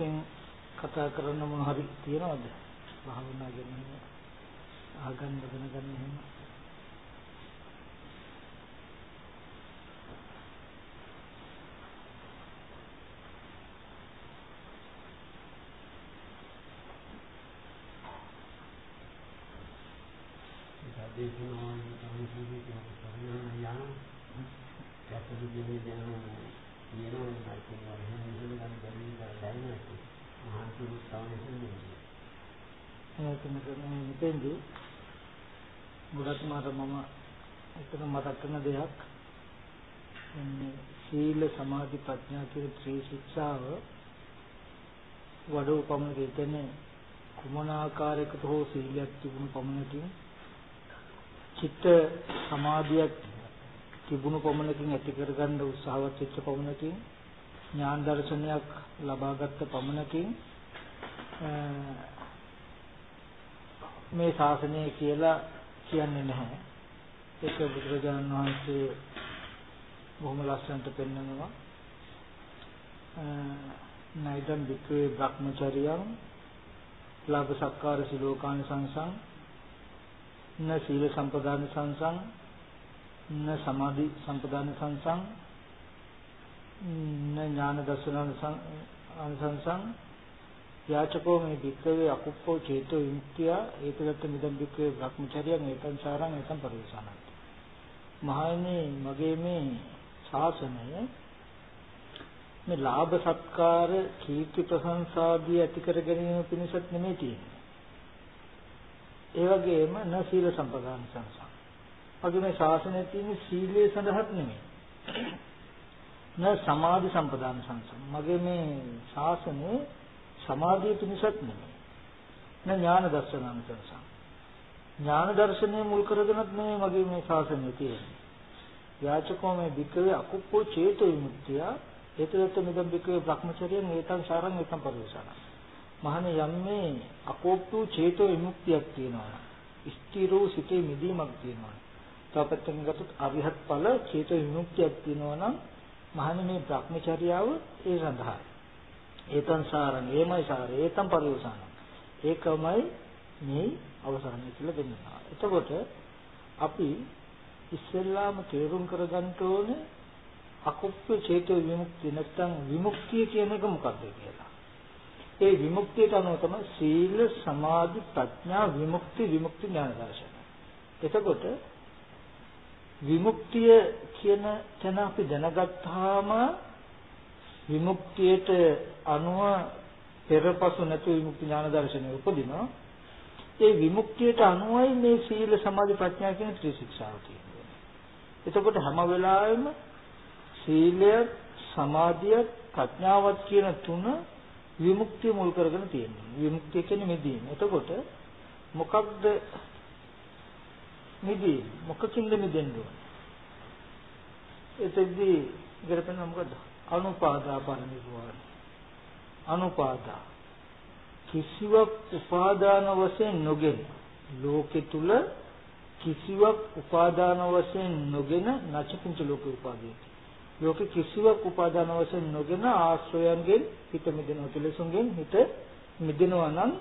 විශේෂයෙන් කතා කරන්න මොන හරි තියනවද? භාවනා ගැන ආගම් දැනගන්න එහෙම. දේශනාවන් සම්පූර්ණ කරනවා යන යතුරු දෙවියන් කියනවා නැත්නම් එහෙම ඉගෙන ගන්න බැරි නිසා දැනෙන්නේ මහන්සි උත්සාහයෙන් එතන කරන්නේ මෙතෙන්දී ගොඩක් මාර මම එතන මතක් කරන දෙයක්. එන්නේ සීල සමාධි ප්‍රඥා කියන ත්‍රි ශික්ෂාව වඩ උපමන කියන්නේ කුමන ආකාරයකට හෝ සීලයක් තිබුණු පමණකින් චිත්ත සමාධියක් තිබුණු පමණකින් ඇති කරගන්න උත්සාහවත් වෙච්ච පමණකින් ඥාන දර්ශනයක් ලබාගත් පමණකින් මේ ශාසනය කියලා කියන්නේ නැහැ. ඒක බුදුරජාණන් වහන්සේ බොහොම ලස්සනට පෙන්වනවා. නයිදම් වික්‍රේ භ්‍රමචරියං ලාභ සක්කාර සිලෝකාන සංසං න සීල සම්පදාන සංසං න සමාධි සම්පදාන සංසං න ඥාන දර්ශන සංසං යාචකෝ මේ වික්කවේ අකුප්පෝ චේතෝ විමුක්තිය. ඒතකට මිදම් වික්කවේ භ්‍රමචර්යං ඒතං සාරං ඒතං පරිසනත් මහණෙනි මගේ මේ ශාසනය මේ ලාභ සත්කාර කීර්ති ප්‍රශංසාදී ඇති කර ගැනීම පිණිසත් නෙමෙයි තියෙන්නේ. ඒ වගේම න සීල සම්පදාන සංසං. වගේ මේ ශාසනයේ තියෙන සීලය සඳහාත් නෙමෙයි. න සමාධි සම්පදාන සංසං. මගේ මේ ශාසනයේ සමාධිය පිණිසත් නෙමෙයි. න ඥාන දර්ශනං සංසං. ඥාන දර්ශනය මුල් කරගෙනත් නෙමෙයි මගේ මේ ශාසනය තියෙන්නේ. යාචකෝ මේ වික්‍රේ අකුප්පෝ චේතෝ විමුක්තිය ඒතරත් මෙදම් වික්‍රේ භ්‍රමචර්යං ඒතං සාරං ඒතං පරිසනං මහණ යම් මේ අකෝප්පු චේතෝ විමුක්තියක් තියෙනවා. ස්ථිරෝ සිතේ මිදීමක් තියෙනවා. තවපැත්තකින් ගත්තොත් අරිහත් ඵල චේතෝ විමුක්තියක් තියෙනවා නම් මහණ මේ භ්‍රමචර්යාව ඒ සඳහා. ඒතං සාරං ඒමයි සාරේ ඒතං පරිවසන. ඒකමයි මේ අවසානය කියලා දෙන්නවා. එතකොට අපි ඉස්සෙල්ලාම තේරුම් කරගන්න ඕනේ අකුප්ප චේතෝ විමුක්තිය නැත්නම් විමුක්තිය කියන එක මොකක්ද කියලා. ඒ විමුක්තියට අනුව තමයි සීල සමාධි ප්‍රඥා විමුක්ති විමුක්ති ඥාන දර්ශන. එතකොට විමුක්තිය කියන තැන අපි දැනගත්තාම විමුක්තියට අනුව පෙරපසු නැතු විමුක්ති ඥාන දර්ශනය උපදිනවා. ඒ විමුක්තියට අනුවයි මේ සීල සමාධි ප්‍රඥා කියන ත්‍රිශික්ෂාව තියෙන්නේ. එතකොට හැම වෙලාවෙම සීලය සමාධිය ප්‍රඥාවත් කියන තුන විමුක්තිය මුල් කරගෙන තියෙනවා. විමුක්තිය කියන්නේ මිදීම. එතකොට මොකක්ද මිදීම? මොකකින්ද මිදෙන්න ඕන? එතෙන්දී ඉගෙන මොකද? අනුපාදා පරිනිර්වාණ. අනුපාදා කිසිවක් උපාදාන වශයෙන් නොගෙන ලෝකෙ තුල කිසිවක් උපාදාන වශයෙන් නොගෙන නැචපින්ච ලෝක උපාදීති. ලෝකෙ කිසිවක් උපාදාන වශයෙන් නොගෙන ආශ්‍රයයන්ගෙන් හිත මිදෙනවා කෙලෙසුන්ගෙන් හිත මිදෙනවා නම්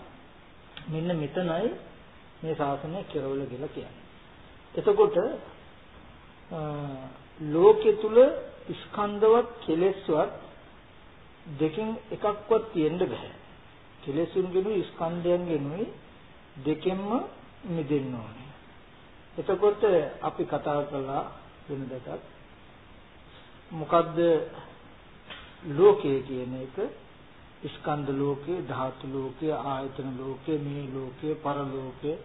මෙන්න මෙතනයි මේ ශාසනය කෙරවල කියලා කියන්නේ. එතකොට ලෝකෙ තුල ස්කන්ධවත් කෙලෙස්වත් දෙකෙන් එකක්වත් තියෙන්න බෑ. කෙලෙසුන්ගෙනුයි ස්කන්ධයන්ගෙනුයි දෙකෙන්ම මිදෙන්න ඕනේ. එතකොට අපි කතා කළා වෙනදටත් මොකද්ද ලෝකය කියන එක ස්කන්ධ ලෝකේ ධාතු ලෝකේ ආයතන ලෝකේ මේ ලෝකේ පරලෝකේ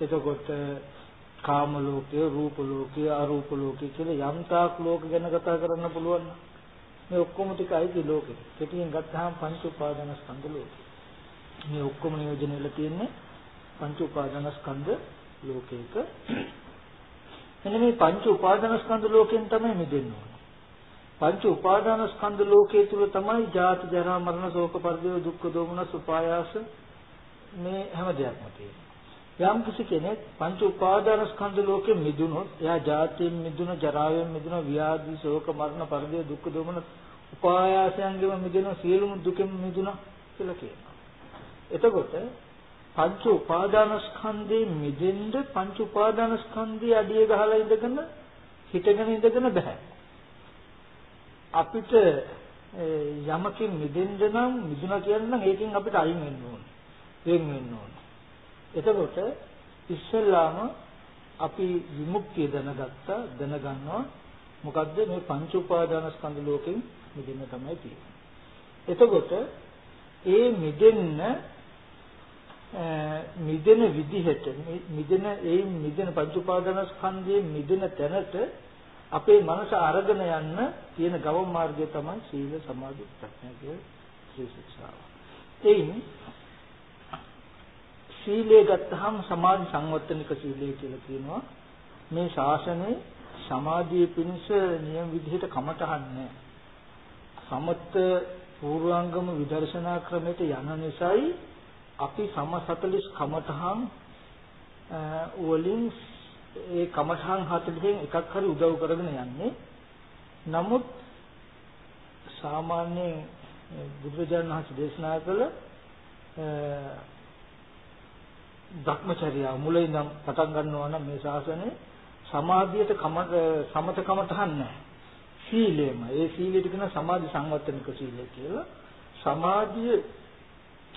එතකොට කාම ලෝකේ රූප ලෝකේ අරූප ලෝකේ කියලා යම් තාක් ලෝක ගැන කතා කරන්න පුළුවන් මේ ඔක්කොම ටිකයි ලෝකේ. කෙටියෙන් ගත්තාම පංච උපාදාන ස්කන්ධ ලෝකේ. මේ ඔක්කොම නියෝජනය වෙලා තියෙන්නේ පංච උපාදාන ස්කන්ධ ලෝකයක. මෙන්න මේ පංච උපාදාන ස්කන්ධ ලෝකෙන් තමයි මිදෙන්න ඕනේ. පංච උපාදාන ස්කන්ධ ලෝකයේ තුල තමයි ජාති ජරා මරණ ශෝක පරිදේව දුක්ඛ දෝමනස් උපායාස මේ හැම දෙයක්ම තියෙනවා. යම් කිසි කෙනෙක් පංච උපාදාන ස්කන්ධ ලෝකෙ මිදුනොත් එයා ජාතියෙන් මිදුන ජරාවෙන් මිදුන ව්‍යාධි ශෝක මරණ පරිදේව දුක්ඛ දෝමනස් උපායාසයන්ගෙම මිදෙනවා සියලුම දුකෙන් මිදුණා කියලා කියනවා. එතකොට පංච උපාදානස්කන්ධේ මිදෙන්න පංච උපාදානස්කන්ධය අඩිය ගහලා ඉඳගෙන හිටගෙන ඉඳගෙන බෑ. අපිට යමකින් මිදෙන්න නම් මිදුණා කියන්න ඒකෙන් අපිට අයින් වෙන්න ඕනේ. වෙන් වෙන්න ඕනේ. එතකොට ඉස්සෙල්ලාම අපි විමුක්තිය දැනගත්තා දැනගන්නවා මොකද්ද මේ පංච උපාදානස්කන්ධ ලෝකෙන් මිදෙන්න තමයි තියෙන්නේ. එතකොට ඒ මිදෙන්න මිදෙන විදිහට මිදෙන ඒ මිදෙන පංච උපාදානස්කන්ධයේ මිදෙන තැනට අපේ මනස අරගෙන යන්න තියෙන ගවම් මාර්ගය තමයි සීල සමාධි ප්‍රඥා කියන ශ්‍රී ශික්ෂාව. එයින් සීලය ගත්තහම සමාධි සංවර්ධනික සීලය කියලා කියනවා. මේ ශාසනයේ සමාධිය පිණිස නියම විදිහට කමටහන් නැහැ. සමත පූර්වාංගම විදර්ශනා ක්‍රමයට යන නිසායි අපි සම 40 කමටහන් වලින් ඒ කමඨාන් 40න් එකක් හරි උදව් කරගෙන යන්නේ. නමුත් සාමාන්‍ය බුදුරජාණන් වහන්සේ දේශනා කළ ධර්මචර්යාව මුලින් ඉඳන් පටන් ගන්නවා නම් මේ ශාසනය සමාධියට කම සමත කමඨහන් නැහැ. සීලෙම. ඒ සීලෙට කියන සමාධි සංවර්ධනික සීලය කියලා. සමාධිය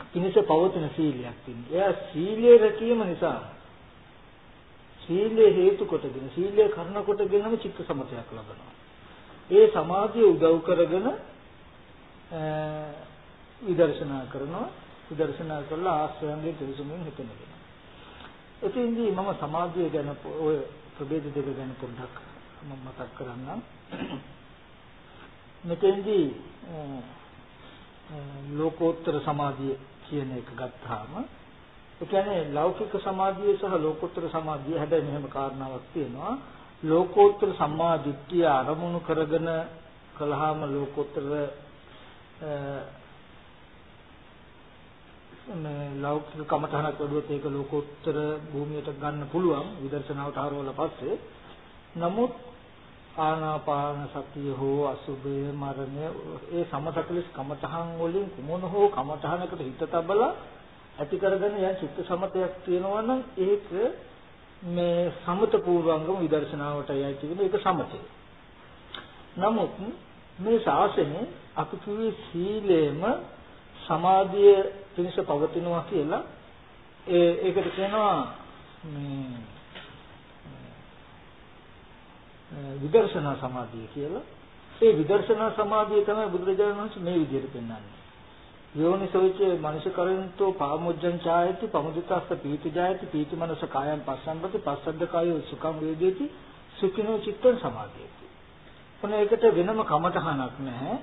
පිණිස පවතින සීලයක් තියෙනවා. එයා සීලේ රැකීම නිසා සීලය හේතු කොටගෙන සීලය කරන කොටගෙනම චිත්ත සමතයක් ලබනවා. ඒ සමාධිය උදව් කරගෙන විදර්ශනා කරනවා. විදර්ශනා කරලා ආශ්‍රයන්ගේ පිරිසුමින් හිතනවා. එතින්දී මම සමාධිය ගැන ඔය ප්‍රභේද දෙක ගැන පොඩ්ඩක් මම මතක් කරන්නම්. මෙතෙන්දී ලෝකෝත්තර සමාධිය කියන එක ගත්තාම ඒ කියන්නේ ලෞකික සමාධිය සහ ලෝකෝත්තර සමාධිය හැබැයි මෙහෙම කාරණාවක් තියෙනවා. ලෝකෝත්තර සම්මා දිට්ඨිය අරමුණු කරගෙන කළාම ලෝකෝත්තර මේ ලෞකික කමතහනක් වඩුවොත් ඒක ලෝකෝත්තර භූමියට ගන්න පුළුවන් විදර්ශනාවට හරවලා පස්සේ. නමුත් ආනාපාන සතිය හෝ අසුභය මරණය ඒ සමතකලිස් කමතහන් වලින් කුමන හෝ කමතහනකට හිත තබලා ඇති කරගෙන යන චිත්ත සමතයක් තියෙනවා නම් ඒක මේ සමත පූර්වංගම විදර්ශනාවට යයි කියන එක සමතය. නමුත් මේ ශාසනය අපි කිව්වේ සීලේම සමාධිය පිණිස පවතිනවා කියලා ඒ ඒකට කියනවා මේ විදර්ශනා සමාධිය කියලා. ඒ විදර්ශනා සමාධිය තමයි බුදුරජාණන් වහන්සේ මේ විදිහට පෙන්වන්නේ. යෝනිසෝච මනුෂකරන්තෝ පාමුජ්ජං ඡායති පමුදිතස්ස පීති ජායති පීති මනස කායං පස්සම්පති පස්සද්ද කායෝ සුඛං වේදේති සුඛිනෝ චිත්තං සමාධියති. මොන එකට වෙනම කමටහනක් නැහැ.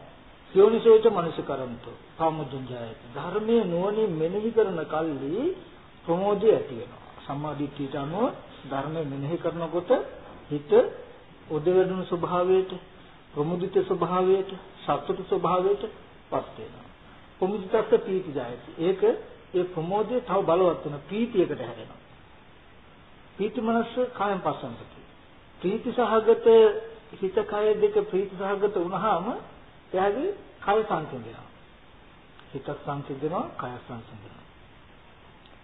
යෝනිසෝච මනුෂකරන්තෝ පාමුජ්ජං ඡායති. ධර්මයේ නුවණින් මෙනෙහි කරන කල්ලි ප්‍රමෝදය ඇති වෙනවා. සම්මාදිට්ඨියට අනුව ධර්මයේ මෙනෙහි කරනකොට හිත උදවැඩුණු ස්වභාවයට ප්‍රමුදිත ස්වභාවයට සතුට ස්වභාවයට පත් වෙනවා. ප්‍රමුදිතස්ස පීති ජායති. ඒක ඒ ප්‍රමෝදය තව බලවත් වෙන ප්‍රීතියකට හැරෙනවා. ප්‍රීති මනස කායම් පස්සන්ති. ප්‍රීති සහගත හිත කය දෙක ප්‍රීති සහගත වුණාම එයාගේ කය සංසිඳෙනවා. හිත සංසිඳෙනවා, කය සංසිඳෙනවා.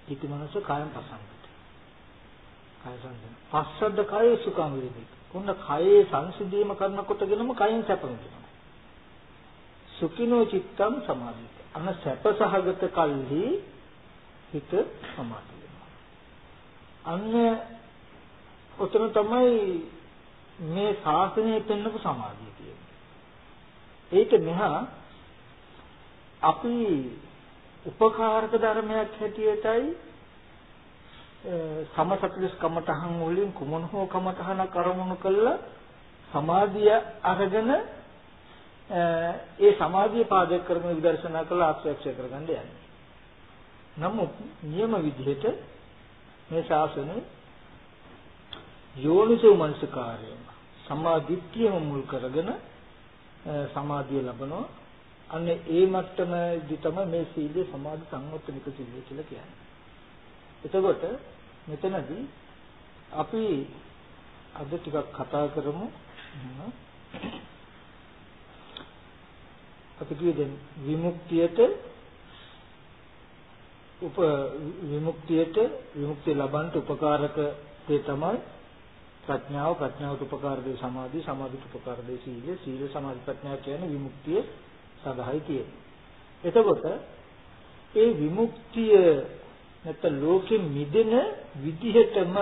ප්‍රීති මනස කායම් පස්සන්ති. කය සංසිඳෙනවා. පස්සද්ද කය සුඛං වේදේ. කොන්න කයේ සංසිඳීම කරනකොටගෙනම කයෙන් සැප විඳිනවා. සුඛිනෝ චිත්තං සමාධිත. අන සැප සහගත කල්හි හිත සමාධිය වෙනවා. අන්න ඔතන තමයි මේ ශාසනය පෙන්වපු සමාධිය කියන්නේ. ඒක මෙහා අපි උපකාරක ධර්මයක් හැටියටයි සමසත්‍රිස් කමතහන් වලින් කුමන හෝ කමතහන කරමුණු කළා සමාධිය අරගෙන ඒ සමාධිය පාදක කරගෙන විදර්ශනා කළ ආශ්‍රයක්ෂය කරගන්න යන්නේ. නමුත් නියම විදිහට මේ ශාසනය යෝනිසෝ මනසකාරය සමාධිත්‍යම මුල් කරගෙන සමාධිය ලබනවා. අන්න ඒ මට්ටමදී තමයි මේ සීලය සමාධි සංවත්තනික සීලය කියලා කියන්නේ. එතකොට මෙතනදී අපි අද ටිකක් කතා කරමු අපි කිව්වේ දැන් විමුක්තියට උප විමුක්තියට විමුක්තිය ලබන්න උපකාරක දේ තමයි ප්‍රඥාව ප්‍රඥාවට උපකාර දේ සමාධි සමාධියට උපකාර දේ සීල සීල සමාධි ප්‍රඥා කියන්නේ විමුක්තිය සඳහායි තියෙන්නේ. එතකොට ඒ විමුක්තිය නැත්නම් ලෝකෙ මිදෙන විදිහටම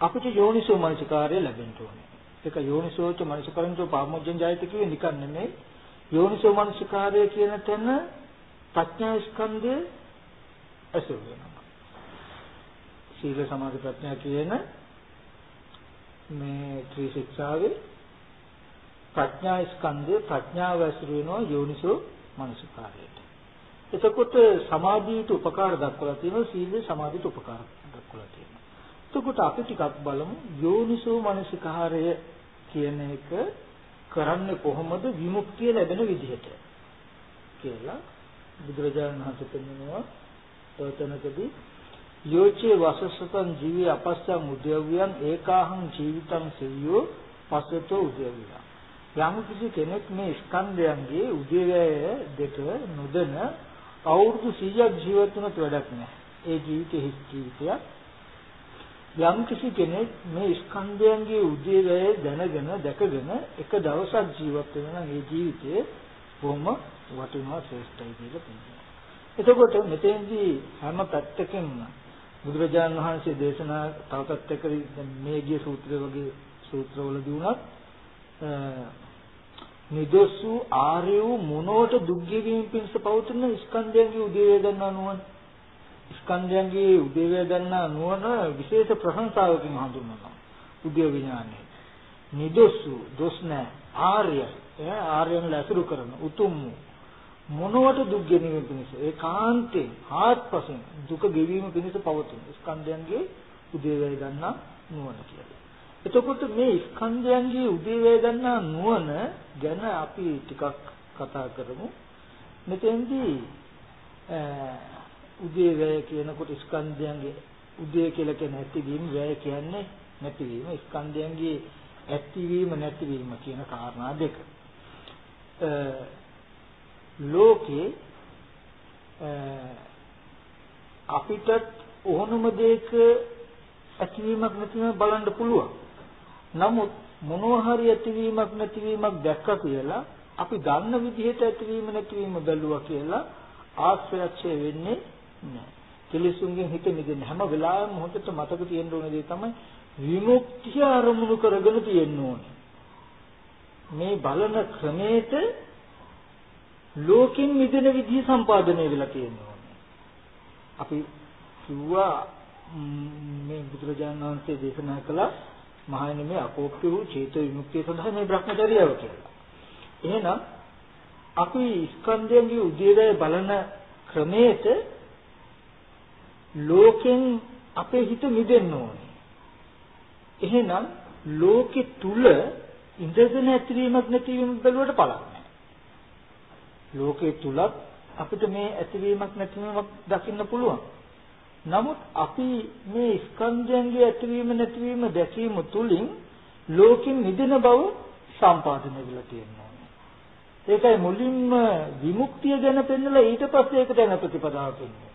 අපිට යෝනිසෝ මනසිකාරය ලැබෙන්න ඕනේ. ඒක යෝනිසෝච මනසිකාරෙන්තෝ පාමොජ්ජං ජායත කියේ නිකන් නෙමෙයි. යෝනිසෝ මනසිකාරය කියන තැන ප්‍රඥා ස්කන්ධය ඇසුරු වෙනවා. සීල සමාධි ප්‍රඥා කියන මේ ත්‍රිශික්ෂාවේ ප්‍රඥා ස්කන්ධය ප්‍රඥාව ඇසුරු වෙනවා යෝනිසෝ මනසිකාරයට. එතකොට සමාධියට උපකාර දක්වලා තියෙනවා සීල සමාධියට උපකාර දක්වලා තියෙනවා. එතකොට අපි ටිකක් බලමු යෝනිසෝ මනසිකාරය කියන එක කරන්නේ කොහොමද විමුක්තිය ලැබෙන විදිහට කියලා බුදුරජාණන් වහන්සේ පෙන්වනවා තවතනකදී යෝචේ වසසතං ජීවි අපස්සං උද්‍යව්‍යං ඒකාහං ජීවිතං සෙවියෝ පස්සතෝ උද්‍යව්‍යං යම් කිසි කෙනෙක් මේ ස්කන්ධයන්ගේ උදේවැය දෙක නොදෙන අවුරුදු 100ක් ජීවත් වුණත් වැඩක් නැහැ. ඒ ජීවිතේ හිස් ජීවිතයක්. යම් කිසි කෙනෙක් මේ ස්කන්ධයන්ගේ උදේවැය දැනගෙන දැකගෙන එක දවසක් ජීවත් වෙනවා නම් ඒ ජීවිතේ බොහොම වටිනවා ශ්‍රේෂ්ඨයි කියලා කියනවා. එතකොට මෙතෙන්දී හැම පැත්තකින්ම බුදුරජාණන් වහන්සේ දේශනා තව පැත්තකට මේ ගිය සූත්‍රය වගේ සූත්‍රවලදී උනත් නිදොසු ආර්ය වූ මොනෝට දුක් ගෙවීම පිණිස පවතින ස්කන්ධයන්ගේ උදේවැය දන්නා නුවණ. ස්කන්ධයන්ගේ උදේවැය දන්නා නුවණ විශේෂ ප්‍රශංසාවකින් හඳුන්වනවා. උදේ විඥානය. නිදොසු දොස් නැ ආර්ය ඒ ආර්යයන් ලැසුරු කරන උතුම් මොනවට දුක් ගෙනීම පිණිස ඒකාන්තයෙන් ආත්පසින් දුක ගෙවීම පිණිස පවතින ස්කන්ධයන්ගේ උදේවැය දන්නා නුවණ කියලා. එතකොට මේ ස්කන්ධයන්ගේ උදේවැය දන්නා නුවණ ගැන අපි ටිකක් කතා කරමු. මෙතෙන්දී උදේවැය කියනකොට ස්කන්ධයන්ගේ උදේ කියලා කියන ඇතිවීම වැය කියන්නේ නැතිවීම ස්කන්ධයන්ගේ ඇතිවීම නැතිවීම කියන කාරණා දෙක. ලෝකේ අපිට ඕනම දෙයක ඇතිවීමක් නැතිවීමක් බලන්න පුළුවන්. නමුත් මොනවා හරි ඇතිවීමක් නැතිවීමක් දැක්ක කියලා අපි දන්න විදිහට ඇතිවීම නැතිවීම බැලුවා කියලා ආශ්‍රයක්ෂය වෙන්නේ නැහැ. කෙලෙසුන්ගෙන් හිත මිදෙන්න හැම වෙලාවෙම හොඳට මතක තියෙන්න ඕන දේ තමයි විමුක්තිය අරමුණු කරගෙන තියෙන්න ඕනේ. මේ බලන ක්‍රමයට ලෝකෙන් මිදෙන විදිහ සම්පාදනය වෙලා තියෙනවා. අපි කිව්වා මේ බුදුරජාණන් වහන්සේ දේශනා කළ මහණෙනි මේ අකෝප්‍ය වූ චේතෝ විමුක්තිය සඳහා මේ Brahmacharyaව කියලා. එහෙනම් අපි ස්කන්ධයන්ගේ උදේවැය බලන ක්‍රමයට ලෝකෙන් අපේ හිත මිදෙන්න ඕනේ. එහෙනම් ලෝකෙ තුල ඉඳගෙන ඇතිවීමක් නැතිවීමක් බැලුවට පළක් ලෝකයේ තුලත් අපිට මේ ඇතිවීමක් නැතිවීමක් දකින්න පුළුවන්. නමුත් අපි මේ ස්කන්ධයන්ගේ ඇතිවීම නැතිවීම දැකීම තුලින් ලෝකෙන් මිදෙන බව සම්පාදනය වෙලා තියෙනවා. ඒකයි මුලින්ම විමුක්තිය ගැන පෙන්නලා ඊට පස්සේ ඒකට යන ප්‍රතිපදාව පෙන්වන්නේ.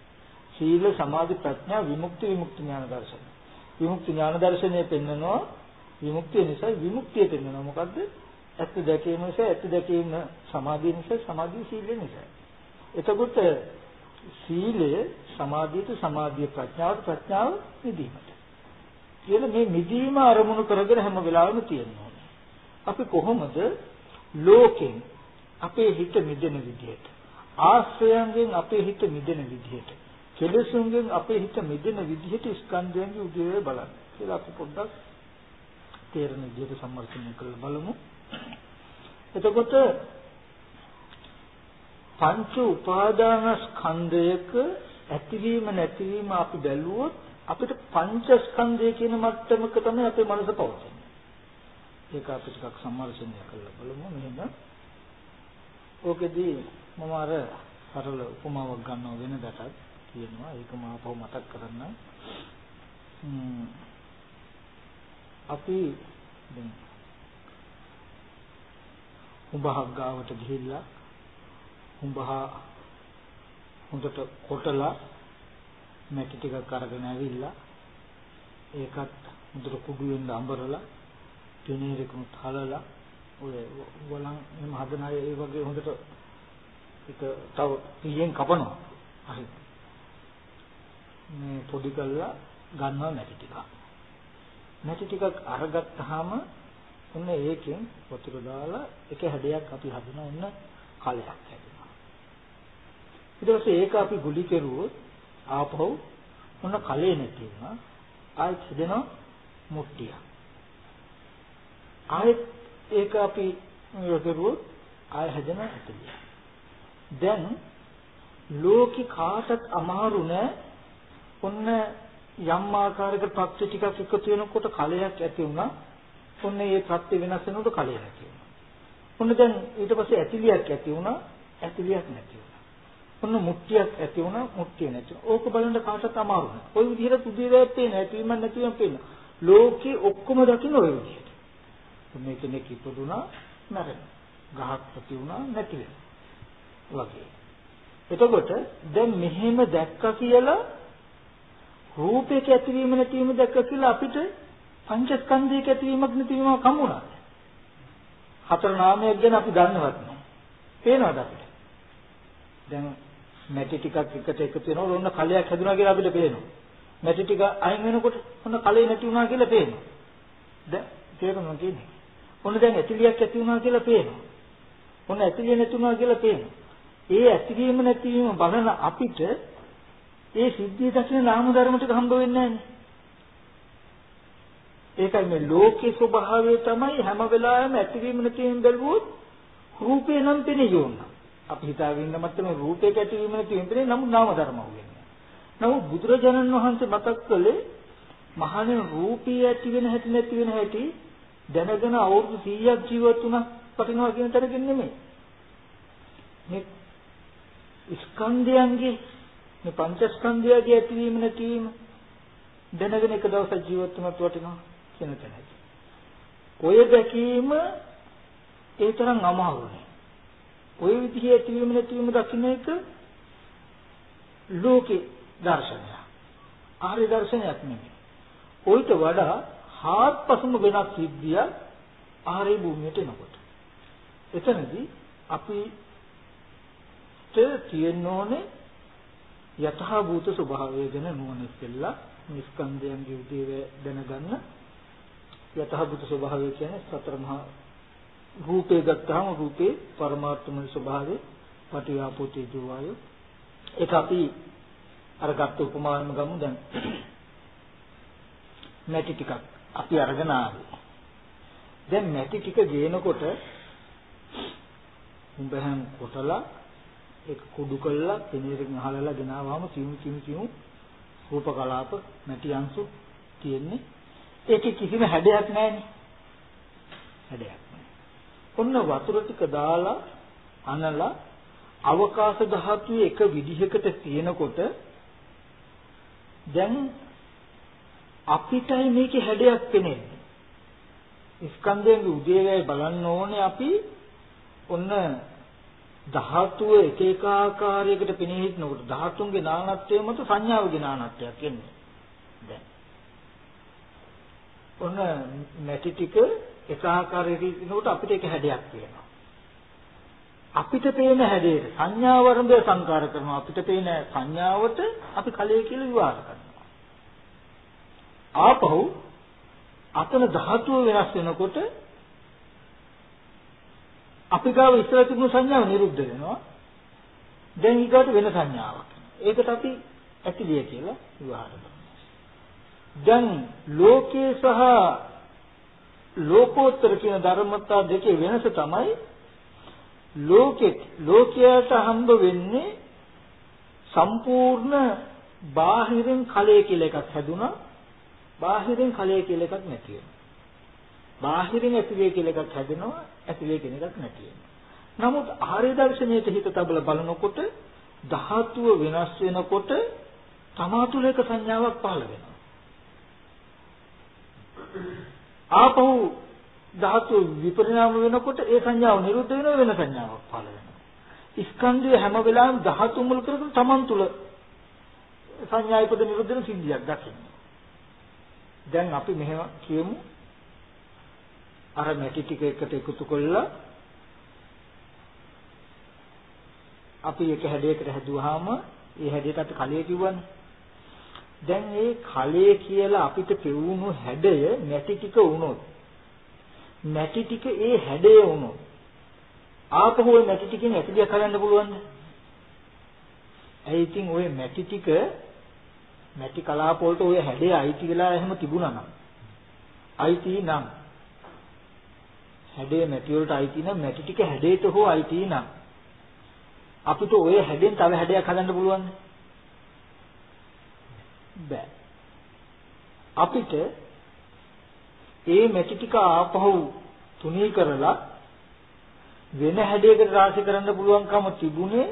සීල සමාධි ප්‍රඥා විමුක්ති විමුක්ති ඥාන දර්ශන. විමුක්ති ඥාන දර්ශනය පෙන්නනවා විමුක්තිය නිසා විමුක්තිය පෙන්වනවා. මොකද්ද? ඇත්ත දැකීම නිසා ඇත්ත දැකීම සමාධිය නිසා සමාධිය සීලය නිසා. එතකොට සීලය සමාධියට සමාධිය ප්‍රඥාවට ප්‍රඥාව නිදීමට. කියන මේ නිදීම අරමුණු කරගෙන හැම වෙලාවෙම තියෙනවා. අපි කොහොමද ලෝකෙන් අපේ හිත මිදෙන විදිහට ආශ්‍රයයන්ගෙන් අපේ හිත මිදෙන විදිහට කෙලෙසුන්ගෙන් අපේ හිත මිදෙන විදිහට ස්කන්ධයන්ගේ උදේවේ බලන්න කියලා අපි පොඩ්ඩක් තේරෙන විදිහට සම්මර්ෂණය කරලා බලමු. එතකොට පංච උපාදාන ස්කන්ධයක ඇතිවීම නැතිවීම අපි බැලුවොත් අපිට පංච ස්කන්ධය කියන මට්ටමක තමයි අපේ මනස පවතින්නේ. ඒක අපි ටිකක් සම්මර්ෂණය කරලා බලමු මෙහෙම. ඕකෙදී මම අර සරල උපමාවක් ගන්නව වෙනදටත් කියනවා. ඒක මම අපව මතක් කරන්න. අපි දැන් උඹහක් ගාවට ගිහිල්ලා හුඹහා හොඳට කොටලා මැටි ටිකක් අරගෙන ඇවිල්ලා ඒකත් හොඳට කුඩු වෙන්න අඹරලා පෙනීරකුත් හලලා ඔය වලන් එහෙම හදන අය ඒ වගේ හොඳට ඒක තව පියෙන් කපනවා. හරි. මේ පොඩි කරලා ගන්නවා මැටි ටිකක්. මැටි ටිකක් අරගත්තාම ඔන්න ඒකෙන් වතුර දාලා එක හැඩයක් අපි හදන ඔන්න කලයක් හැදෙනවා ඊට පස්සේ ඒක අපි ගුලි කෙරුවොත් ආපහු ඔන්න කලේ නැති වෙනවා ආයෙත් හදෙනවා මුට්ටිය ආයෙත් ඒක අපි කරුවොත් ආයෙ හැදෙන ඇතිලිය දැන් ලෝකේ කාටත් අමාරු නෑ ඔන්න යම් ආකාරයකට ප්‍රත්‍ය ටිකක් එකතු වෙනකොට කලයක් ඇති වුණා. ඔන්න ඒ ප්‍රත්‍ය වෙනස් වෙනකොට කලය නැති වුණා. ඔන්න දැන් ඊට පස්සේ ඇතිලියක් ඇති වුණා. ඇතිලියක් නැති වුණා. ඔන්න මුට්ටියක් ඇති වුණා. මුට්ටිය නැති වුණා. ඕක බලන්න කාටත් අමාරු නෑ. ওই විදිහට පුදුරයක් පේන නැතිවීම නැතිවීම පේන. ලෝකේ ඔක්කොම දකින්න ওই විදිහට. මේ කෙනෙක් ඉපදුනා මැරෙන. ගහක් ඇති වුණා නැති වෙනවා. වගේ. එතකොට දැන් මෙහෙම දැක්කා කියලා රූපයක ඇතිවීම නැතිවීම දැක්ක කියලා අපිට පංචස්කන්ධයක ඇතිවීමක් නැතිවීමක් හම්බුණා. හතර නාමයක් ගැන අපි දන්නවත් නැහැ. පේනවද අපිට? දැන් මැටි ටිකක් එකට එකතු වෙනකොට ඔන්න කලයක් හැදුනා කියලා අපිට පේනවා. මැටි ටික අයින් වෙනකොට ඔන්න කලේ නැති වුණා කියලා පේනවා. දැන් තේරුණා කියන්නේ. ඔන්න දැන් ඇතිලියක් ඇති වුණා කියලා පේනවා. ඔන්න ඇතිලිය නැති වුණා කියලා පේනවා. ඒ ඇතිවීම නැතිවීම බලන අපිට ඒ සිද්ධිය දකින නාම ධර්ම ටික හම්බ වෙන්නේ නැහැ. ඒකයි මේ ලෝකේ ස්වභාවය තමයි හැම වෙලාවෙම ඇතිවීම නැතිවීම බැලුවොත් රූපේ නම් පෙනේ යෝන. අපි හිතාගෙන ඉන්න මත්තම රූපේ ඇතිවීම නැතිවීම පෙනේ නමුත් නාම ධර්ම වෙන්නේ. නමුත් බුදුරජාණන් වහන්සේ මතක් කළේ මහණෙනි රූපී ඇති වෙන හැටි නැති වෙන හැටි දැනගෙන අවුරුදු 100ක් ජීවත් වුණා පටිනවා කියන තරකින් නෙමෙයි. මේ ස්කන්ධයන්ගේ මේ පංචස්කන්ධයගේ ඇතිවීම නැතිවීම දැනගෙන එක දවසක් ජීවත් වුණත් වටිනවා කියන තැනයි. ඔය දැකීම ඒ තරම් අමාරු නෑ. ඔය විදිහේ ඇතිවීම නැතිවීම දකින්න එක ලෝකේ දර්ශනය. ආර්ය දර්ශනයක් නෙමෙයි. ඔయిత වඩා හාත්පසම වෙනස් සිද්ධිය ආර්ය භූමියට එනකොට. එතනදී අපි තියෙන්න ඕනේ යතහ භූත ස්වභාවය ගැන නුවණ ඉස්සෙල්ලා මේ ස්කන්ධයන්ගේ උදේව දැනගන්න යතහ භූත ස්වභාවය කියන්නේ සතර මහා රූපේ ගත්තාම රූපේ පරමාර්ථමය ස්වභාවය පටිආපෝ තේජෝ වායෝ ඒක අපි අර ගත්ත උපමාවෙම ගමු. දැන් මැටි ටිකක් අපි අරගෙන ආවේ. දැන් මැටි ටික ගේනකොට උඹහන් කොටලා ඒක කුඩු කළා පෙනීරකින් අහලලා ගෙනාවාම සියුම් සියුම් සියුම් රූප කලාප නැටි අංශු තියෙන්නේ. ඒකේ කිසිම හැඩයක් නැහැනේ. හැඩයක් නැහැ. ඔන්න වතුර ටික දාලා අනලා අවකාශ ධාතුවේ එක විදිහකට තියෙනකොට දැන් අපිටයි මේකේ හැඩයක් පෙනෙන්නේ ස්කන්ධයන්ගේ උදේවැය බලන්න ඕනේ අපි. ඔන්න ධාතුව එක එක ආකාරයකට පෙනී හිටනකොට ධාතුන්ගේ නානත්වය මත සංඥාවගේ නානත්වයක් එන්නේ. දැන් ඔන්න නැටි ටික එක ආකාරයකට ඉනකොට අපිට ඒක හැඩයක් තියෙනවා. අපිට පේන හැඩයට සංඥා වර්ගය සංකාර කරනවා. අපිට පේන සංඥාවට අපි කලයේ කියලා විවාහ කරනවා. ආපහු අතන ධාතුව වෙනස් වෙනකොට අපි ගාව ඉස්සර තිබුණු සංඥාව නිරුද්ධ වෙනවා. දැන් ඊකට වෙන සංඥාවක්. ඒකට අපි ඇතිලිය කියලා විවහාර කරනවා. දැන් ලෝකේ සහ ලෝකෝත්තර කියන ධර්මතා දෙකේ වෙනස තමයි ලෝකෙත් ලෝකයට හම්බ වෙන්නේ සම්පූර්ණ බාහිරින් කලයේ කියලා එකක් හැදුනා. බාහිරින් කලයේ කියලා එකක් නැති වෙනවා. බාහිරින් ඇතිවේ කියලා එකක් හැදෙනවා ඇතිවේ කියන එකක් නැති නමුත් ආර්ය දර්ශනයේ හිත තබල බලනකොට ධාතුව වෙනස් වෙනකොට තමා තුළ එක සංඥාවක් පහළ වෙනවා. ආපහු ධාතුව විපරිණාම වෙනකොට ඒ සංඥාව නිරුද්ධ වෙන වෙන සංඥාවක් පහළ වෙනවා. ස්කන්ධය හැම වෙලාවෙම ධාතු මුල් කරගෙන Taman තුල සංඥා ඉපද නිරුද්ධන සිද්ධියක් දකින්න. දැන් අපි මෙහෙම කියමු අර මැටි ටික එකට එකතු කළා අපි එක හැඩයකට හැදුවාම ඒ හැඩයට අපි කලයේ කිව්වනේ. දැන් මේ කලයේ කියලා අපිට පෙවුණු හැඩය මැටි ටික වුණොත් මැටි ටික ඒ හැඩය වුණොත් ආපහු ওই මැටි ටිකෙන් ඇතිලියක් හදන්න පුළුවන්ද? ඇයි ඉතින් ওই මැටි ටික මැටි කලාප වලට ওই හැඩය අයිති වෙලා එහෙම තිබුණා නම් අයිති නම් හැඩේ මැටි වලට අයිති නම් මැටි ටික හැඩේට හෝ අයිති නම් අපිට ওই හැඩෙන් තව හැඩයක් හදන්න පුළුවන්ද? බෑ. අපිට ඒ මැටි ටික ආපහු තුනී කරලා වෙන හැඩයකට රාශි කරන්න පුළුවන්කම තිබුණේ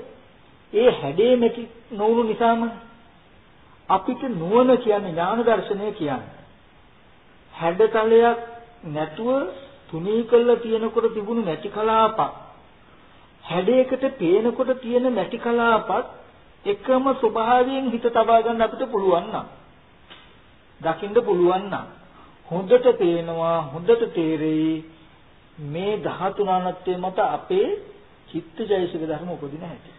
ඒ හැඩේ මැටි නොවුණු නිසාම. අපිට නුවණ කියන්නේ ඥාන දර්ශනය කියන්නේ. හැඩතලයක් නැතුව තුනී කළා තියෙනකොට තිබුණු මැටි කලාපක්. හැඩයකට පේනකොට තියෙන මැටි කලාපත් එකම ස්වභාවයෙන් හිත තබා ගන්න අපිට පුළුවන් නම් දකින්න පුළුවන් නම් හොඳට පේනවා හොඳට තේරෙයි මේ ධාතු නානත්වයේ මත අපේ චිත්තජයසික ධර්ම උපදින හැටි.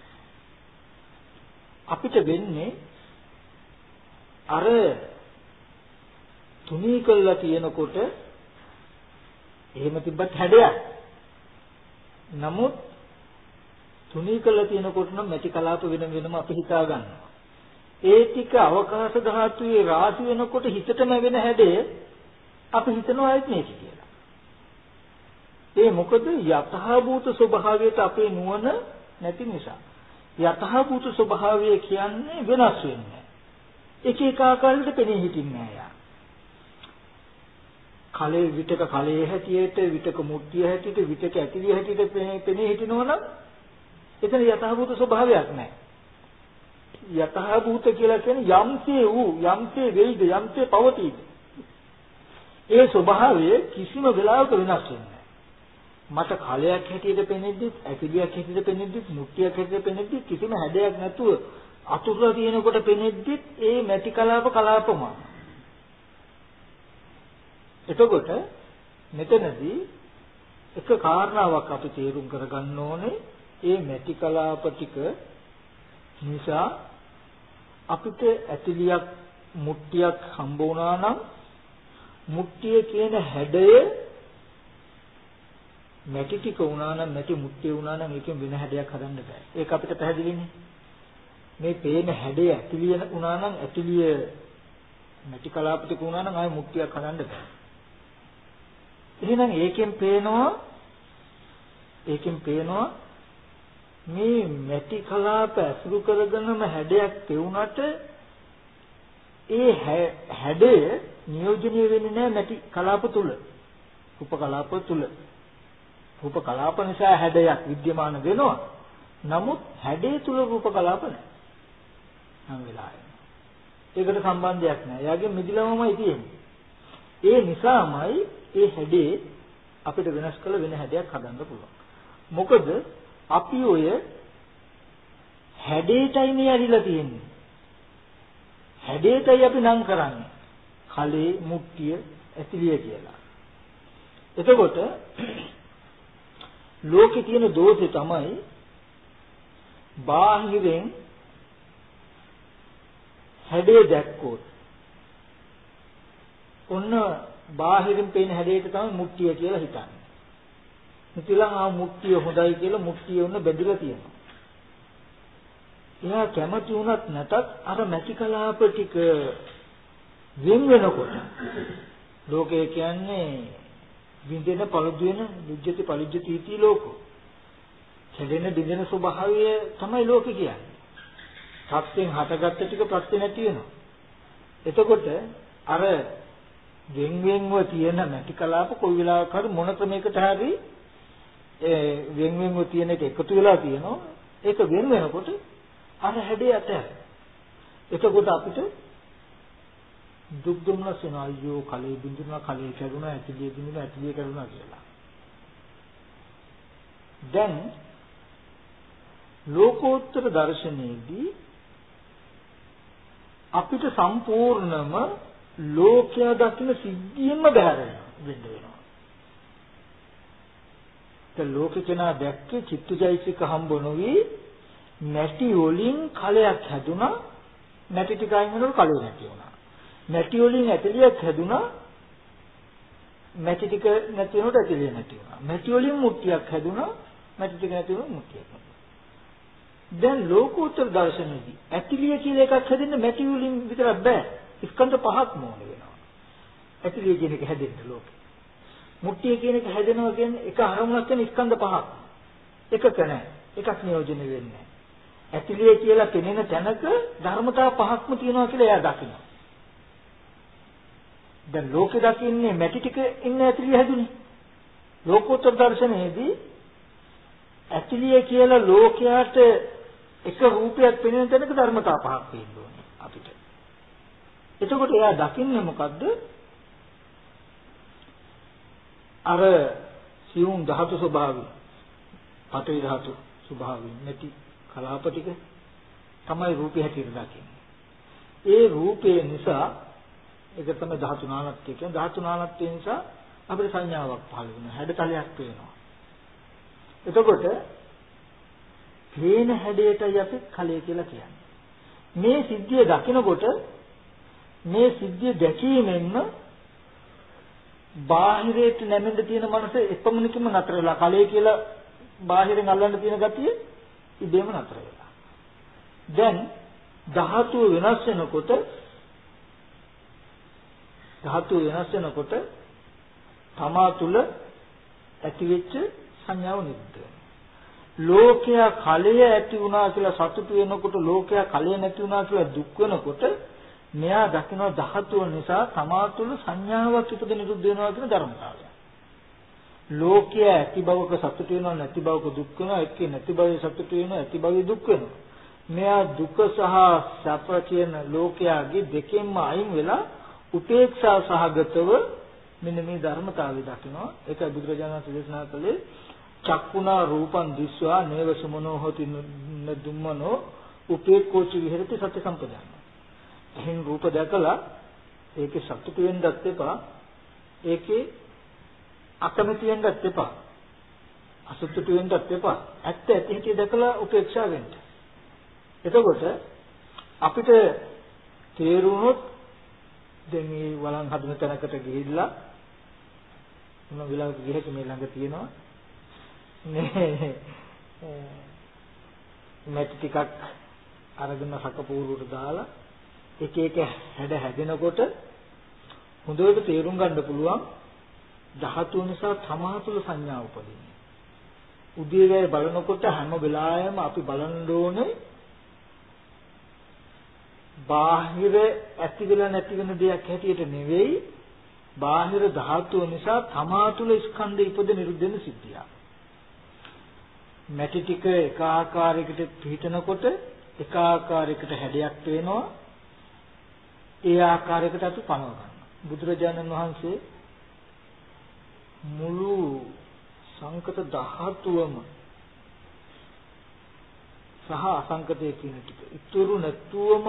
අපිට වෙන්නේ අර තුනී කළා කියනකොට එහෙම තිබ්බත් හැඩයක්. නමුත් තුනී කළා තියෙනකොට නම් මැටි කලාප වෙන වෙනම අපි හිතා ගන්නවා. ඒ ටික අවකාශ ධාතුවේ රාශි වෙනකොට හිතටම වෙන හැඩය අපි හිතනවා ඒත් මේක කියලා. ඒ මොකද යථාභූත ස්වභාවයට අපේ නුවණ නැති නිසා. යථාභූත ස්වභාවය කියන්නේ වෙනස් වෙන්නේ. එක එක ආකාරයකට පෙනී හිටින්නේ නෑ කලේ විතක කලේ හැටියට විතක මුට්ටිය හැටියට විතක ඇතිලිය හැටියට පෙනී හිටිනවනම් එතන යථාභූත ස්වභාවයක් නැහැ. යථාභූත කියලා කියන්නේ යම්සේ වූ යම්සේ වෙයිද යම්සේ පවතීද. ඒ ස්වභාවය කිසිම වෙලාවක වෙනස් වෙන්නේ මට කලයක් හැටියට පෙනෙද්දිත් ඇතිලියක් හැටියට පෙනෙද්දිත් මුට්ටියක් හැටියට පෙනෙද්දිත් කිසිම හැඩයක් නැතුව අතුරුලා තියෙනකොට පෙනෙද්දිත් ඒ මැටි කලාප කලාපම. එතකොට මෙතනදී එක කාරණාවක් අපි තේරුම් කරගන්න ඕනේ ඒ මැටි කලාප ටික නිසා අපිට ඇතිලියක් මුට්ටියක් හම්බ වුණා නම් මුට්ටිය කියන හැඩය මැටි ටික වුණා නම් මැටි මුට්ටිය වුණා නම් ඒකෙන් වෙන හැඩයක් හදන්න බෑ. ඒක අපිට පැහැදිලිනේ. මේ පේන හැඩය ඇතිලිය වුණා නම් ඇතිලිය මැටි කලාප ටික වුණා නම් ආයෙ මුට්ටියක් හදන්න බෑ. එහෙනම් ඒකෙන් පේනවා ඒකෙන් පේනවා මේ මැටි කලාප ඇසුරු කරගෙනම හැඩයක් පෙවුනට ඒ හැඩය නියෝජනය වෙන්නේ නැහැ මැටි කලාප තුල. රූප කලාප තුල. රූප කලාප නිසා හැඩයක් विद्यमान වෙනවා. නමුත් හැඩේ තුල රූප කලාප නැහැ. නම් වෙලාවේ. ඒකට සම්බන්ධයක් නැහැ. එයාගේ මිදිලමමයි තියෙන්නේ. ඒ නිසාමයි ඒ හැඩේ අපිට වෙනස් කළ වෙන හැඩයක් හදන්න පුළුවන්. මොකද අපි ඔය හැඩේටයි මේ ඇරිලා තියෙන්නේ. හැඩේටයි අපි නම් කරන්නේ. කලේ මුට්ටිය ඇතිලිය කියලා. එතකොට ලෝකේ තියෙන දෝෂේ තමයි බාහිරෙන් හැඩේ දැක්කොත් ඔන්න බාහිරින් පේන හැඩයට තමයි මුට්ටිය කියලා හිතන්නේ. හිතලා ආ මුක්තිය හොඳයි කියලා මුක්තිය උන්න බැඳිලා තියෙනවා. එයා කැමති වුණත් නැතත් අර මැටි කලාප ටික වෙන වෙනකොට ලෝකය කියන්නේ විඳින පළුදු වෙන විජ්ජති පරිජ්ජති ඉති ලෝකෝ. කැඩෙන බිඳෙන ස්වභාවය තමයි ලෝකෙ කියන්නේ. සත්‍යෙන් හටගත්ත ටික ප්‍රත්‍ය නැති වෙනවා. එතකොට අර වෙන් වෙන්ව තියෙන මැටි කලාප කොයි වෙලාවක හරි මොන ක්‍රමයකට හරි ඒ වෙන වෙනම තියෙන එක එකතු වෙලා තියෙනවා. ඒක වෙන වෙනකොට අර හැඩය ඇතැර. එතකොට අපිට දුක් දුම්නස් වෙනවා අයියෝ කලේ බින්දුනා කලේ කැඩුනා ඇතිලිය බින්දුනා ඇතිලිය කැඩුනා කියලා. දැන් ලෝකෝත්තර දර්ශනයේදී අපිට සම්පූර්ණම ලෝකයා දකින්න සිද්ධියෙන්ම බැහැර වෙන්න වෙනවා. ඒ ලෝකේ කෙනා දැක්කේ චිත්තජෛසික හම්බ නොවි නැටි වලින් කලයක් හැදුනා නැටි ටික අයින් වෙනකොට කලෙ නැති වුණා. නැටි වලින් ඇටලියක් හැදුනා නැටි ටික නැති වෙනකොට ඇටලිය නැති වුණා. නැටි වලින් මුට්ටියක් හැදුනා නැටි ටික නැති වෙනකොට මුට්ටියක් දැන් ලෝකෝත්තර දර්ශනයේදී ඇතිලිය කියලා එකක් හැදෙන්න මැටි වලින් විතරක් බෑ. ස්කන්ධ පහක් මොන වෙනවා. ඇතිලිය කියන එක හැදෙන්න ලෝකෙ. මුට්ටිය කියන එක හැදෙනවා කියන්නේ එක අරමුණක් තියෙන ස්කන්ධ පහක්. එකක නෑ. එකක් නියෝජනය වෙන්නේ ඇතිලිය කියලා පෙනෙන තැනක ධර්මතා පහක්ම තියෙනවා කියලා එයා දකිනවා. දැන් ලෝකෙ දකින්නේ මැටි ටික ඉන්න ඇතිලිය හැදුනේ. ලෝකෝත්තර දර්ශනයේදී ඇතිලිය කියලා ලෝකයට එක රූපයක් පෙනෙන තැනක ධර්මතා පහක් තියෙන්න ඕනේ අපිට. එතකොට එයා දකින්නේ මොකද්ද? අර සියුම් ධාතු ස්වභාවය, පඨවි ධාතු ස්වභාවය නැති කලාප ටික තමයි රූපේ හැටියට දකින්නේ. ඒ රූපේ නිසා ඒක තමයි ධාතු නානත්වය කියන්නේ. ධාතු නානත්වය නිසා අපිට සංඥාවක් පහළ වෙනවා. හැඩතලයක් පේනවා. එතකොට පේන හැඩයටයි අපි කලය කියලා කියන්නේ. මේ සිද්ධිය දකිනකොට මේ සිද්ධිය දැකීමෙන්ම බාහිරයට නැමෙන්න තියෙන මනස එපමණකින්ම නතර වෙලා කලය කියලා බාහිරෙන් අල්ලන්න තියෙන ගතිය ඉබේම නතර වෙලා. දැන් ධාතුව වෙනස් වෙනකොට ධාතුව වෙනස් වෙනකොට තමා තුල ඇතිවෙච්ච සංඥාව නිරුද්ධ වෙනවා. ලෝකයා කලය ඇති වුණා කියලා සතුටු වෙනකොට ලෝකයා කලය නැති වුණා කියලා දුක් වෙනකොට මෙයා දකින ධාතුව නිසා තමා තුළ සංඥාවක් ඉපද නිරුද්ධ වෙනවා කියන ධර්මතාවය. ලෝකයේ ඇති බවක සතුටු වෙනවා නැති බවක දුක් වෙනවා එක්කේ නැති බවේ සතුටු වෙනවා ඇති බවේ දුක් වෙනවා. මෙයා දුක සහ සැප කියන ලෝකයාගේ දෙකෙන්ම අයින් වෙලා උපේක්ෂා සහගතව මෙන්න මේ ධර්මතාවය දකිනවා. ඒක බුදුරජාණන් වහන්සේ දේශනා කළේ චක්කුණා රූපං දිස්වා නේව සමනෝ හොති දුම්මනෝ උපේක්ඛෝච විහෙරති සත්‍ය සම්පදාන. එහෙන් රූප දැකලා ඒකේ සතුටු වෙන්නත් එපා. ඒකේ අකමැති වෙන්නත් එපා. අසතුටු වෙන්නත් එපා. ඇත්ත ඇති හැටි දැකලා උපේක්ෂා වෙන්න. එතකොට අපිට තේරුණොත් දැන් මේ වළං හදන තැනකට ගිහිල්ලා මොන වෙලාවක ගිහක මේ ළඟ තියෙනවා මේ මැටි ටිකක් අරගෙන සකපූරුවට දාලා එක එක හැඩ හැදෙනකොට හොඳට තේරුම් ගන්න පුළුවන් ධාතු නිසා තමා තුළ සංඥා උපදින්නේ. උදේවැය බලනකොට හැම වෙලාවෙම අපි බලන්න ඕනේ බාහිර ඇති වෙලා නැති වෙන දෙයක් හැටියට නෙවෙයි බාහිර ධාතුව නිසා තමා තුළ ස්කන්ධ ඉපද නිරුද්ධ වෙන සිද්ධියක්. මැටි ටික එක ආකාරයකට පිහිටනකොට එක ආකාරයකට හැඩයක් වෙනවා ඒ ආකාරයකට අපි පනව ගන්නවා බුදුරජාණන් වහන්සේ මුළු සංකත ධාතුවම සහ අසංකතය කියන ටික ඉතුරු නැතුවම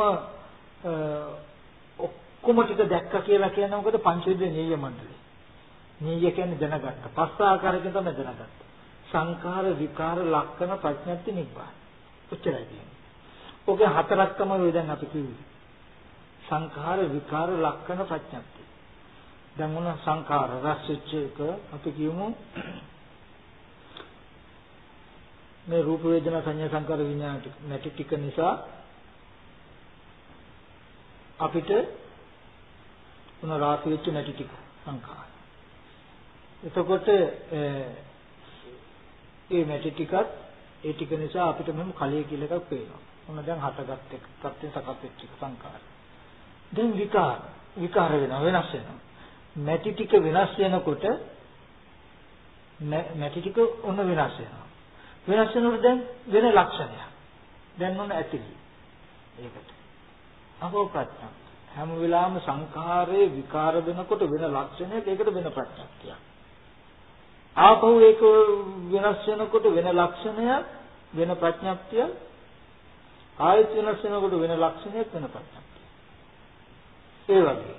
ඔක්කොම ටික දැක්ක කියලා කියන මොකද පංචවිද නීය මණ්ඩලය. නීය කියන්නේ දැනගත්ත. පස් ආකාරයකින් තමයි දැනගත්ත. සංඛාර විකාර ලක්ෂණ ප්‍රඥප්ති නිබ්බාන. ඔච්චරයි කියන්නේ. ඔගේ හතරක් තමයි දැන් අපි කිව්වේ. සංඛාර විකාර ලක්ෂණ ප්‍රඥප්ති. දැන් මොන සංඛාර රසෙච්ච එක අපි කියමු මේ රූප වේදනා සංඥා සංකාර විඥාන නැති ටික නිසා අපිට මොන රාශි වෙච්ච නැති ටික සංඛාර. එතකොට ඒ මැටි ටිකත් ඒ ටික නිසා අපිට මෙහෙම කලිය කියලා එකක් පේනවා. මොන දැන් හටගත් එක ප්‍රත්‍යයෙන් සකස් වෙච්ච එක සංකාර. දැන් විකාර විකාර වෙනවා වෙනස් වෙනවා. මැටි ටික වෙනස් වෙනකොට මැටි ටික ඔන්න වෙනස් වෙනවා. වෙනස් වෙනකොට දැන් වෙන ලක්ෂණයක්. දැන් ඔන්න ඇතිලි. ඒකට. අපෝ ප්‍රඥා. හැම වෙලාවෙම සංඛාරයේ විකාර වෙනකොට වෙන ලක්ෂණයක් ඒකට වෙන ප්‍රඥාවක්. ආපහු ඒක වෙනස් වෙනකොට වෙන ලක්ෂණයක් වෙන ප්‍රඥප්තිය ආයත වෙනස් වෙනකොට වෙන ලක්ෂණයක් වෙන ප්‍රඥප්තිය. ඒ වගේ.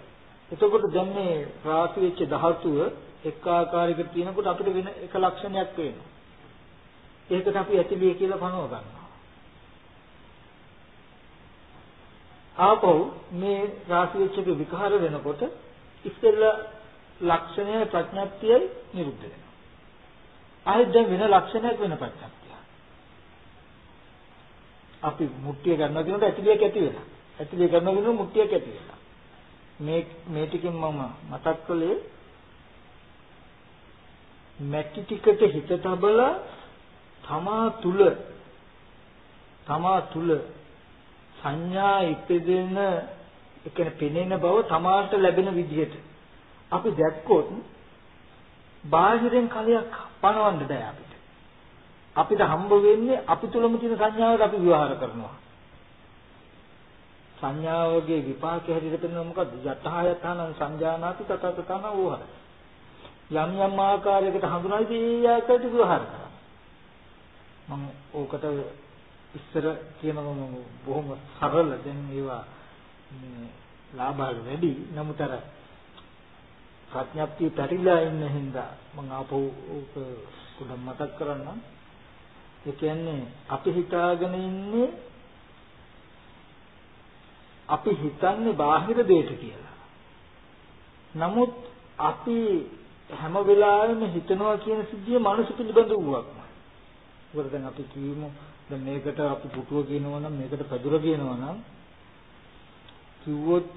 එතකොට දැන් මේ රාශි වෙච්ච ධාතුව එක් ආකාරයකට තියෙනකොට අපිට වෙන එක ලක්ෂණයක් වෙනවා. ඒකට අපි ඇතිලිය කියලා පනව ගන්නවා. ආපහු මේ රාශි වෙච්ච එක විකාර වෙනකොට ඉස්සෙල්ලා ලක්ෂණය ප්‍රඥප්තියයි නිරුද්ධ වෙනවා. ආයෙත් දැන් වෙන ලක්ෂණයක් වෙන ප්‍රඥප්තිය. අපි මුට්ටිය ගන්නවා කියනකොට ඇතිලියක් ඇති වෙනවා. ඇතිලිය ගන්නවා කියනකොට මුට්ටියක් ඇති වෙනවා. මේ මේ ටිකෙන් මම මතක් කළේ මැටි ටිකට හිත තබලා තමා තුල තමා තුල සංඥා ඉපදෙන ඒ කියන්නේ පෙනෙන බව තමාට ලැබෙන විදිහට අපි දැක්කොත් බාහිරෙන් කලයක් පණවන්න බෑ අපිට. අපිට හම්බ වෙන්නේ අපි තුලම තියෙන සංඥාවට අපි විවහාර කරනවා. සංඥාවගේ විපාක හැටියට පෙන්වන මොකද්ද? යතහයතන සංජානාති තතතතන වූහර. යම් යම් ආකාරයකට හඳුනායි ඒ ආකාරයට විවහාර කරනවා. මම ඕකට ඉස්සර කියනවා බොහොම සරල දැන් ඒවා මේ ලාභාල වැඩි නමුත් අර ප්‍රඥප්තිය පැටලිලා ඉන්න හින්දා මම ආපහු ඕක පොඩ්ඩක් මතක් කරන්නම් ඒ කියන්නේ අපි හිතාගෙන ඉන්නේ අපි හිතන්නේ බාහිර දෙයට කියලා. නමුත් අපි හැම වෙලාවෙම හිතනවා කියන සිද්ධිය මනස පිළිබඳ වූවක්මයි. මොකද දැන් අපි කියමු දැන් මේකට අපි පුටුව කියනවා නම් මේකට පැදුර කියනවා නම් කිව්වොත්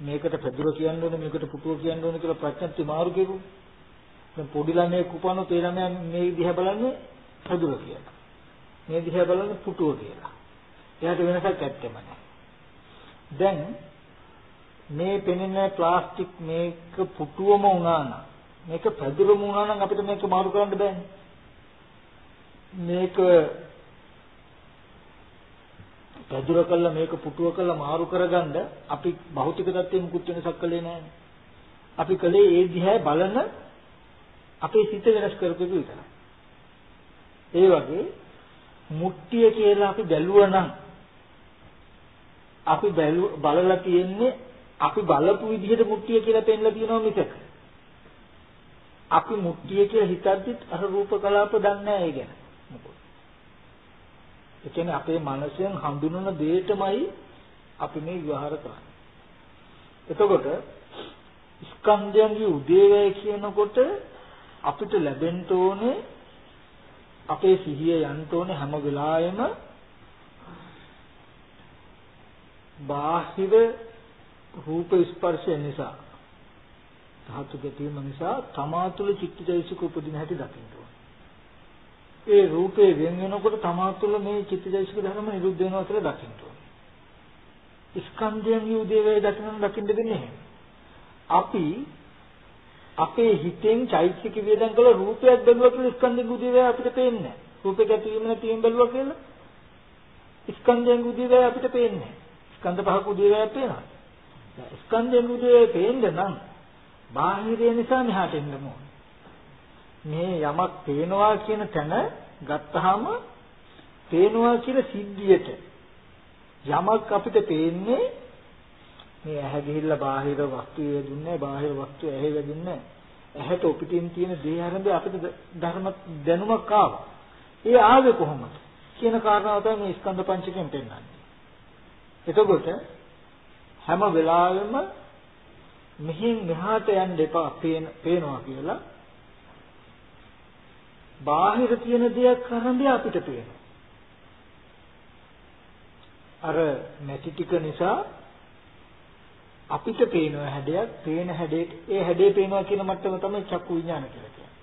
මේකට පැදුර කියන්න ඕනේ මේකට පුටුව කියන්න ඕනේ කියලා ප්‍රඥප්ති මාරු කෙරු. දැන් පොඩි ළමයෙක් උපන්නොත් ඒ ළමයා මේ දිහා බලන්නේ පැදුර කියලා. මේ දිහා බලන්නේ පුටුව කියලා. එයාට වෙනසක් ඇත්තෙම නැහැ. දැන් මේ පෙනෙන ප්ලාස්ටික් මේක පුටුවම වුණා නම් මේක පැදුරම වුණා නම් අපිට මේක මාරු කරන්න බෑනේ. මේක පැදුර කළා මේක පුටුව කළා මාරු කරගන්න අපි භෞතික தත්ත්වෙ මුකුත් වෙනසක් කළේ නැහැ. අපි කළේ ඒ දිහා බලන අපේ සිත වෙනස් කරපු එක විතරයි. ඒ වගේ මුට්ටිය කියලා අපි බැලුවා නම් අපි බලලා තියෙන්නේ අපි බලපු විදිහට මුට්ටිය කියලා පෙන්ලා තියෙනවා මිසක අපි මුට්ටිය කියලා හිතද්දිත් අර රූප කලාප දන්නේ නැහැ ඒ ගැන. මොකද ඒ කියන්නේ අපේ මනසෙන් හඳුනන දෙයටමයි අපි මේ විවහාර කරන්නේ. එතකොට ස්කන්ධයන්ගේ උදේවැය කියනකොට අපිට ලැබෙන්න ඕනේ අපේ සිහිය යන්න ඕනේ හැම වෙලාවෙම බාහිර රූප ස්පර්ශය නිසා ධාතු ගැටීම නිසා තමා තුළ චිත්තජයසික උපදින හැටි දකින්න ඒ රූපේ වෙන වෙනකොට තමා තුළ මේ චිත්තජයසික ධර්ම නිරුද්ධ වෙනවා කියලා දකින්න ඕනේ. ස්කන්ධයන්ගේ උදේවේ දකින්න දකින්න දෙන්නේ අපි අපේ හිතෙන් චෛත්‍යික වේදන් කළ රූපයක් බැලුවා කියලා ස්කන්ධයන්ගේ උදේවේ අපිට පේන්නේ නැහැ. රූපේ ගැටීම නැතිවෙන් බැලුවා කියලා ස්කන්ධයන්ගේ උදේවේ අපිට පේන්නේ නැහැ. ස්කන්ධ පහක උදේවැයක් පේනවා. ස්කන්ධයෙන් උදේවැය පේන්න නම් බාහිරය නිසා මෙහාට එන්න ඕනේ. මේ යමක් පේනවා කියන තැන ගත්තාම පේනවා කියන සිද්ධියට යමක් අපිට පේන්නේ මේ ඇහැ ගිහිල්ලා බාහිර වස්තු වේදුන්නේ බාහිර වස්තු ඇහැ වේදුන්නේ ඇහැට ඔපිටින් තියෙන දේ හැරෙන්නේ අපිට ධර්ම දැනුමක් ආවා. ඒ ආවේ කොහොමද? කියන කාරණාව තමයි මේ ස්කන්ධ පංචකයෙන් පෙන්වන්නේ. එතකොට හැම වෙලාවෙම මෙහෙන් මෙහාට යන්න එපා පේනවා කියලා බාහිර තියෙන දෙයක් කරන්නේ අපිට පේනවා. අර නැති ටික නිසා අපිට පේන හැඩයක් පේන හැඩයට ඒ හැඩේ පේනවා කියන මට්ටම තමයි චක්කු විඥාන කියලා කියන්නේ.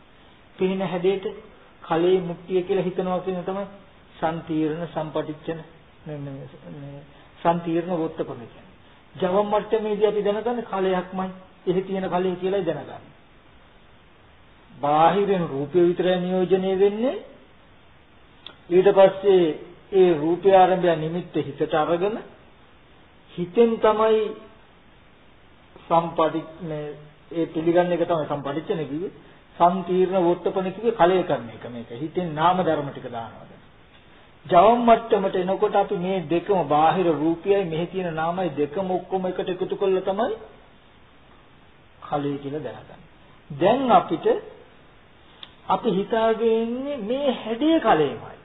පේන හැඩයට කලේ මුක්තිය කියලා හිතනවා කියන තමයි සම්තිර්ණ සම්පටිච්ඡන සම්තිර්ණ වොත්තපන කියන්නේ. ජවම් මට්ටමේදී අපි දැනගන්නේ කලයක්මයි. එහි තියෙන කලය කියලායි දැනගන්නේ. බාහිරින් රූපය විතරයි නියෝජනය වෙන්නේ. ඊට පස්සේ ඒ රූපය ආරම්භය නිමිත්ත හිතට අරගෙන හිතෙන් තමයි සම්පටිච්ඡනේ ඒ පිළිගන්න එක තමයි සම්පටිච්ඡන කිව්වේ. සම්තිර්ණ වොත්තපන කිව්වේ කලය කරන එක මේක. හිතෙන් නාම ධර්ම ටික දානවා. ජවම් මට්ටමට එනකොට අපි මේ දෙකම බාහිර රූපයයි මෙහි තියෙන නාමයි දෙකම ඔක්කොම එකට එකතු කළා තමයි කලයේ කියලා දැනගන්නේ. දැන් අපිට අපි හිතාගෙන ඉන්නේ මේ හැඩය කලෙමයි.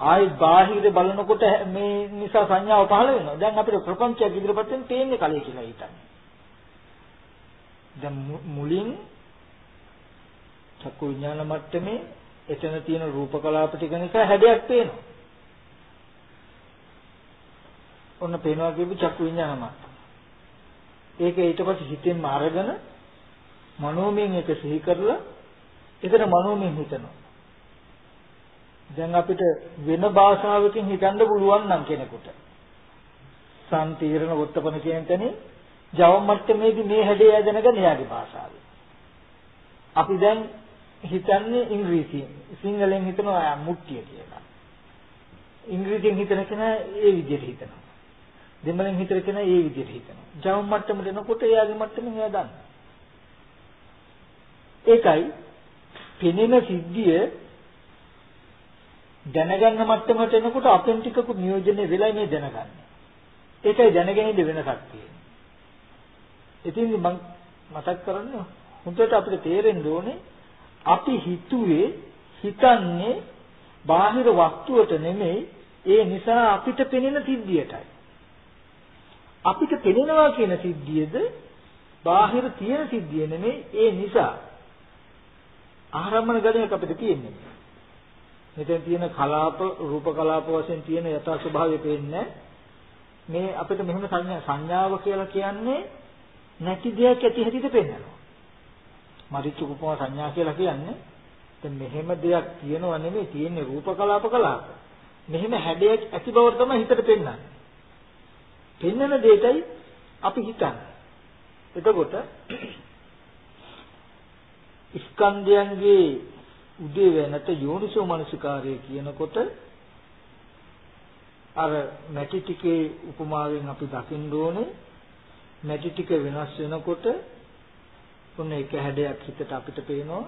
ආයි බාහිර බලනකොට මේ නිසා සංඥාව පහළ වෙනවා. දැන් අපිට ප්‍රපංචයක් ඉදිරියපත් වෙන තේන්නේ කලයේ කියලා හිතන්නේ. දැන් මුලින් චක්කු විඥාන මට්ටමේ එතන තියෙන රූප කලාප ටික නිසා හැඩයක් පේනවා. ඔන්න පේනවා කියපු චක්කු විඥාන මට්ටම. ඒක ඊට පස්සේ හිතෙන්ම අරගෙන මනෝමයෙන් එක සිහි කරලා එතන මනෝමයෙන් හිතනවා. දැන් අපිට වෙන භාෂාවකින් හිතන්න පුළුවන් නම් කෙනෙකුට සම්තීරණ වොත්තපන කියන තැනේ ජව මට්ටමේදී මේ හැඩය දැනගෙන එයාගේ භාෂාවෙන් අපි දැන් හිතන්නේ ඉංග්‍රීසියෙන්. සිංහලෙන් හිතනවා මුට්ටිය කියලා. ඉංග්‍රීසියෙන් හිතන කෙනා ඒ විදිහට හිතනවා. දෙමළෙන් හිතන කෙනා ඒ විදිහට හිතනවා. ජව මට්ටමට එනකොට එයාගේ මට්ටමෙන් එයා දන්නවා. ඒකයි පෙනෙන සිද්ධිය දැනගන්න මට්ටමට එනකොට අපෙන් ටිකකුත් නියෝජනය වෙලා මේ දැනගන්නේ. ඒකයි දැනගැනීමේ වෙනසක් තියෙන්නේ. ඉතින් මම මතක් කරන්නේ හොඳට අපිට තේරෙන්න ඕනේ අපි හිතුවේ හිතන්නේ බාහිර වස්තුවට නෙමෙයි ඒ නිසා අපිට පෙනෙන සිද්ධියටයි. අපිට පෙනෙනවා කියන සිද්ධියද බාහිර තියෙන සිද්ධිය නෙමෙයි ඒ නිසා ආරම්භන ගණයක් අපිට තියෙන්නේ. මෙතන තියෙන කලාප රූප කලාප වශයෙන් තියෙන යථා ස්වභාවය පේන්නේ මේ අපිට මෙහෙම සංඥා සංඥාව කියලා කියන්නේ නැති දෙයක් ඇති හැටිද පෙන්වනවා. මරිච්ච කුපම සංඥා කියලා කියන්නේ දැන් මෙහෙම දෙයක් තියෙනව නෙමෙයි තියෙන්නේ රූප කලාප කලාප. මෙහෙම හැඩයක් ඇති බව තමයි හිතට පෙන්වන්නේ. පෙන්වන දෙයටයි අපි හිතන්නේ. එතකොට ස්කන්ධයන්ගේ උදේ වෙනත යෝනිසෝ මනසිකාරය කියනකොට අර මැටි ටිකේ උපමාවෙන් අපි දකින්න ඕනේ මැටි ටික වෙනස් වෙනකොට ඔන්න එක හැඩයක් හිතට අපිට පේනවා.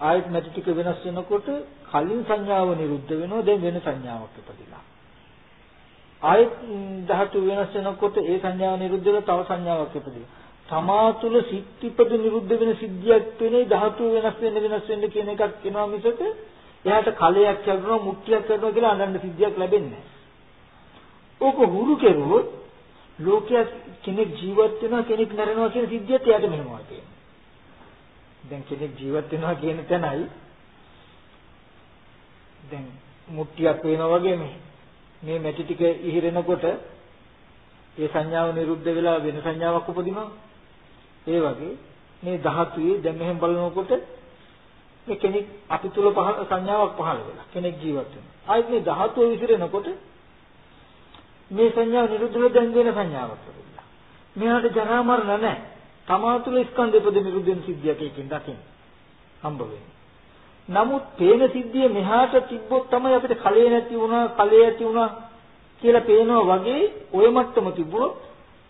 ආයෙත් මැටි ටික වෙනස් වෙනකොට කලින් සංඥාව නිරුද්ධ වෙනවා දැන් වෙන සංඥාවක් ඉපදිලා ආයෙත් ධාතු වෙනස් වෙනකොට ඒ සංඥාව නිරුද්ධ වෙලා තව සංඥාවක් ඉපදිලා තමා තුළ සිත් ඉපද නිරුද්ධ වෙන සිද්ධියක් වෙන්නේ ධාතු වෙනස් වෙන්න වෙනස් වෙන්න කියන එකක් වෙනවා මිසක එයාට කලයක් කරනවා මුක්තියක් කරනවා කියලා අඳන්න සිද්ධියක් ලැබෙන්නේ නැහැ. ඕක හුරු කෙරුවොත් ලෝකයක් කෙනෙක් ජීවත් වෙනවා කෙනෙක් මැරෙනවා කියන සිද්ධියත් එයාට මෙහෙමවා තියෙනවා. දැන් කෙනෙක් ජීවත් වෙනවා කියන තැනයි දැන් මුට්ටියක් වෙනවා වගේ මේ මේ මැටි ටික ඉහිරෙනකොට ඒ සංඥාව නිරුද්ධ වෙලා වෙන සංඥාවක් උපදිනවා ඒ වගේ මේ ධාතුවේ දැන් මෙහෙම බලනකොට මේ කෙනෙක් අපි තුල පහළ සංඥාවක් පහළ වෙලා කෙනෙක් ජීවත් වෙනවා. ආයෙත් මේ ධාතුව විසිරෙනකොට මේ සංඥාව නිරුද්ධ වෙලා දැන් වෙන සංඥාවක් තිබුණා. මෙයාට ජරා මරණ නැහැ. තමා තුල ස්කන්ධ උපද නිරුද්ධ වෙන සිද්ධියක් එකකින් දකින්න හම්බ වෙන්නේ. නමුත් පේන සිද්ධිය මෙහාට තිබ්බොත් තමයි අපිට කලේ නැති වුණා, කලේ ඇති වුණා කියලා පේනවා වගේ ওই මට්ටම තිබුණොත්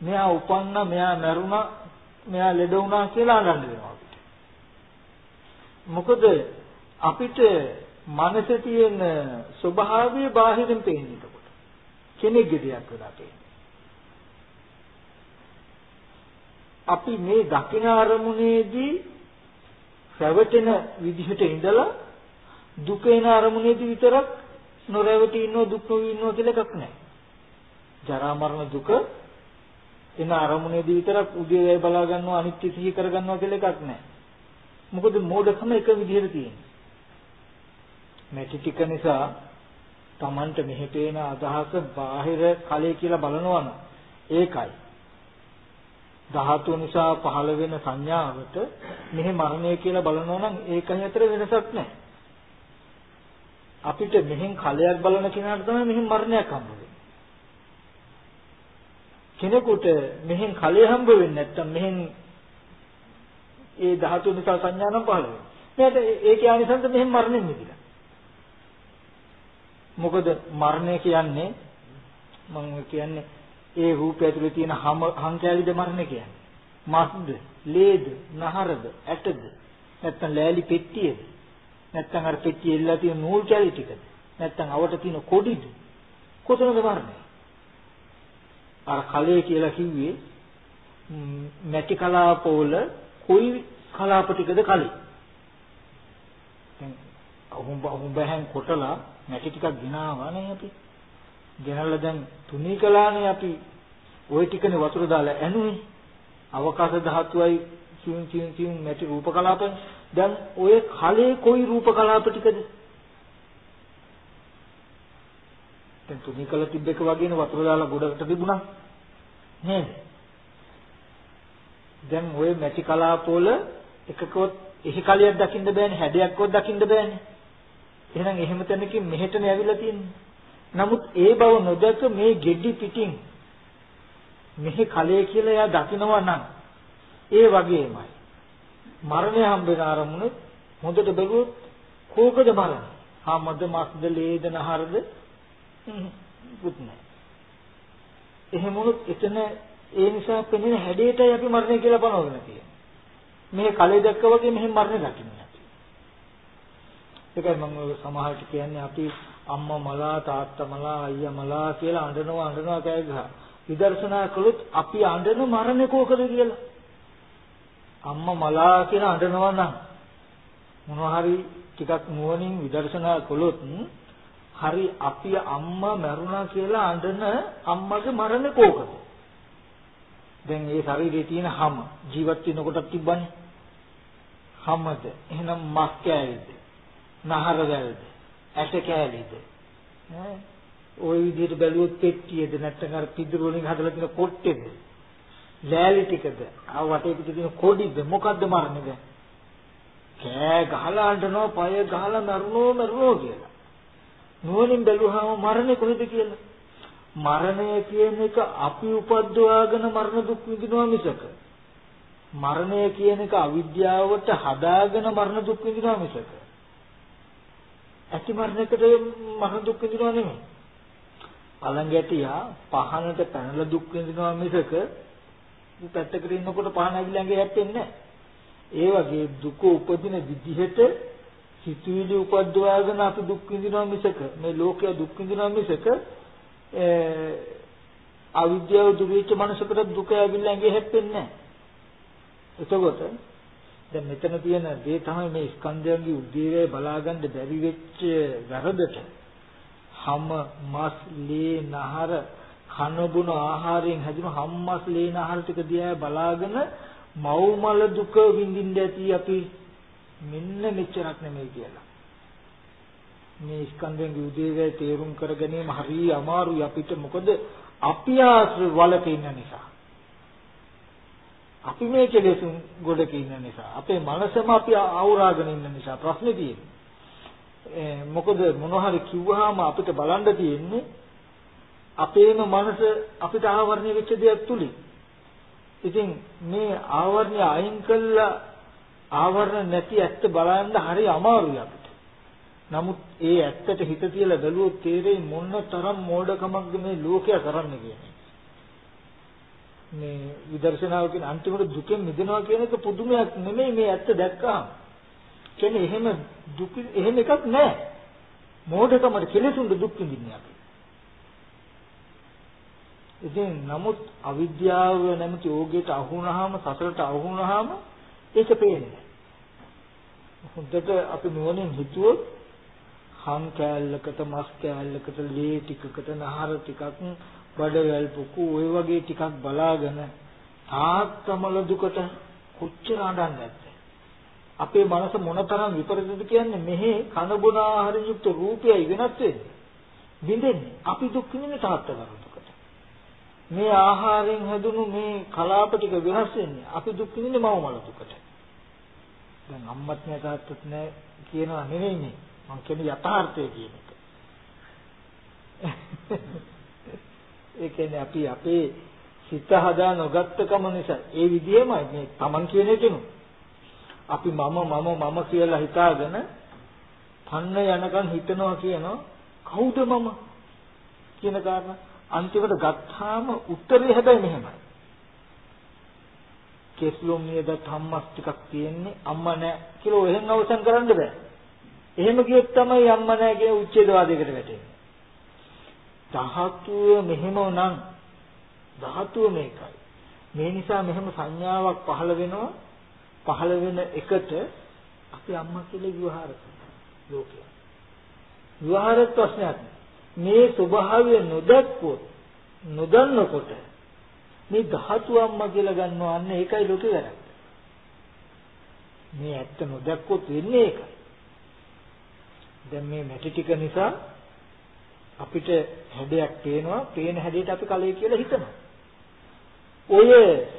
මෙයා උපන්නා, මෙයා මැරුණා, මෙයා ලෙඩ වුණා කියලා අඬන්න වෙනවා අපිට. මොකද අපිට මනසේ තියෙන ස්වභාවය බාහිරින් පේන්නේ එතකොට. කෙනෙක්ගේ දෙයක් වෙලා පේන්නේ. අපි මේ දකින අරමුණේදී රැවටෙන විදිහට ඉඳලා දුක එන අරමුණේදී විතරක් නොරැවටි ඉන්නව දුක් නොවි ඉන්නව කියලා එකක් නැහැ. ජරා මරණ දුක එන අරමුණේදී විතරක් උදේ බලා ගන්නවා අනිත්‍ය සිහි කර ගන්නවා කියලා එකක් නැහැ. මොකද මෝඩකම එක විදිහට තියෙනවා. මැටි ටික නිසා Tamanට මෙහෙ පේන අදහස බාහිර කලයේ කියලා බලනවනම් ඒකයි. ධාතු නිසා පහළ වෙන සංඥාවට මෙහි මරණය කියලා බලනවා නම් ඒකයි අතර වෙනසක් නැහැ. අපිට මෙහෙන් කලයක් බලන කෙනාට තමයි මෙහෙන් මරණයක් හම්බ වෙන්නේ. කෙනෙකුට මෙහෙන් කලයේ හම්බ වෙන්නේ නැත්තම් මෙහෙන් ඒ ධාතු නිසා සංඥානම් පහළ වෙනවා. මෙයාට ඒකේ ආනිසංස මෙහෙන් මරණයෙන් මිදිලා. මොකද මරණය කියන්නේ මම කියන්නේ ඒ රූපය ඇතුලේ තියෙන හම් කැලිද මරණය කියන්නේ. මස්ද, ලේද, නහරද, ඇටද, නැත්තම් ලෑලි පෙට්ටියද, නැත්තම් අර පෙට්ටිය එල්ලලා තියෙන නූල් කැලි ටිකද. නැත්තම් අවට තියෙන කොඩිද? කොතනද මරණය? අර කලයේ කියලා කිව්වේ මැටි කලාපවල කොයි කලාප ටිකද කලේ? දැන් අහුඹ අහුඹහෙන් කොටලා මැටි ටිකක් ගෙනාවානේ අපි. ගෙනල්ලා දැන් තුනී කළානේ අපි ওই ටිකනේ වතුර දාලා ඇනුනේ. අවකාශ ධාතුවයි චින් චින් චින් මැටි රූප කලාපෙන් දැන් ඔය කලේ කොයි රූප කලාප ටිකද? දැන් තුනී කළ තිබ්බක වගේනේ වතුර දාලා ගොඩකට තිබුණා. නේද? දැන් ওই මැටි කලාපවල එකකවත් එහි කලියක් දකින්න බෑනේ හැඩයක්වත් දකින්න බෑනේ. එහෙනම් එහෙම තැනකින් මෙහෙටනේ ඇවිල්ලා තියෙන්නේ. නමුත් ඒ බව නොදක මේ ගෙඩි පිටින් මෙහි කලයේ කියලා එයා දකිනවා නම් ඒ වගේමයි. මරණය හම්බෙන අරමුණ හොඳට බැලුවොත් කෝකද මරණය? හාමද මස්ද ලේද නහරද පුත් නැහැ. එහෙම වුණොත් එතන ඒ නිසා පෙනෙන හැඩයටයි අපි මරණය කියලා බලවගෙන තියෙන්නේ. මේ කලේ දැක්ක වගේ මෙහෙම මරණය දකින්නේ. ඒකයි මම සමහරට කියන්නේ අපි අම්මා මලා තාත්තා මලා අයියා මලා කියලා අඬනවා අඬනවා කෑ ගහ. විදර්ශනා කළොත් අපි අඬන මරණේ කෝකද කියලා. අම්මා මලා කියලා අඬනවා නම් මොනවා හරි ටිකක් නුවණින් විදර්ශනා කළොත් හරි අපි අම්මා මැරුණා කියලා අඬන අම්මගේ මරණේ කෝකද? දැන් මේ ශරීරයේ තියෙන හැම ජීවත් වෙනකොට තිබ්බනේ. හැමද එහෙනම් මස් කෑලිද? නහර වැල්ද? ඇට කෑලිද? ඈ ওই විදිහට බැලුවොත් පෙට්ටියද නැත්නම් අර පිදුරු වලින් හදලා තියෙන කොට්ටේද? ලෑලි ටිකද? ආ වටේ පිට තියෙන කොඩිද? මොකද්ද මරන්නේ කෑ ගහලා අඬනවා, පය ගහලා මරුණෝ මරුණෝ කියලා. නුවණින් බැලුවාම මරණය කොහෙද කියලා. මරණය කියන එක අපි උපද්දවාගෙන මරණ දුක් විඳිනවා මිසක මරණය කියන එක අවිද්‍යාවට හදාගෙන මරණ දුක් විඳිනවා මිසක ඇති මරණයකට මරණ දුක් විඳිනවා නෙමෙයි. පළඟැටියා පහනට පැනලා දුක් විඳිනවා මිසක පැත්තකට ඉන්නකොට පහන ඇවිල්ලා ඇඟේ හැප්පෙන්නේ ඒ වගේ දුක උපදින විදිහට සිතුවිලි උපද්දවාගෙන අපි දුක් විඳිනවා මිසක මේ ලෝකය දුක් විඳිනවා මිසක අවිද්‍යාව දුරිච්ච මනසකට දුක ඇවිල්ලා ඇඟේ හැප්පෙන්නේ නැහැ. එතකොට දැන් මෙතන තියෙන දේ තමයි මේ ස්කන්ධයන්ගේ උද්දීරය බලාගන්න බැරි වෙච්ච වැරදට හැම මස් ලේ නහර කන බොන ආහාරයෙන් හැදුණු හම්මස් ලේ නහර ටික දිහා බලාගෙන මව්මල දුක විඳින්න ඇති අපි මෙන්න මෙච්චරක් නෙමෙයි කියලා. මේ ස්කන්ධයන්ගේ උදේවැය තේරුම් කර ගැනීම හරිය අමාරුයි අපිට මොකද අපි ආශ්‍රය වලක ඉන්න නිසා. අපි මේ කෙලෙසුන් ගොඩක ඉන්න නිසා අපේ මනසම අපි අවුරාගෙන ඉන්න නිසා ප්‍රශ්නේ තියෙන්නේ. මොකද මොන හරි කිව්වහම අපිට බලන්න තියෙන්නේ අපේම මනස අපිට ආවරණය වෙච්ච දෙයක් තුලින්. ඉතින් මේ ආවරණය අයින් කළා ආවරණ නැති ඇත්ත බලන්න හරි අමාරුයි අපිට. නමුත් ඒ ඇත්තට හිත තියලා බැලුවොත් තේරෙයි මොන තරම් මෝඩකමක්ද මේ ලෝකයා කරන්නේ කියන්නේ මේ විදර්ශනාව කියන අන්තිමට දුකෙන් මිදෙනවා කියන එක පුදුමයක් නෙමෙයි මේ ඇත්ත දැක්කහම. කියන්නේ එහෙම දුක එහෙම එකක් නැහැ. මෝඩකමට කෙලෙසුන්ට දුක් විඳින්නේ අපි. ඉතින් නමුත් අවිද්‍යාව නැමැති ඕගයට අහු වුණාම සසරට අහු වුණාම ඒක පේන්නේ හොඳට අපි නුවණින් හිතුවොත් හම් කෑල්ලකට මස් කෑල්ලකට ලේ ටිකකට නහර ටිකක් බඩවැල් පුකු ওই වගේ ටිකක් බලාගෙන තාත්තමල දුකට කොච්චර අඬන්නේද අපේ මනස මොනතරම් විපරිතද කියන්නේ? මෙහි කන බොන ආහාරයෙන් යුක්ත රූපයයි වෙනස් වෙන්නේ. විඳින්නේ අපි දුක් විඳින තාත්තමල දුකට. මේ ආහාරයෙන් හැදුණු මේ කලාප ටික වෙනස් වෙන්නේ අපි දුක් විඳින්නේ මවමල දුකට. දැන් අම්මත් නෑ තාත්තත් නෑ කියනවා නෙවෙයි මේ. මං කියන්නේ යථාර්ථය කියන එක. ඒ කියන්නේ අපි අපේ සිත හදා නොගත්තකම නිසා ඒ විදිහමයි මේ Taman කියන එකනු. අපි මම මම මම කියලා හිතාගෙන පන්න යනකන් හිතනවා කියනවා කවුද මම කියන කාරණා අන්තිමට ගත්තාම උත්තරේ හැබැයි මෙහෙමයි. කෙස්ලොම් නියද ධම්මස් ටිකක් තියෙන්නේ අම්මා නෑ කියලා එහෙන් අවසන් කරන්න බෑ. එහෙම කියොත් තමයි අම්මා නැහැ කියන උච්ඡේදවාදයකට වැටෙන්නේ. ධාතුව මෙහෙම නම් ධාතුව මේකයි. මේ නිසා මෙහෙම සංඥාවක් පහළ වෙනවා. පහළ වෙන එකට අපි අම්මා කියලා විවහාර කරනවා ලෝකයා. විවහාරත් ප්‍රශ්නයක් මේ ස්වභාවය නොදක්කොත් නොදන්නකොට මේ ධාතු අම්මා කියලා ගන්නවා අන්න ඒකයි ලෝකේ වැරද්ද. මේ ඇත්ත නොදක්කොත් වෙන්නේ ඒකයි. දැන් මේ මැටි ටික නිසා අපිට හැඩයක් පේනවා, පේන හැඩයට අපි කලයි කියලා හිතනවා. ඔය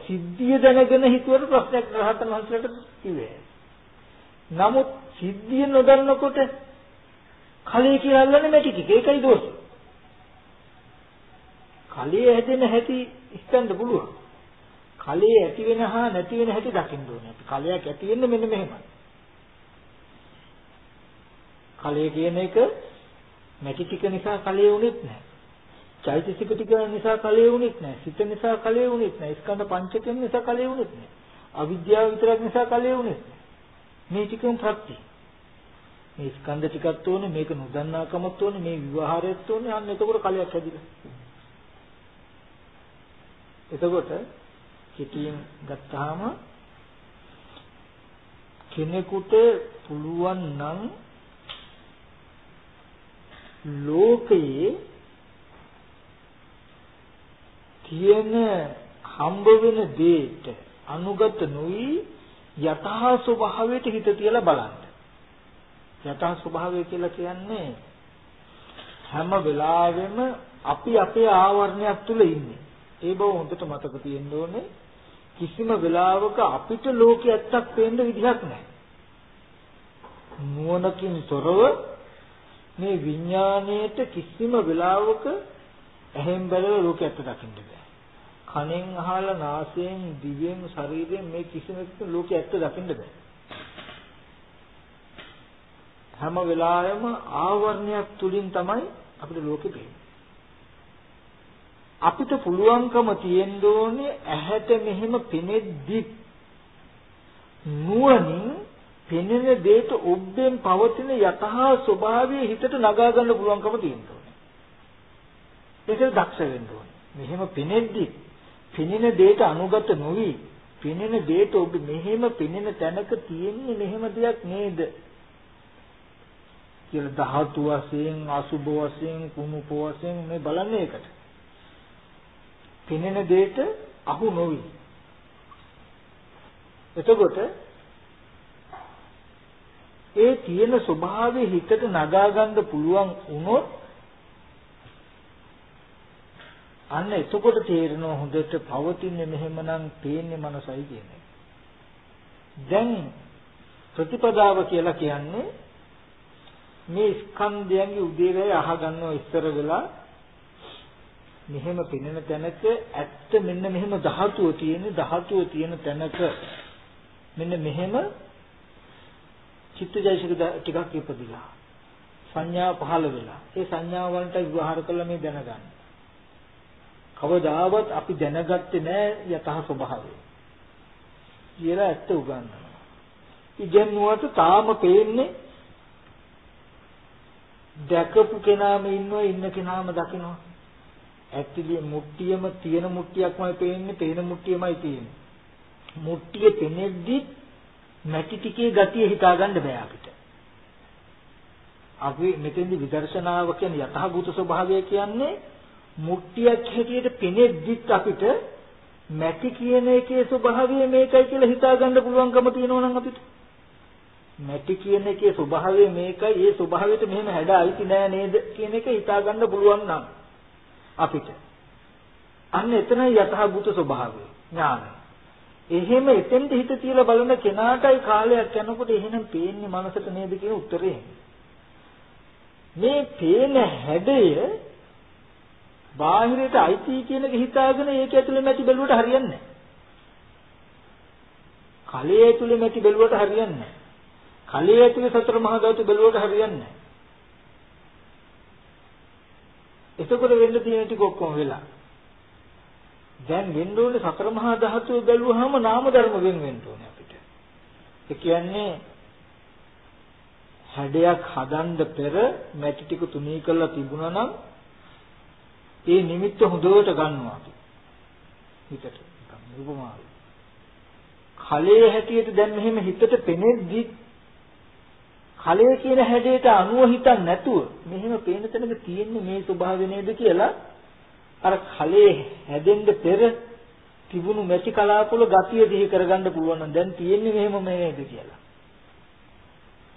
සිද්ධිය දැනගෙන හිතුවට ප්‍රශ්නයක් රහතන් වහන්සේලාට කිව්වේ. නමුත් සිද්ධිය නොදන්නකොට කලයේ කියලා අල්ලන්නේ මැටි ටික. ඒකයි දෝෂය. කලයේ හැදෙන හැටි ඉස්සන්න පුළුවන්. කලයේ ඇති වෙන හා නැති වෙන හැටි දකින්න ඕනේ. අපි කලයක් ඇති වෙන්නේ මෙන්න මෙහෙමයි. කලය කියන එක මැටි ටික නිසා කලයේ උනේත් නැහැ. චෛතසික ටික නිසා කලයේ උනේත් නැහැ. සිත නිසා කලයේ උනේත් නැහැ. ස්කන්ධ පංචකයෙන් නිසා කලයේ උනේත් නැහැ. අවිද්‍යාව විතරක් නිසා කලයේ උනේත් නැහැ. මේ ටිකම ප්‍රත්‍ය. මේ ස්කන්ධ ටිකක් ඕනේ මේක නොදන්නාකමත් ඕනේ මේ විවහාරයත් ඕනේ අන්න එතකොට කලයක් හැදිලා. එතකොට කෙටියෙන් ගත්තාම කෙනෙකුට පුළුවන් නම් ලෝකයේ තියෙන හම්බ වෙන දෙයට අනුගත නොවි යථා ස්වභාවයට හිත තියලා බලන්න. යථා ස්වභාවය කියලා කියන්නේ හැම වෙලාවෙම අපි අපේ ආවරණයක් තුල ඉන්නේ. ඒ බව හොඳට මතක තියෙන්න ඕනේ. කිසිම වෙලාවක අපිට ලෝකේ ඇත්තක් පේන්න විදිහක් නැහැ. නුවණකින් තොරව මේ විඥාණයට කිසිම වෙලාවක ඇහෙන් බැලුව ලෝකේ ඇත්ත දකින්න බෑ. කනෙන් අහලා නාසයෙන් දිවෙන් ශරීරයෙන් මේ කිසිම එකක ලෝකේ ඇත්ත දකින්න බෑ. හැම වෙලාවෙම ආවරණයක් තුලින් තමයි අපිට ලෝකෙ පේන්නේ. අපිට පුළුවන්කම තියෙන්න ඕනේ ඇහැට මෙහෙම පෙනෙද්දි නුවණින් පෙනෙන දෙයට ඔබෙන් පවතින යථා ස්වභාවයේ හිතට නගා ගන්න පුළුවන්කම තියෙන්න ඕනේ. ඒකට දක්ෂ වෙන්න ඕනේ. මෙහෙම පෙනෙද්දි පෙනෙන දෙයට අනුගත නොවි පෙනෙන දෙයට ඔබ මෙහෙම පෙනෙන තැනක තියෙන්නේ මෙහෙම දෙයක් නේද? කියලා ධාතු වශයෙන් අසුභ වශයෙන් කුණුප වශයෙන් මේ බලන්නේ ඒකට. පෙනෙන දෙයට අහු නොවි. එතකොට ඒ තියෙන ස්වභාවය හිතට නගා ගන්න පුළුවන් වුණොත් අන්න එතකොට තේරෙනවා හොඳට පවතින්නේ මෙහෙමනම් පේන්නේ මනසයි කියන්නේ. දැන් ප්‍රතිපදාව කියලා කියන්නේ මේ ස්කන්ධයන්ගේ උදේවැය අහගන්නව ඉස්සර වෙලා මෙහෙම පෙනෙන තැනක ඇත්ත මෙන්න මෙහෙම ධාතුව තියෙන ධාතුව තියෙන තැනක මෙන්න මෙහෙම චිත්තජයසික ටිකක් ඉපදිලා සංඥා පහළ වෙලා ඒ සංඥා වලට විවහාර කළා මේ දැනගන්න. කවදාවත් අපි දැනගත්තේ නෑ යතහ ස්වභාවය. කියලා ඇත්ත උගන්වනවා. ඉගෙනුවට තාම පේන්නේ දැකපු කෙනාම ඉන්නවා ඉන්න කෙනාම දකිනවා. ඇත්තදී මුට්ටියම තියෙන මුට්ටියක්මයි පේන්නේ, පේන මුට්ටියමයි තියෙන්නේ. මුට්ටිය පෙනෙද්දි මැටි ටිකේ ගතිය හිතා ගන්න බෑ අපිට. අපි මෙතෙන්දි විදර්ශනාව කියන්නේ යථාභූත ස්වභාවය කියන්නේ මුට්ටියක් හැටියට පෙනෙද්දිත් අපිට මැටි කියන එකේ ස්වභාවය මේකයි කියලා හිතා ගන්න පුළුවන්කම තියෙනවා නම් අපිට. මැටි කියන එකේ ස්වභාවය මේකයි ඒ ස්වභාවයට මෙහෙම හැඩ අයිති නෑ නේද කියන එක හිතා ගන්න පුළුවන් නම් අපිට අන්න එතනයි යථාභූත ස්වභාවය ඥානය එහෙම එතෙන්ට හිත තියලා බලන කෙනාටයි කාලයක් යනකොට එහෙනම් පේන්නේ මනසට නේද කියන උත්තරේ මේ පේන හැඩය බාහිරට අයිති කියන එක හිතාගෙන ඒක ඇතුලේ නැති බැලුවට හරියන්නේ නැහැ. කලයේ ඇතුලේ නැති බැලුවට හරියන්නේ නැහැ. කලයේ ඇතුලේ සතර මහා ධාතු බැලුවට හරියන්නේ නැහැ. එතකොට වෙන්න තියෙන ටික ඔක්කොම වෙලා. දැන් වෙන්න ඕනේ සතර මහා ධාතු බැලුවාම නාම ධර්ම වෙන වෙන්න ඕනේ අපිට. ඒ කියන්නේ හැඩයක් හදන්න පෙර මැටි ටික තුනී කරලා තිබුණා නම් ඒ නිමිත්ත හොඳට ගන්නවා අපි. හිතට උපමාවක්. කලයේ හැටියට දැන් මෙහෙම හිතට පෙනෙද්දි කලයේ කියන හැඩයට අනුව හිතන්නේ නැතුව මෙහෙම පේන තැනක තියෙන්නේ මේ ස්වභාවය නේද කියලා අර කලයේ හැදෙන්න පෙර තිබුණු මැටි කලාපවල ගතිය දිහි කරගන්න පුළුවන් නම් දැන් තියෙන්නේ මෙහෙම නේද කියලා.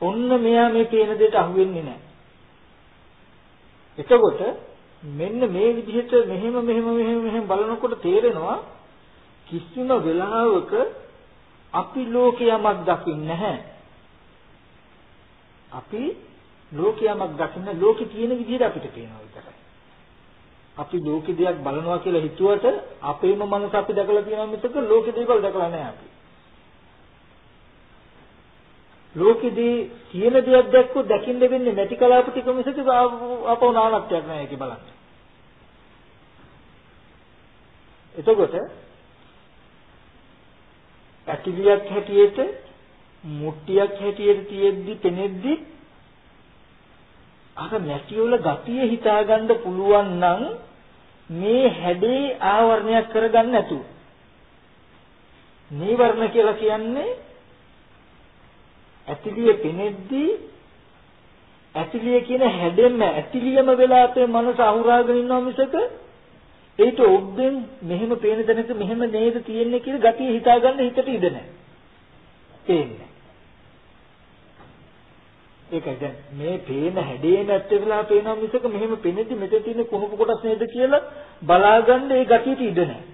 ඔන්න මෙයා මේ පේන දෙයට අහු වෙන්නේ නැහැ. එතකොට මෙන්න මේ විදිහට මෙහෙම මෙහෙම මෙහෙම මෙහෙම බලනකොට තේරෙනවා කිසිම වෙලාවක අපි ලෝකයමක් දකින්නේ නැහැ. අපි ලෝකයමක් දකින්න ලෝකේ තියෙන විදිහට අපිට පේනවා විතරයි. අපි ලෝකෙ දෙයක් බලනවා කියලා හිතුවට අපේම මනස අපි දැකලා තියෙනවා මිසක ලෝකෙ දේවල් දැකලා නැහැ අපි. ලෝකෙදී තියෙන දෙයක් දැක්කොත් දකින්න වෙන්නේ මැටි කලාප ටික මිසක ආපහු නානක්යක් නැහැ ඒකේ බලන්න. එතකොට ඇකිලියක් හැටියට මුට්ටියක් හැටියට තියෙද්දි පෙනෙද්දි අර මැටි වල ගතිය හිතාගන්න පුළුවන් නම් මේ හැඩේ ආවරණයක් කරගන්න නැතුව නීවරණ කියලා කියන්නේ ඇතිලිය පෙනෙද්දි ඇතිලිය කියන හැඩෙන්න ඇතිලියම වෙලා අපේ මනස අහුරාගෙන ඉන්නවා මිසක ඒට ඔබෙන් මෙහෙම පේන දැනක මෙහෙම නේද තියෙන්නේ කියලා ගතිය හිතාගන්න හිතට ඉඩ නැහැ. පේන්නේ. ඒකයි දැන් මේ පේන හැඩේ නැත්te වෙලා පේනවා මිසක මෙහෙම පෙනෙද්දි මෙතන තියෙන කුණුපු කොටස් නේද කියලා බලාගන්න ඒ ගතියට ඉඩ නැහැ.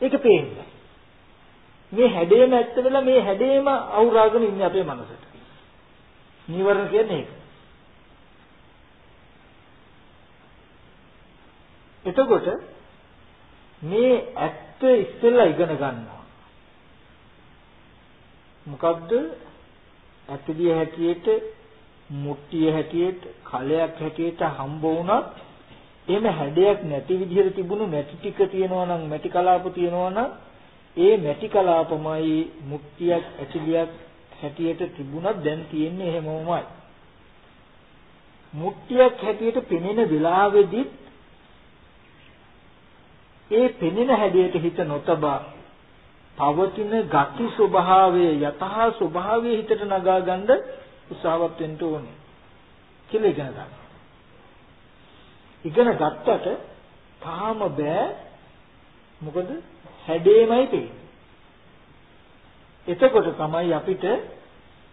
ඒක පේන්නේ. මේ හැඩේ නැත්te වෙලා මේ හැඩේම අවුරාගෙන ඉන්නේ අපේ මනසට. නීවරණ කියන්නේ ඒක. එතකොට මේ ඇත්ත ඉස්සෙල්ලා ඉගෙන ගන්නවා. මොකද්ද? ඇත්තදිය හැටියට, මුට්ටිය හැටියට, කලයක් හැටියට හම්බ වුණත් එහෙම හැඩයක් නැති විදිහට තිබුණු මැටි ටික තියෙනවා නම් මැටි කලාප තියෙනවා නම් ඒ මැටි කලාපමයි මුට්ටියක් ඇතිලියක් හැටියට තිබුණත් දැන් තියෙන්නේ එහෙමමයි. මුට්ටියක් හැටියට පෙනෙන වෙලාවෙදිත් ඒ පෙනෙන හැඩයට හිත නොතබා පවතින ගති ස්වභාවයේ යතහා ස්වභාවයේ හිතට නගා ගන්න උත්සාහවත් වෙන්න ඕනේ කියලා ඉගෙන ගන්න. ඉගෙන ගත්තට තාම බෑ මොකද හැඩේමයි පේන්නේ. එතකොට තමයි අපිට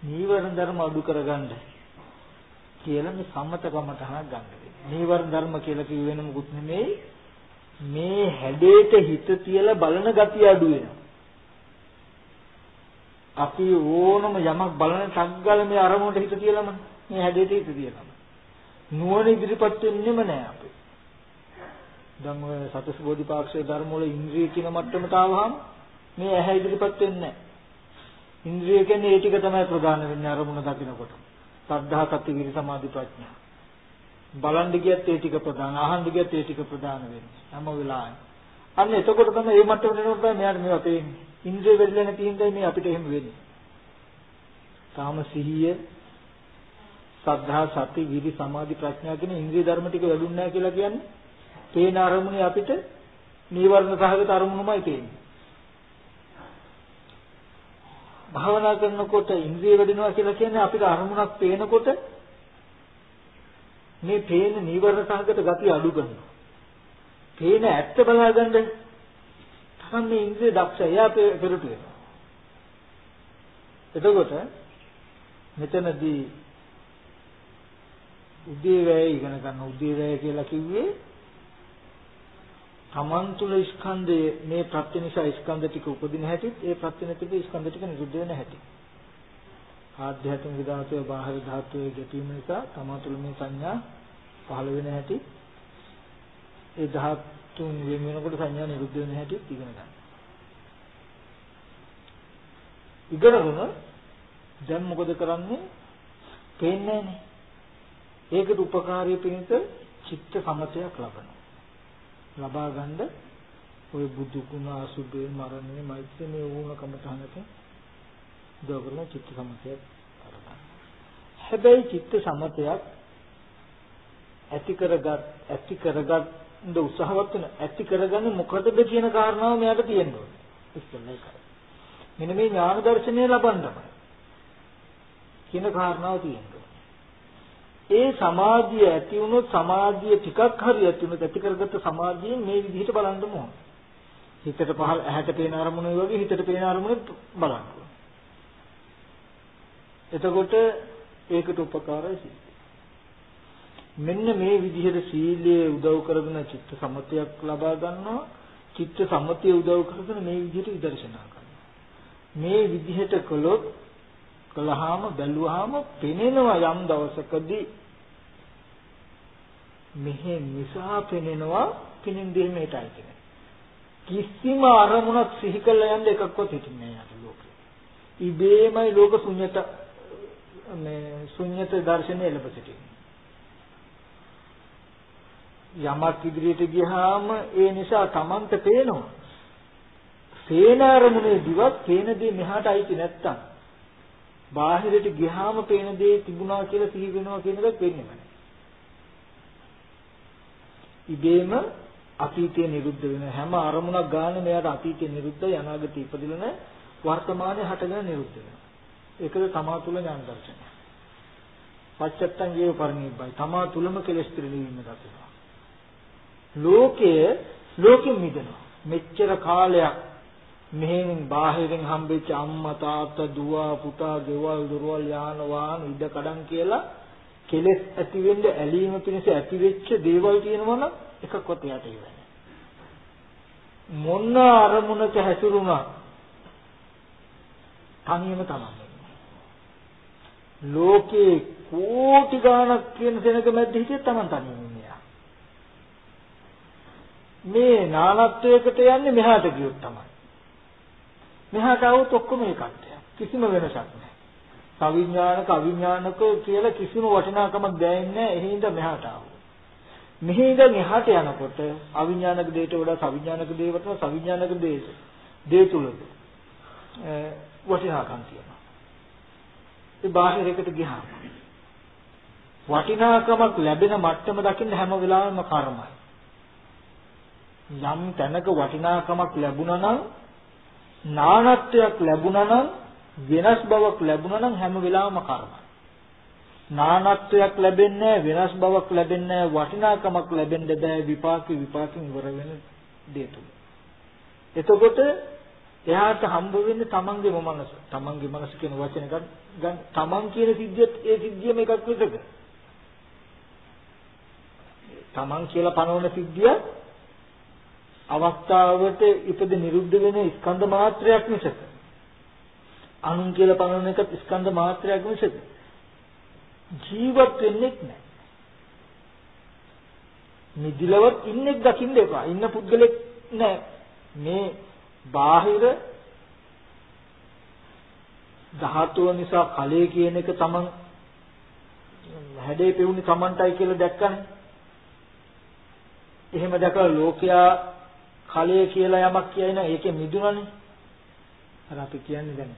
නීවරණ ධර්ම අඩු කරගන්න කියලා මේ සම්මතකම තහනක් ගන්න වෙන්නේ. නීවරණ ධර්ම කියලා කිව්වෙන මොකුත් නෙමෙයි මේ හැඩේට හිත තියලා බලන gati අඩු වෙනවා. අපි ඕනම යමක් බලන සංගල මේ අරමුණට හිත තියලාම මේ හැඩේට හිත තියලාම නුවණ ඉදිරිපත් වෙන්නෙම නෑ අපි. දැන් ඔය සතස් බෝධිපාක්ෂික ධර්ම වල ඉන්ද්‍රිය කියන මට්ටමට ආවහම මේ ඇහැ ඉදිරිපත් වෙන්නේ නෑ. ඉන්ද්‍රිය කියන්නේ ඒ ටික තමයි ප්‍රධාන වෙන්නේ අරමුණ දකිනකොට. සද්ධා සති විරි සමාධි ප්‍රඥා. බලන්න ගියත් ඒ ටික ප්‍රධාන, අහන්න ගියත් ඒ ටික ප්‍රධාන වෙන්නේ හැම වෙලාවෙම. අන්න එතකොට තමයි මේ මට්ටමට එනකොට තමයි මෙයාට මේවා පේන්නේ. ඉන්ද්‍රිය වෙරිලා නැති හින්දා මේ අපිට එහෙම වෙන්නේ. තාම සිහිය, සද්ධා, සති, විරි, සමාධි, ප්‍රඥා කියන ඉන්ද්‍රිය ධර්ම ටික වැඩුන්නේ නැහැ කියලා කියන්නේ. පේන අරමුණේ අපිට නීවරණ සහගත අරමුණමයි පේන්නේ. භාවනා කරනකොට ඉන්ද්‍රිය වැඩෙනවා කියලා කියන්නේ අපිට අරමුණක් පේනකොට මේ පේන නීවරණ සහගත ගතිය අඩු කරනවා. පේන ඇත්ත බලාගන්න තමයි මේ ඉන්ද්‍රිය දක්ෂ එයා පෙරට වෙනවා. එතකොට මෙතනදී උදේවැය ඉගෙන ගන්න උදේවැය කියලා කිව්වේ තමන් තුළ ස්කන්ධය මේ ප්‍රත්‍ය නිසා ස්කන්ධ ටික උපදින හැටිත් ඒ ප්‍රත්‍ය නැතිව ස්කන්ධ ටික නිරුද්ධ වෙන හැටි. ආධ්‍යාත්මික ධාතුවේ බාහිර ධාතුවේ ගැටීම නිසා තමන් තුළ මේ සංඥා පහළ වෙන හැටි ඒ ධාතුන් වෙන වෙනකොට සංඥා නිරුද්ධ වෙන හැටි ඉගෙන ගන්න. ඉගෙනගෙන දැන් මොකද කරන්නේ? පේන්නේ නැහැ. ඒකට උපකාරී පිණිස චිත්ත සමතයක් ලබනවා. ලබා ගන්න ওই බුදු ගුණ අසුභේ මරණය මෛත්‍රී මේ වුණ කමතහනක දවරන චිත්ත සමතයක් කරගන්න. හැබැයි චිත්ත සමතයක් ඇති කරගත් ඇති කරගන්න උත්සාහවත් වෙන ඇති කරගන්නේ මොකටද කියන කාරණාව මෙයාට තියෙන්න ඕනේ. ඉස්සෙල්ලා ඒකයි. මෙන්න මේ ඥාන දර්ශනය ලබන්නමයි. කියන කාරණාව තියෙනවා. ඒ සමාධිය ඇති වුණොත් සමාධිය ටිකක් හරි ඇති වුණොත් ඇති කරගත්ත සමාධියෙන් මේ විදිහට බලන්න ඕන. හිතට පහළ ඇහැට පේන අරමුණ වගේ හිතට පේන අරමුණ බලන්න. එතකොට ඒකට උපකාරයි මෙන්න මේ විදිහට සීලයේ උදව් කරගෙන චිත්ත සමතයක් ලබා ගන්නවා. චිත්ත සමතය උදව් කරගෙන මේ විදිහට විදර්ශනා කරනවා. මේ විදිහට කළොත් කළාම බැලුවාම පෙනෙනවා යම් දවසකදී මෙහෙ නිසා පෙනෙනවා පිනින් දෙන්නේටයි කියන්නේ. කිසිම අරමුණක් සිහි කළ යන්න එකක්වත් හිටින්නේ නැහැ ලෝකේ. ඉබේමයි ලෝක ශුන්‍යත මේ ශුන්‍යත දර්ශනය එළඹ සිටින්නේ. යමක් ඉදිරියට ගියාම ඒ නිසා Tamanta පේනවා. පේන අරමුණේ දිවත් පේන දේ මෙහාට අයිති නැත්තම් බාහිරට ගියාම පේන දේ තිබුණා කියලා සිහි වෙනවා කියන එක වෙන්නේ නැහැ. ඉබේම අතීතය නිරුද්ධ වෙන හැම අරමුණක් ගන්න මෙයාට අතීතය නිරුද්ධ අනාගතය ඉපදින වර්තමානයේ හටගෙන නිරුද්ධ වෙනවා. ඒකද තමා තුල ඥාන දර්ශනය. පච්චත්තං ජීව පරිනිබ්බයි. තමා තුලම කෙලෙස් පිළිවීම දකිනවා. ලෝකය ලෝකෙ මිදෙනවා. මෙච්චර කාලයක් මෙහෙන් බාහිරින් හම්බෙච්ච අම්මා තාත්තා දුව පුතා ගෙවල් දොරවල් යාන වාහන ඉඩ කඩන් කියලා කෙලෙස් ඇති වෙන්න ඇලීම පිණිස ඇති වෙච්ච දේවල් තියෙනවා නම් එකක්වත් එයාට ඉවරයි. මොන අරමුණක හැසිරුණා තනියම තමයි. ලෝකේ කෝටි ගණක් කියන දෙනක මැද්ද හිටියත් Taman තනියම ඉන්නේ. මේ නානත්වයකට යන්නේ මෙහාට ගියොත් තමයි. මෙහාට આવුත් ඔක්කොම ඒකට කිසිම වෙනසක් නැහැ. සවිඥානික අවිඥානික කියලා කිසිම වටිනාකමක් දැනෙන්නේ නැහැ. එහෙනම් මෙහාට ආවොත්. මෙහි ඉඳන් එහාට යනකොට අවිඥානික දෙයට වඩා සවිඥානික දේ වටන සවිඥානික දේට දේ තුලද වටිනාකම් තියෙනවා. ඒ බාහිරයකට ගියාම වටිනාකමක් ලැබෙන මට්ටම දකින්න හැම වෙලාවෙම කර්මයි. යම් තැනක වටිනාකමක් ලැබුණා නම් නානත්වයක් ලැබුණා නම් වෙනස් බවක් ලැබුණා නම් හැම වෙලාවෙම කර්මයි. නානත්වයක් ලැබෙන්නේ වෙනස් බවක් ලැබෙන්නේ වටිනාකමක් ලැබෙන්න බෑ විපාක විපාකෙන් ඉවර වෙන දේ තුල. එතකොට එයාට හම්බ වෙන්නේ තමන්ගේම මනස. තමන්ගේ මනස කියන වචන ගන්න තමන් කියන සිද්ධියත් ඒ සිද්ධියම එකක් විතරද? තමන් කියලා පනවන සිද්ධිය අවස්ථාවට ඉපද නිරුද්ධ වෙන ස්කන්ධ මාත්‍රයක් මිසක අනුන් කියලා පනවන එක ස්කන්ධ මාත්‍රයක් මිසක ජීවත් වෙන්නේ නැහැ. නිදිලවත් ඉන්නේ දකින්න එපා. ඉන්න පුද්ගලෙක් නැහැ. මේ බාහිර ධාතුව නිසා කලයේ කියන එක තමන් හැඩේ පෙවුනේ තමන්ටයි කියලා දැක්කනේ. එහෙම දැකලා ලෝකයා කලයේ කියලා යමක් කියයි නම් ඒකේ මිදුණනේ. අර අපි කියන්නේ දැන්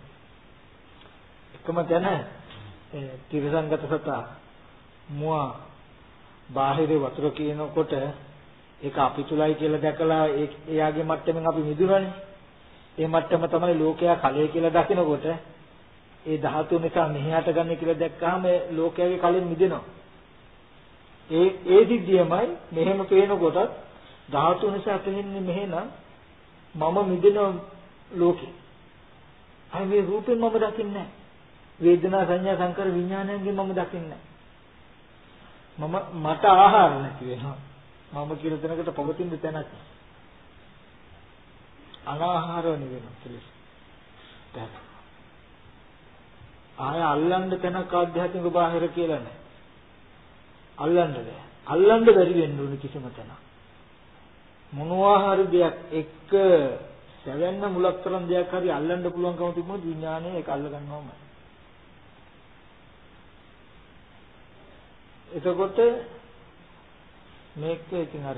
එකම තැන තිරසංගත සතා මුවා බාහිර වතුර කියනකොට ඒක අපි තුලයි කියලා දැකලා එයාගේ මට්ටමින් අපි මිදුණානේ. ඒ මට්ටම තමයි ලෝකයා කලයේ කියලා දකිනකොට ඒ ධාතු නිසා මෙහාට ගන්න කියලා දැක්කහම ලෝකයාගේ කලින් මිදෙනවා. ඒ ඒ දිග්ගියමයි මෙහෙම පේනකොටත් ධාතු නිසා පෙනෙන්නේ මෙහෙනම් මම මිදෙන ලෝකේ. අය මේ රූපෙන් මම දකින්නේ නැහැ. වේදනා සංඥා සංකාර විඥානයෙන් මම දකින්නේ මම මට ආහාර නැති වෙනවා. මම කියලා දෙනකට පවතින තැනක්. අනාහාරව නෙවෙයි කෙලස්. දැන් ආය අල්ලන්න තැනක් ආධ්‍යාත්මික බාහිර කියලා නැහැ. අල්ලන්න බෑ. අල්ලන්න බැරි වෙන්න ඕන කිසිම තැනක්. මොනවා හරි දෙයක් එක්ක සැවෙන්න මුලක් තරම් දෙයක් හරි අල්ලන්න පුළුවන්කම තිබුණොත් විඥානය ඒක අල්ල ගන්නවමයි එතකොට මේක ඉතින් අර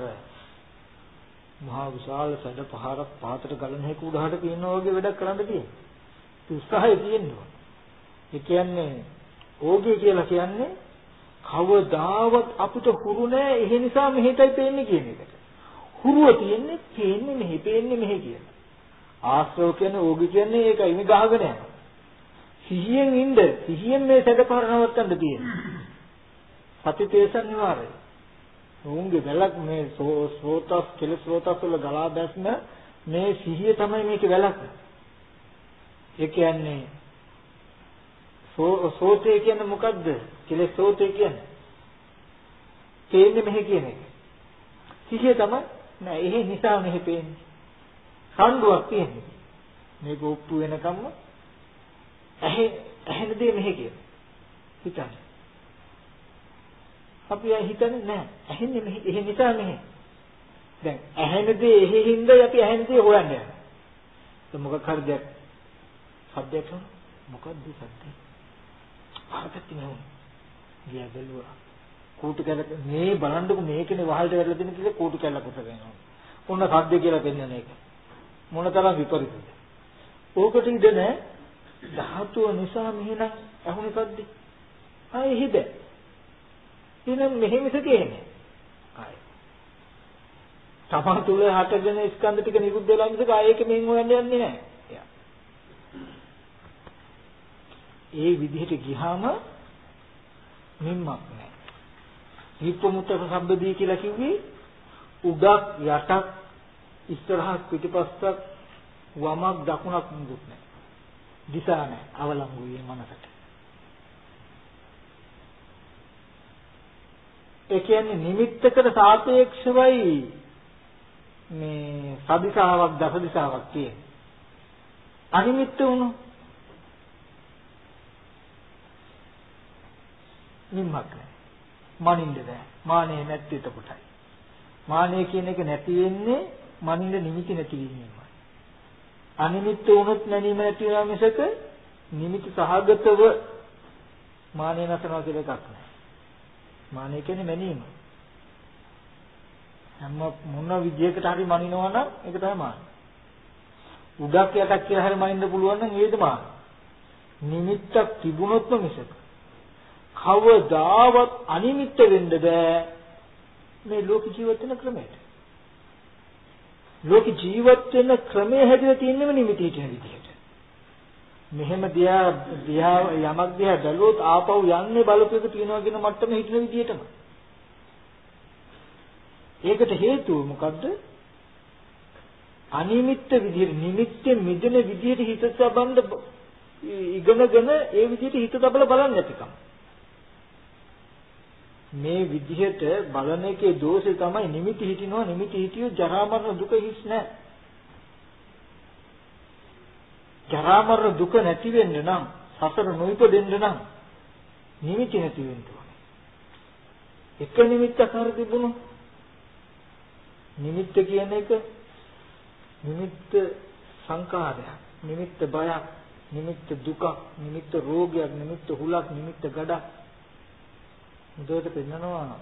මහා විශාල සැඩ පහරක් පහතට ගලන හැක උඩහට පියනවා වගේ වැඩක් කරන්න තියෙනවා. උත්සාහය තියෙනවා. ඒ කියන්නේ ඕගේ කියලා කියන්නේ කවදාවත් අපිට හුරු නෑ ඒ නිසා මෙහෙටයි පේන්නේ කියන එකට. හුරුව තියෙන්නේ පේන්නේ මෙහෙ පේන්නේ මෙහෙ කියලා. ආශ්‍රව කියන්නේ ඕගේ කියන්නේ ඒකයි මේ ගහගෙන යනවා. සිහියෙන් ඉන්න සිහියෙන් මේ සැඩපහර නවත්තන්න තියෙන්නේ. සති තේසන් නිවාරය. උන්ගේ වැලක් මේ සෝතස් කෙලස් සෝතස් වල ගලා දැස්ම මේ සිහිය තමයි මේකේ වැලක්. ඒ කියන්නේ සෝතේ කියන්නේ මොකද්ද? කෙලස් සෝතේ කියන්නේ. තේන්නේ මෙහෙ කියන එක. සිහිය තමයි නෑ එහෙ නිසා මෙහෙ පේන්නේ. සම්ඩුවක් තියෙන්නේ. මේක ඔප්පු වෙනකම්ම ඇහෙ ඇහෙන දේ මෙහෙ කියන. හිතන්නේ. අපි හිතන්නේ නෑ ඇහෙන්නේ මෙහෙ එහෙ නිසා මෙහෙ. දැන් ඇහෙන දේ එහෙ හින්දා අපි ඇහෙන දේ හොයන්න යනවා. ඒක මොකක් හරි දෙයක් සද්දයක් මොකක්ද සද්දේ? ආපත්‍ති නෙවෙයි. ගියා බැලුවා. කෝටු කැල මේ බලන්නකො මේකනේ වහල්ට වැටලා තියෙන කියලා කෝටු කැල්ල කොට වෙනවා. ඔන්න සද්ද කියලා පෙන්වන එක. මොනතරම් විපරිතද? ඕකට ඉඳ නැහැ. ධාතුව නිසා මෙහෙනම් අහුණු සද්දේ. ආයේ හිද. එහෙනම් මෙහෙ මිසක එන්නේ. ආයේ. තමා තුල හටගෙන ස්කන්ධ ටික නිරුද්ධ වෙලා මිසක ආයේක මෙහෙන් හොයන්න යන්නේ නැහැ. ඒ විදිහට ගියාම මිම්මක් නැහැ. විප්පමුත්තක සම්බදී කියලා කිව්වේ උඩක් යටක් ඉස්සරහක් පිටිපස්සක් වමක් දකුණක් මුකුත් නැහැ. දිසා නැහැ. අවලංගු වී මනසට. ඒ කියන්නේ නිමිත්තකට සාපේක්ෂවයි මේ සදිසාවක් දසදිසාවක් කියන්නේ. අනිමිත්ත වුණු නිම්මක් නැහැ. මනින්න බෑ. මානෙ නැති එතකොටයි. මානෙ කියන එක නැති වෙන්නේ මනින්න නිමිති නැති වීමයි. අනිමිත්ත වුණොත් නැනීම නැති වෙනවා මිසක නිමිති සහගතව මානෙ නැසනවා කියලා එකක් නැහැ. මානෙ කියන්නේ මැනීම. හැම මොන විදියකට හරි මනිනවා නම් ඒක තමයි මාන. උඩක් යටක් කියලා හරි මනින්න පුළුවන් නම් ඒද මාන. නිමිත්තක් තිබුණොත්ම මිසක කවදාවත් අනිමිත්ත වෙන්න බෑ මේ ලෝක ජීවත් වෙන ක්‍රමයට. ලෝක ජීවත් වෙන ක්‍රමය හැදලා තියෙනම නිමිති හිටින විදිහට. මෙහෙම දිහා දිහා යමක් දිහා බැලුවොත් ආපහු යන්නේ බලපෑක තියනවා කියන මට්ටම හිටින විදිහටම. ඒකට හේතුව මොකද්ද? අනිමිත්ත විදිහට නිමිත්තෙන් මිදෙන විදිහට හිත සබඳ ඉගෙනගෙන ඒ විදිහට හිත තබල බලන්නේ නැතිකම. මේ විදිහට බලන එකේ දෝෂේ තමයි නිමිති හිටිනවා නිමිති හිටියෝ ජරා මරණ දුක හිස් නැහැ. ජරා මරණ දුක නැති වෙන්න නම් සසර නොයිපදෙන්න නම් නිමිති නැති වෙන්න ඕනේ. එක නිමිත්තක් හරි තිබුණො නිමිත්ත කියන එක නිමිත්ත සංකාරයක් නිමිත්ත බයක් නිමිත්ත දුකක් නිමිත්ත රෝගයක් නිමිත්ත හුලක් නිමිත්ත ගඩක් මුදවට පෙන්නනවා.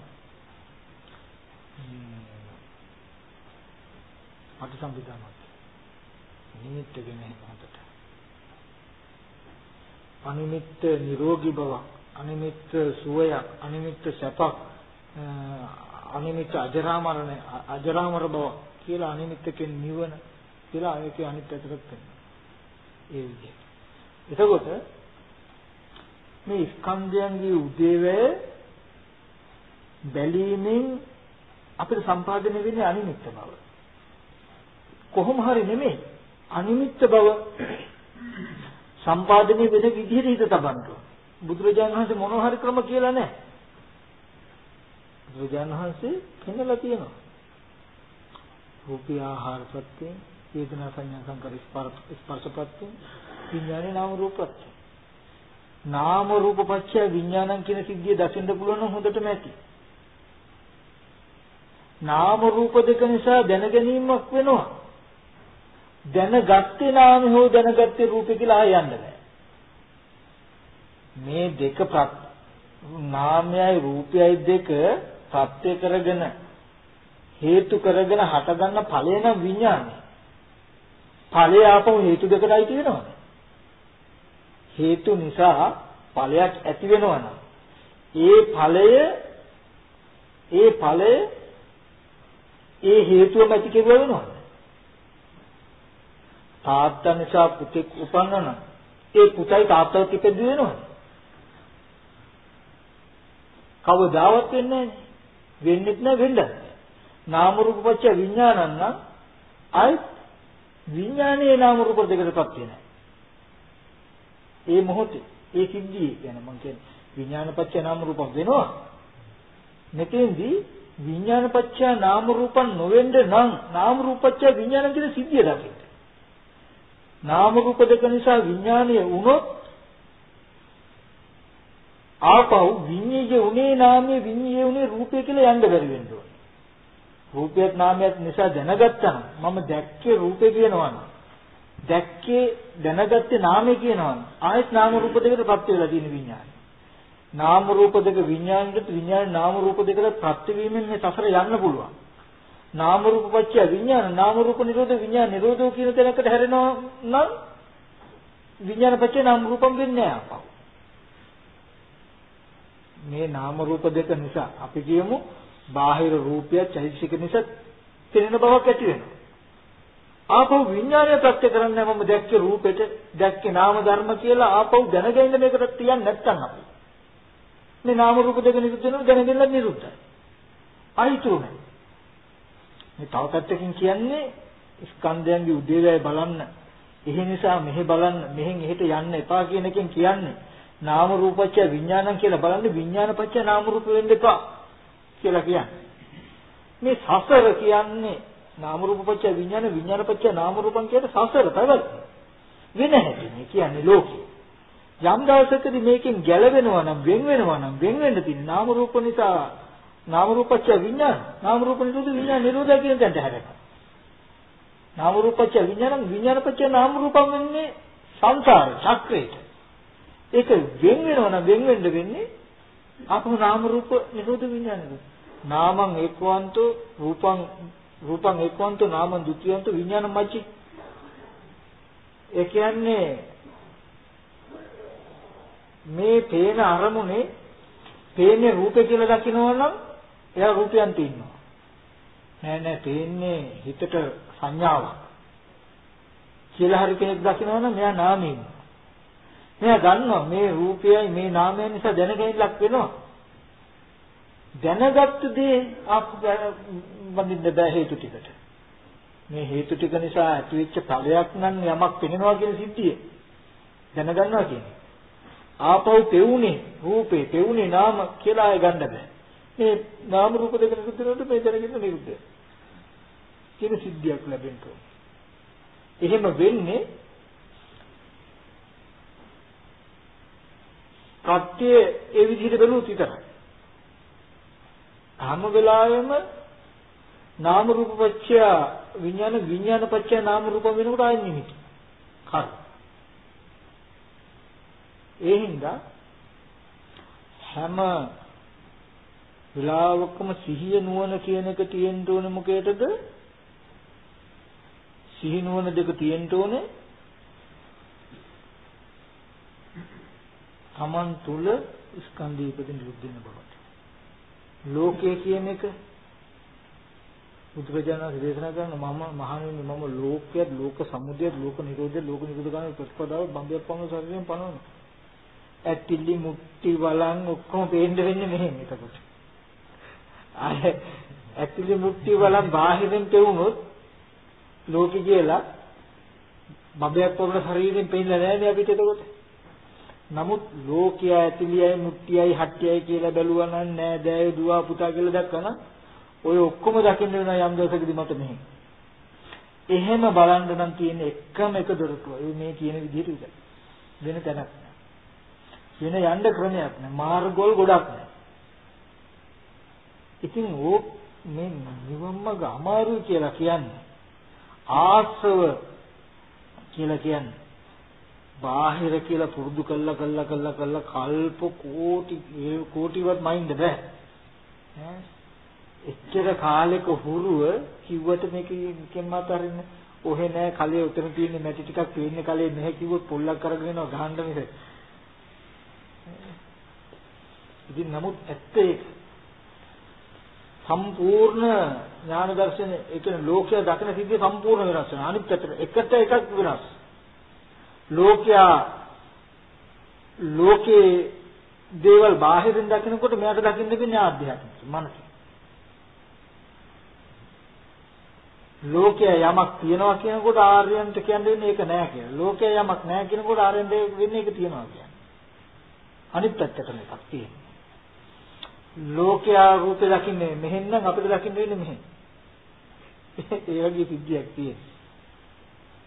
අට සම්පදානක් නිමිත්ත ගැන හොඳට අනිමිත්ත නිරෝගී බව අනිමිත්ත සුවයක් අනිමිත්ත සැපක් අනිමිත්ත අජරාමරණ අජරාමර බව කියලා අනිමිත්තකෙන් නිවන කියලා ඒකේ අනිත් පැත්තට පෙන්නනවා. ඒ විදිහට. එතකොට මේ ස්කන්ධයන්ගේ උදේවැය බැලීමෙන් අපිට සම්පාදනය වෙන්නේ අනිමිත්ත බව. කොහොම හරි නෙමෙයි අනිමිත්ත බව සම්පාදනය වෙන විදිහට හිත තබන්න බුදුරජාණන් වහන්සේ මොන හරි ක්‍රම කියලා නැහැ. බුදුරජාණන් වහන්සේ පෙන්නලා තියෙනවා. රූපී ආහාර සත්‍ය, වේදනා සංඥා සංකාර ස්පර්ශ ප්‍රත්‍ය, විඥානේ නාම රූප ප්‍රත්‍ය. නාම රූප පත්‍ය විඥානං කියන සිද්ධිය දකින්න පුළුවන් නම් හොඳටම ඇති. නාම රූප දෙක නිසා දැනගැනීමක් වෙනවා. දැනගත්තේ නාම හෝ දැනගත්තේ රූපේ කියලා ආය යන්න බෑ. මේ දෙක නාමයයි රූපයයි දෙක සත්‍ය කරගෙන හේතු කරගෙන හටගන්න ඵලය නම් විඥානය. ඵලය ආපහු හේතු දෙකටයි තියෙනවනේ. හේතු නිසා ඵලයක් ඇති වෙනවා නම් ඒ ඵලය ඒ ඵලය ඒ හේතුවම ඇති කෙරුවා වෙනවද? තාත්තා නිසා පුතෙක් උපන්නා නම් ඒ පුතයි තාත්තවත් ඉපදෙ වෙනවද? කවදාවත් වෙන්නේ නැහැ. වෙන්නෙත් නැහැ වෙන්නත්. නාම රූප පත්‍ය විඥානං නම් අයි විඥානයේ නාම රූප දෙකටපත් වෙනවා. ඒ මොහොතේ ඒ සිද්ධියේ කියන්නේ මම කියන්නේ විඥාන පත්‍ය නාම රූපම් වෙනවා. මෙතෙන්දී විඥාන පත්‍ය නාම රූපම් නොවෙන්න නම් නාම රූපත්‍ය විඥාන කියන සිද්ධිය දකින්න. නාම රූප දෙක නිසා විඥානය වුණොත් ආපහු විඤ්ඤාය උනේ නාමයේ විඤ්ඤාය උනේ රූපය කියලා යන්න බැරි වෙන්න ඕනේ. රූපයත් නාමයත් නිසා දැනගත්තා මම දැක්කේ රූපේ කියනවනම් දැක්කේ දැනගත්තේ නාමය කියනවනම් ආයෙත් නාම රූප දෙකටපත් වෙලා තියෙන විඥානය. නාම රූප දෙක විඥානෙට විඥාන නාම රූප දෙකට ප්‍රත්‍ය වීමෙන් මේ සසර යන්න පුළුවන්. නාම රූප පත්‍ය විඥාන නාම රූප නිරෝධ විඥාන නිරෝධෝ කියන තැනකට හැරෙනවා නම් විඥාන පත්‍ය නාම රූපම් වෙන්නේ නැහැ අපව. මේ නාම රූප දෙක නිසා අපි කියමු බාහිර රූපය චෛතසික නිසා පෙනෙන බවක් ඇති වෙනවා. ආපහු විඥානය ප්‍රත්‍ය කරන්නේ මම දැක්කේ රූපෙට දැක්කේ නාම ධර්ම කියලා ආපහු දැනගෙන මේකට තියන්නේ නැත්තම් අපි. මේ නාම රූප දෙක නිරුද්ධ වෙනවා දැනගෙනත් නිරුද්ධයි. අයිතුරු නැහැ. මේ තව පැත්තකින් කියන්නේ ස්කන්ධයන්ගේ උදේවැය බලන්න. එහෙ නිසා මෙහෙ බලන්න මෙහෙන් එහෙට යන්න එපා කියන එකෙන් කියන්නේ නාම රූපච්ච විඥානං කියලා බලන්නේ විඥානපච්ච නාම රූප වෙන්න එපා කියලා කියන්නේ. මේ සසර කියන්නේ නාම රූපපච්ච විඥාන විඥානපච්ච නාම රූපං කියන සසර පැවැත්ම. වෙන හැටි මේ කියන්නේ ලෝකේ. යම් දවසකදී මේකෙන් ගැලවෙනවා නම් වෙන් වෙනවා නම් වෙන් වෙන්න තියෙන නාම රූප නිසා නාම රූපච්ච විඥාන නාම රූප නිරෝධ විඥාන නිරෝධය කියන තැනට හැරෙනවා. නාම රූපච්ච විඥාන විඥානපච්ච නාම රූපම් වෙන්නේ සංසාර චක්‍රේට. ඒක වෙන් වෙනවා නම් වෙන් වෙන්න වෙන්නේ අපම නාම රූප නිරෝධ විඥානද. නාමං ඒකවන්තෝ රූපං රූපං ඒකවන්තෝ නාමං ဒ ුතියන්තෝ විඥානං මච්චි. ඒ කියන්නේ මේ පේන අරමුණේ පේන්නේ රූපේ කියලා දකිනවා නම් එයා රූපයන් තින්නවා. නෑ නෑ පේන්නේ හිතට සංඥාවක්. කියලා හරි කෙනෙක් දකිනවා නම් එයා නාමයෙන්. මෙයා දන්නවා මේ රූපයයි මේ නාමය නිසා දැනගැනිල්ලක් වෙනවා. දැනගත්තු දේ ආපු වඳින්න බෑ හේතු ටිකට. මේ හේතු ටික නිසා ඇතිවෙච්ච ඵලයක් නම් යමක් පෙනෙනවා කියන සිද්ධිය දැනගන්නවා කියන්නේ. ආපහු පෙවුනේ රූපේ පෙවුනේ නාම කියලා අය ගන්න බෑ. මේ නාම රූප දෙක නිරුද්ධ මේ දැනගෙන නිරුද්ධ. කියන සිද්ධියක් ලැබෙන්න එහෙම වෙන්නේ ප්‍රත්‍ය ඒ විදිහට බැලුවොත් විතරයි. හැම වෙලාවෙම නාම රූප පත්‍ය විඥාන විඥාන පත්‍ය නාම රූප වෙනකොට ආයෙ නිමිති. කර. ඒ හින්දා හැම වෙලාවකම සිහිය නුවණ කියන එක තියෙන්න ඕනේ මොකේදද? සිහි නුවණ දෙක තියෙන්න ඕනේ Taman තුල ස්කන්ධය ඉපදෙන නිරුද්ධ වෙන බවට. ලෝකය කියන එක බුදුරජාණන් දේශනා කරන මම මහණෙනි මම ලෝකයේ ලෝක සමුදය ලෝක නිරෝධය ලෝක නිරෝධ ගාමී ප්‍රතිපදාව බම්බයක් පමණ ශරීරයෙන් පනවන. ඇතිලි මුක්ති වලන් ඔක්කොම පේන්න වෙන්නේ මෙහෙම එතකොට. ආය ඇතිලි මුක්ති වලන් බාහිරින් පෙවුනොත් ලෝකෙ කියලා බම්බයක් පමණ ශරීරයෙන් පේන්නේ නැහැ නේ අපිට එතකොට. නමුත් ලෝකයා ඇතිලියයි මුට්ටියයි හට්ටියයි කියලා බැලුවා නම් නෑ දෑය දුව පුතා කියලා දැක්කනම් ඔය ඔක්කොම දකින්න වෙනවා යම් දවසකදී මට මෙහෙම. එහෙම බලන්න නම් තියෙන එකම එක දොරටුව. ඒ මේ කියන විදිහට විතරයි. වෙන තැනක් නෑ. වෙන යන්න ක්‍රමයක් නෑ. මාර්ගවල ගොඩක් නෑ. ඉතින් ඕ මේ නිවම්මග අමාරුයි කියලා කියන්නේ. ආශ්‍රව කියලා කියන්නේ. බාහිර කියලා පුරුදු කළා කළා කළා කළා කල්ප කෝටි කෝටිවත් මයින්ද බෑ. ඈ? එච්චර කාලෙක හුරුව කිව්වට මේක කියෙන් මාතරින්න ඔහෙ නෑ කලේ උතන තියෙන මැටි ටිකක් පේන්නේ කලේ නැහැ කිව්වොත් පොල්ලක් කරගෙන යනවා ගහන්න මිස ඉතින් නමුත් ඇත්ත ඒක සම්පූර්ණ ඥාන දර්ශන ඒ කියන්නේ ලෝකය දකින සිද්ධිය සම්පූර්ණ වෙනස් වෙනවා. අනිත් පැත්තට එකට එකක් වෙනස්. ලෝකයා ලෝකේ දේවල් බාහිරින් දකිනකොට මෙයාට දකින්න වෙන්නේ ආධ්‍යාත්මික මනස. ලෝකයේ යමක් තියනවා කියනකොට ආර්යයන්ට කියන්නේ ඒක නෑ කියලා. ලෝකයේ යමක් නෑ කියනකොට ආර්යයන්ට වෙන්නේ ඒක තියනවා කියන්නේ. අනිත් පැත්තට මේකක් තියෙනවා. ලෝකයා රූපේ දකින්නේ මෙහෙන් නම් අපිට දකින්න වෙන්නේ මෙහෙන්. ඒ වගේ සිද්ධියක් තියෙනවා.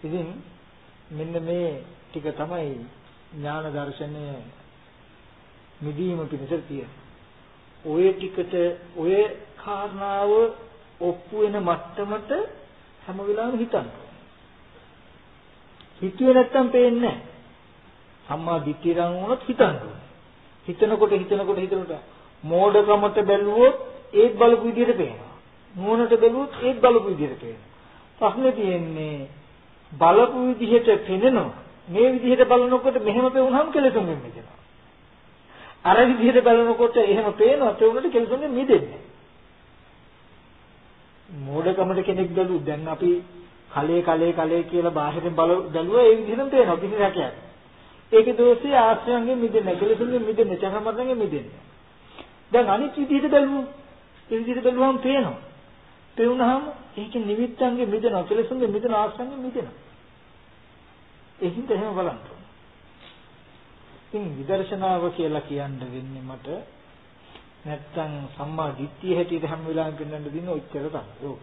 ඉතින් මෙන්න මේ ටික තමයි ඥාන දර්ශනය මිදීම පිණිස තියෙන්නේ. ඔය ටිකට ඔය කාරණාව ඔප්පු වෙන මට්ටමට හැම වෙලාවෙම හිතන්න. හිතුවේ නැත්තම් පේන්නේ නැහැ. සම්මා දිට්ඨියන් වුණොත් හිතන්න ඕනේ. හිතනකොට හිතනකොට හිතනකොට මෝඩකමට බැලුවොත් ඒත් බලපු විදිහට පේනවා. නුවණට බැලුවොත් ඒත් බලපු විදිහට පේනවා. ප්‍රශ්නේ තියෙන්නේ බලපු විදිහට පෙනෙනවා. මේ විදිහට බලනකොට මෙහෙම පෙවුනහම කෙලෙසුන්ගෙන් මිදෙනවා. අර විදිහට බලනකොට එහෙම පේනවා ඒ උනට කෙලෙසුන්ගෙන් මිදෙන්නේ. මෝඩකමට කෙනෙක් බැලු දැන් අපි කලේ කලේ කලේ කියලා බාහිරින් බල බැලුවා ඒ විදිහටම පේනවා කිසි රැකයක්. ඒකේ දෝෂය ආශ්‍රයන්ගෙන් මිදෙන්නේ කෙලෙසුන්ගෙන් මිදෙන්නේ චරමරණගෙන් මිදෙන්නේ. දැන් අනිත් විදිහට බැලුවොත් ඒ විදිහට බැලුවම පේනවා. පේුණාම ඒකේ නිමිත්තන්ගේ මිදෙනවා කෙලෙසුන්ගේ මිදෙන ආශ්‍රයන්ගෙන් මිදෙනවා. එහෙනම් එහෙම බලන්න. ඉතින් විදර්ශනාව කියලා කියන්න වෙන්නේ මට නැත්තම් සම්මා දිට්ඨිය හැටියට හැම වෙලාවෙම පෙන්වන්න දින ඔච්චර තමයි.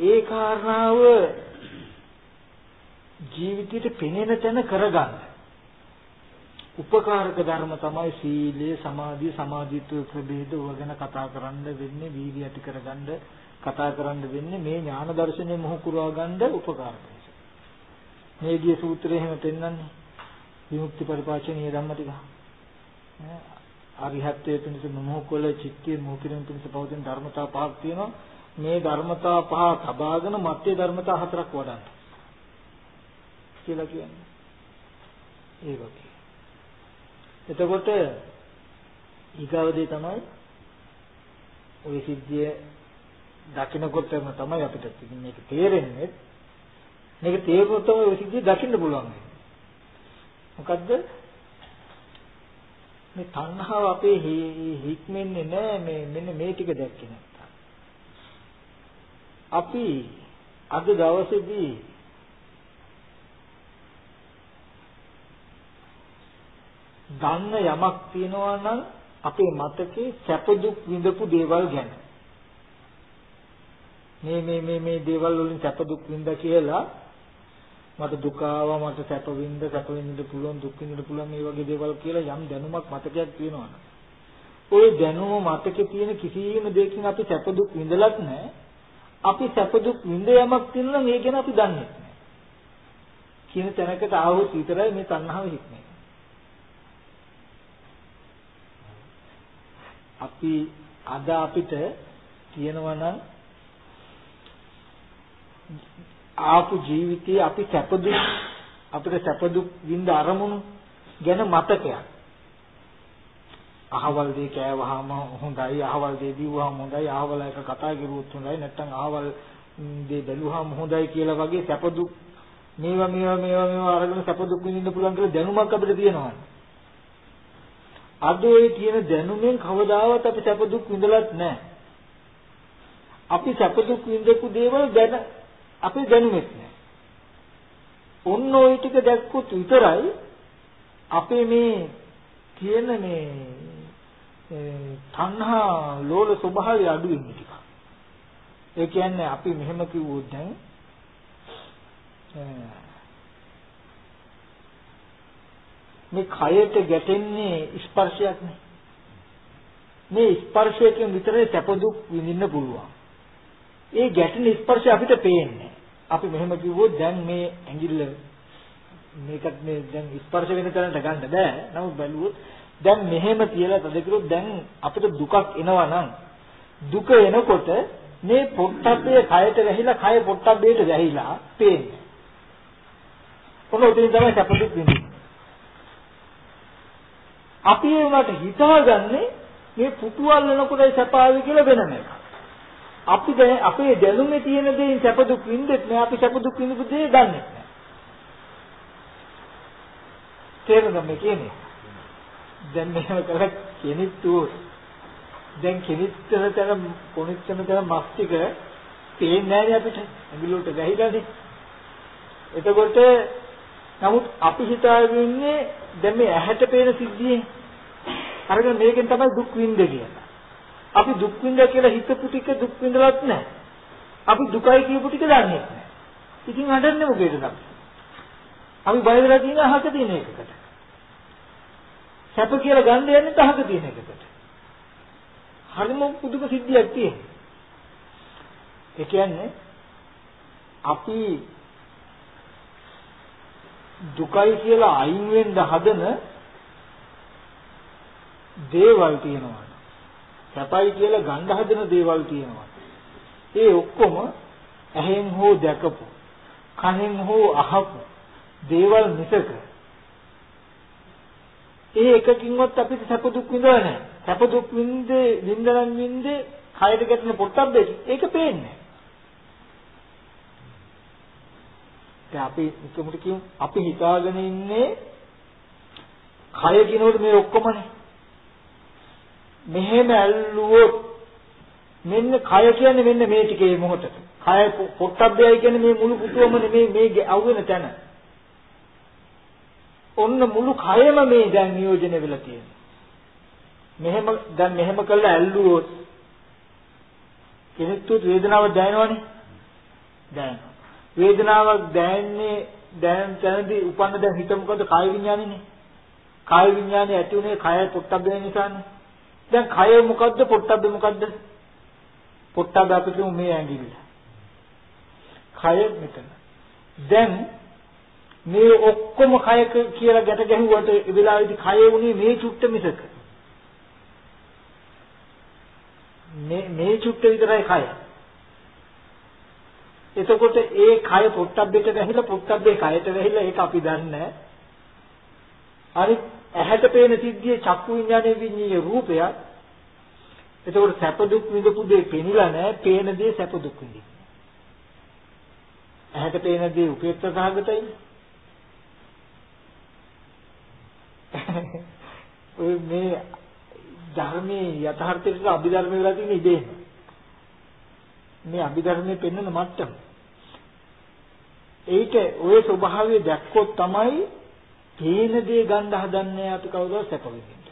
ඒ කාරණාව ජීවිතේට පෙනෙන තැන කරගන්න. උපකාරක ධර්ම තමයි සීලය, සමාධිය, සමාධිත්ව ප්‍රභේද වගන කතා කරන්න වෙන්නේ, වීර්ය ඇති කරගන්න කතා කරන්න වෙන්නේ මේ ඥාන දර්ශනය මොහු කරවා ගන්න උපකාරක නිසා. මේ ගිය සූත්‍රයේ එහෙම පෙන්වන්නේ විමුක්ති පරිපාචනීය ධම්ම ටික. අරිහත්ත්වයේ පිණිස මොහොකල චිත්තයේ මොහොකිරින් පිණිස පවතින ධර්මතා පහක් තියෙනවා. මේ ධර්මතා පහ තබාගෙන මත්යේ ධර්මතා හතරක් වඩන්න. කියලා කියන්නේ. ඒ වගේ. එතකොට ඊගවදී තමයි ওই සිද්ධිය දකින්නකොටම තමයි අපිට මේක තේරෙන්නේ. මේක තේරුනොත් තමයි ওই සිද්ධිය දකින්න පුළුවන්. මොකද්ද? මේ තණ්හාව අපේ හික්මෙන්නේ නැහැ මේ මෙන්න මේ ටික දැක්කේ නැත්තම්. අපි අද දවසේදී දන්න යමක් තියෙනවා නම් අපේ මතකේ සැප දුක් විඳපු දේවල් ගැන. මේ මේ මේ මේ දේවල් වලින් සැප දුක් විඳ කියලා මට දුක ආවා මට සැප විඳ සැප විඳින්න පුළුවන් දුක් විඳින්න පුළුවන් මේ වගේ දේවල් කියලා යම් දැනුමක් මතකයක් තියෙනවා ওই දැනුම මතකේ තියෙන කිසියම් දෙයකින් අපි සැප දුක් විඳලත් නැහැ. අපි සැප දුක් විඳ යමක් තියෙනවා මේ ගැන අපි දන්නේ නැහැ. කියන තැනකට ආවොත් විතරයි මේ තණ්හාව හික්මේ අපි අද අපිට කියනවා නම් ආපු ජීවිතයේ අපි සැපදුක් අපිට සැපදුක් විඳ අරමුණු ගැන මතකයක්. අහවල් දේ කෑවහම හොඳයි, අහවල් දේ දීවහම හොඳයි, අහවල් එක කතා කරුවොත් හොඳයි, නැත්නම් අහවල් දේ බැලුවහම හොඳයි කියලා වගේ සැපදුක් මේවා මේවා මේවා මේවා අරගෙන සැපදුක් විඳින්න පුළුවන් කියලා දැනුමක් අපිට තියෙනවා. අද ඒ තියෙන දැනුමෙන් කවදාවත් අපි සැප දුක් විඳලත් නැහැ. අපි සැප දුක් විඳපු දේවල් දැන අපි දැනුමෙත් නැහැ. ඔන්න ওই ටික දැක්කොත් විතරයි අපේ මේ තියෙන මේ තණ්හා ලෝල ස්වභාවය අඩු වෙන්නේ ටික. ඒ කියන්නේ අපි මෙහෙම කිව්වොත් දැන් මේ කයට ගැටෙන්නේ ස්පර්ශයක් නේ. මේ ස්පර්ශයෙන් විතරේ සැප දුක් විඳින්න පුළුවන්. ඒ ගැටෙන ස්පර්ශය අපිට පේන්නේ. අපි මෙහෙම කිව්වොත් දැන් මේ ඇඟිල්ල මේකත් මේ දැන් ස්පර්ශ වෙන තැනට ගන්න බෑ. නමුත් බැලුවොත් දැන් මෙහෙම තියලා තද කිරුවොත් දැන් අපිට දුකක් එනවා නම් දුක එනකොට මේ පොට්ටබ්බේ කයට වැහිලා කය පොට්ටබ්බේට වැහිලා පේන්නේ. ඔන්න උදින් තමයි සැප දුක් විඳින්නේ. අපි ඒ උනාට හිතාගන්නේ මේ පුටුවල් වෙනකොටයි සපාවි කියලා වෙනම එකක්. අපි දැන් අපේ දැනුමේ තියෙන දේ සැප දුක් විඳෙත් නෑ අපි සැප දුක් විඳපු දේ දන්නේ නෑ. තේරුණා මේ කියන්නේ? දැන් මෙහෙම කරලා කෙනෙක් තුොත් දැන් කෙනිච්චන තැන කොනිච්චන තැන මස් ටික පේන්නේ නැහැ අපිට ඇඟිල්ලට ගහිලානේ එතකොට නමුත් අපි හිතාගෙන ඉන්නේ දැන් මේ ඇහැට පේන සිද්ධියේ අරගෙන මේකෙන් තමයි දුක් විඳ කියලා අපි දුක් විඳ කියලා හිතපු ටික දුක් විඳලත් නැහැ. අපි දුකයි කියපු ටික දන්නේ නැහැ. ඉතින් හඬන්නේ මොකේද අපි? අපි බය වෙලා තියෙන අහක තියෙන එකකට. සැප කියලා ගන්න යන්නේ අහක තියෙන එකකට. හරිම පුදුම සිද්ධියක් තියෙනවා. ඒ කියන්නේ අපි දුකයි කියලා අයින් වෙන්න හදන දේවල් තියෙනවා. සැපයි කියලා ගන්න හදන දේවල් තියෙනවා. ඒ ඔක්කොම ඇහෙන් හෝ දැකපු, කනෙන් හෝ අහපු දේවල් මිසක ඒ එකකින්වත් අපිට සැප දුක් විඳලා නැහැ. සැප දුක් විඳේ විඳනන් විඳේ කයද ගැටෙන පොට්ටබ්බේ ඒක පේන්නේ දැන් අපි කොමුට කියමු අපි හිතාගෙන ඉන්නේ කය කිනෝට මේ ඔක්කොමනේ මෙහෙම ඇල්ලුවොත් මෙන්න කය කියන්නේ මෙන්න මේ ටිකේ මොහොතට. කය පොට්ටබ්බයයි කියන්නේ මේ මුළු පුතුවම නෙමේ මේ අවුවෙන තැන. ඔන්න මුළු කයම මේ දැන් නියෝජනය වෙලා තියෙනවා. මෙහෙම දැන් මෙහෙම කළා ඇල්ලුවොත් කෙනෙක්ට වේදනාවක් දැනෙනවනේ. දැනෙනවා. වේදනාවක් දැනෙන්නේ දැන් තැනදී උපන්න දැන් හිත මොකද කාය විඥානේනේ කාය විඥානේ ඇති උනේ කය පොට්ටබ්බේ නිසානේ. දැන් කය මොකද්ද පොට්ටබ්බේ මොකද්ද? පොට්ටබ්බ අපි කියමු මේ ඇඟිල්ල. කය මෙතන. දැන් මේ ඔක්කොම කය කියලා ගැට ගැහුවට ඒ වෙලාවේදී කය උනේ මේ චුට්ට මිසක. මේ මේ චුට්ට විතරයි කය. එතකොට ඒ කය පොට්ටබ්බෙට වැහිලා පොට්ටබ්බේ කයට වැහිලා ඒක අපි දන්නේ අනිත් ඇහැට පේන සිද්ධියේ චක්කු විඤ්ඤාණය විඤ්ඤාණය රූපයක්. එතකොට සැප දුක් විඳපු දේ පෙනිලා නැහැ, පේන දේ සැප දුක් විඳින්න. ඇහැට පේන දේ උපේක්ෂා සහගතයි. ඔය මේ ධර්මයේ යථාර්ථයට අභිධර්ම වෙලා තියෙන ඉබේම. මේ අභිධර්මයේ පෙන්වන මට්ටම. ඒිට ওই ස්වභාවය දැක්කොත් තමයි තේන දේ ගන්න හදන්නේ අපි කවුරුත් සැප විඳින්න.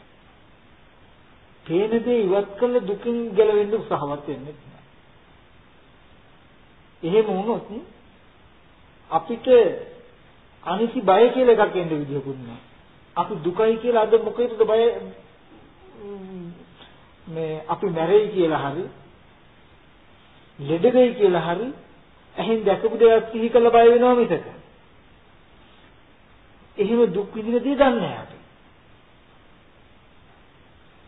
තේන දේ ඉවත් කළ දුකින් ගැලවෙන්න උත්සාහවත් වෙන්නේ නැහැ. එහෙම වුණොත් අපිට අනිසි බය කියලා එකක් එන්න විදියකුත් නැහැ. අපි දුකයි කියලා අද මොකේද බය මේ අපි මැරෙයි කියලා හරි ලෙඩ වෙයි කියලා හරි ඇහෙන් දැකපු දේවල් සිහි කරලා බය වෙනවා මිසක එහෙම දුක් විඳින දේ දන්නේ නැහැ අපි.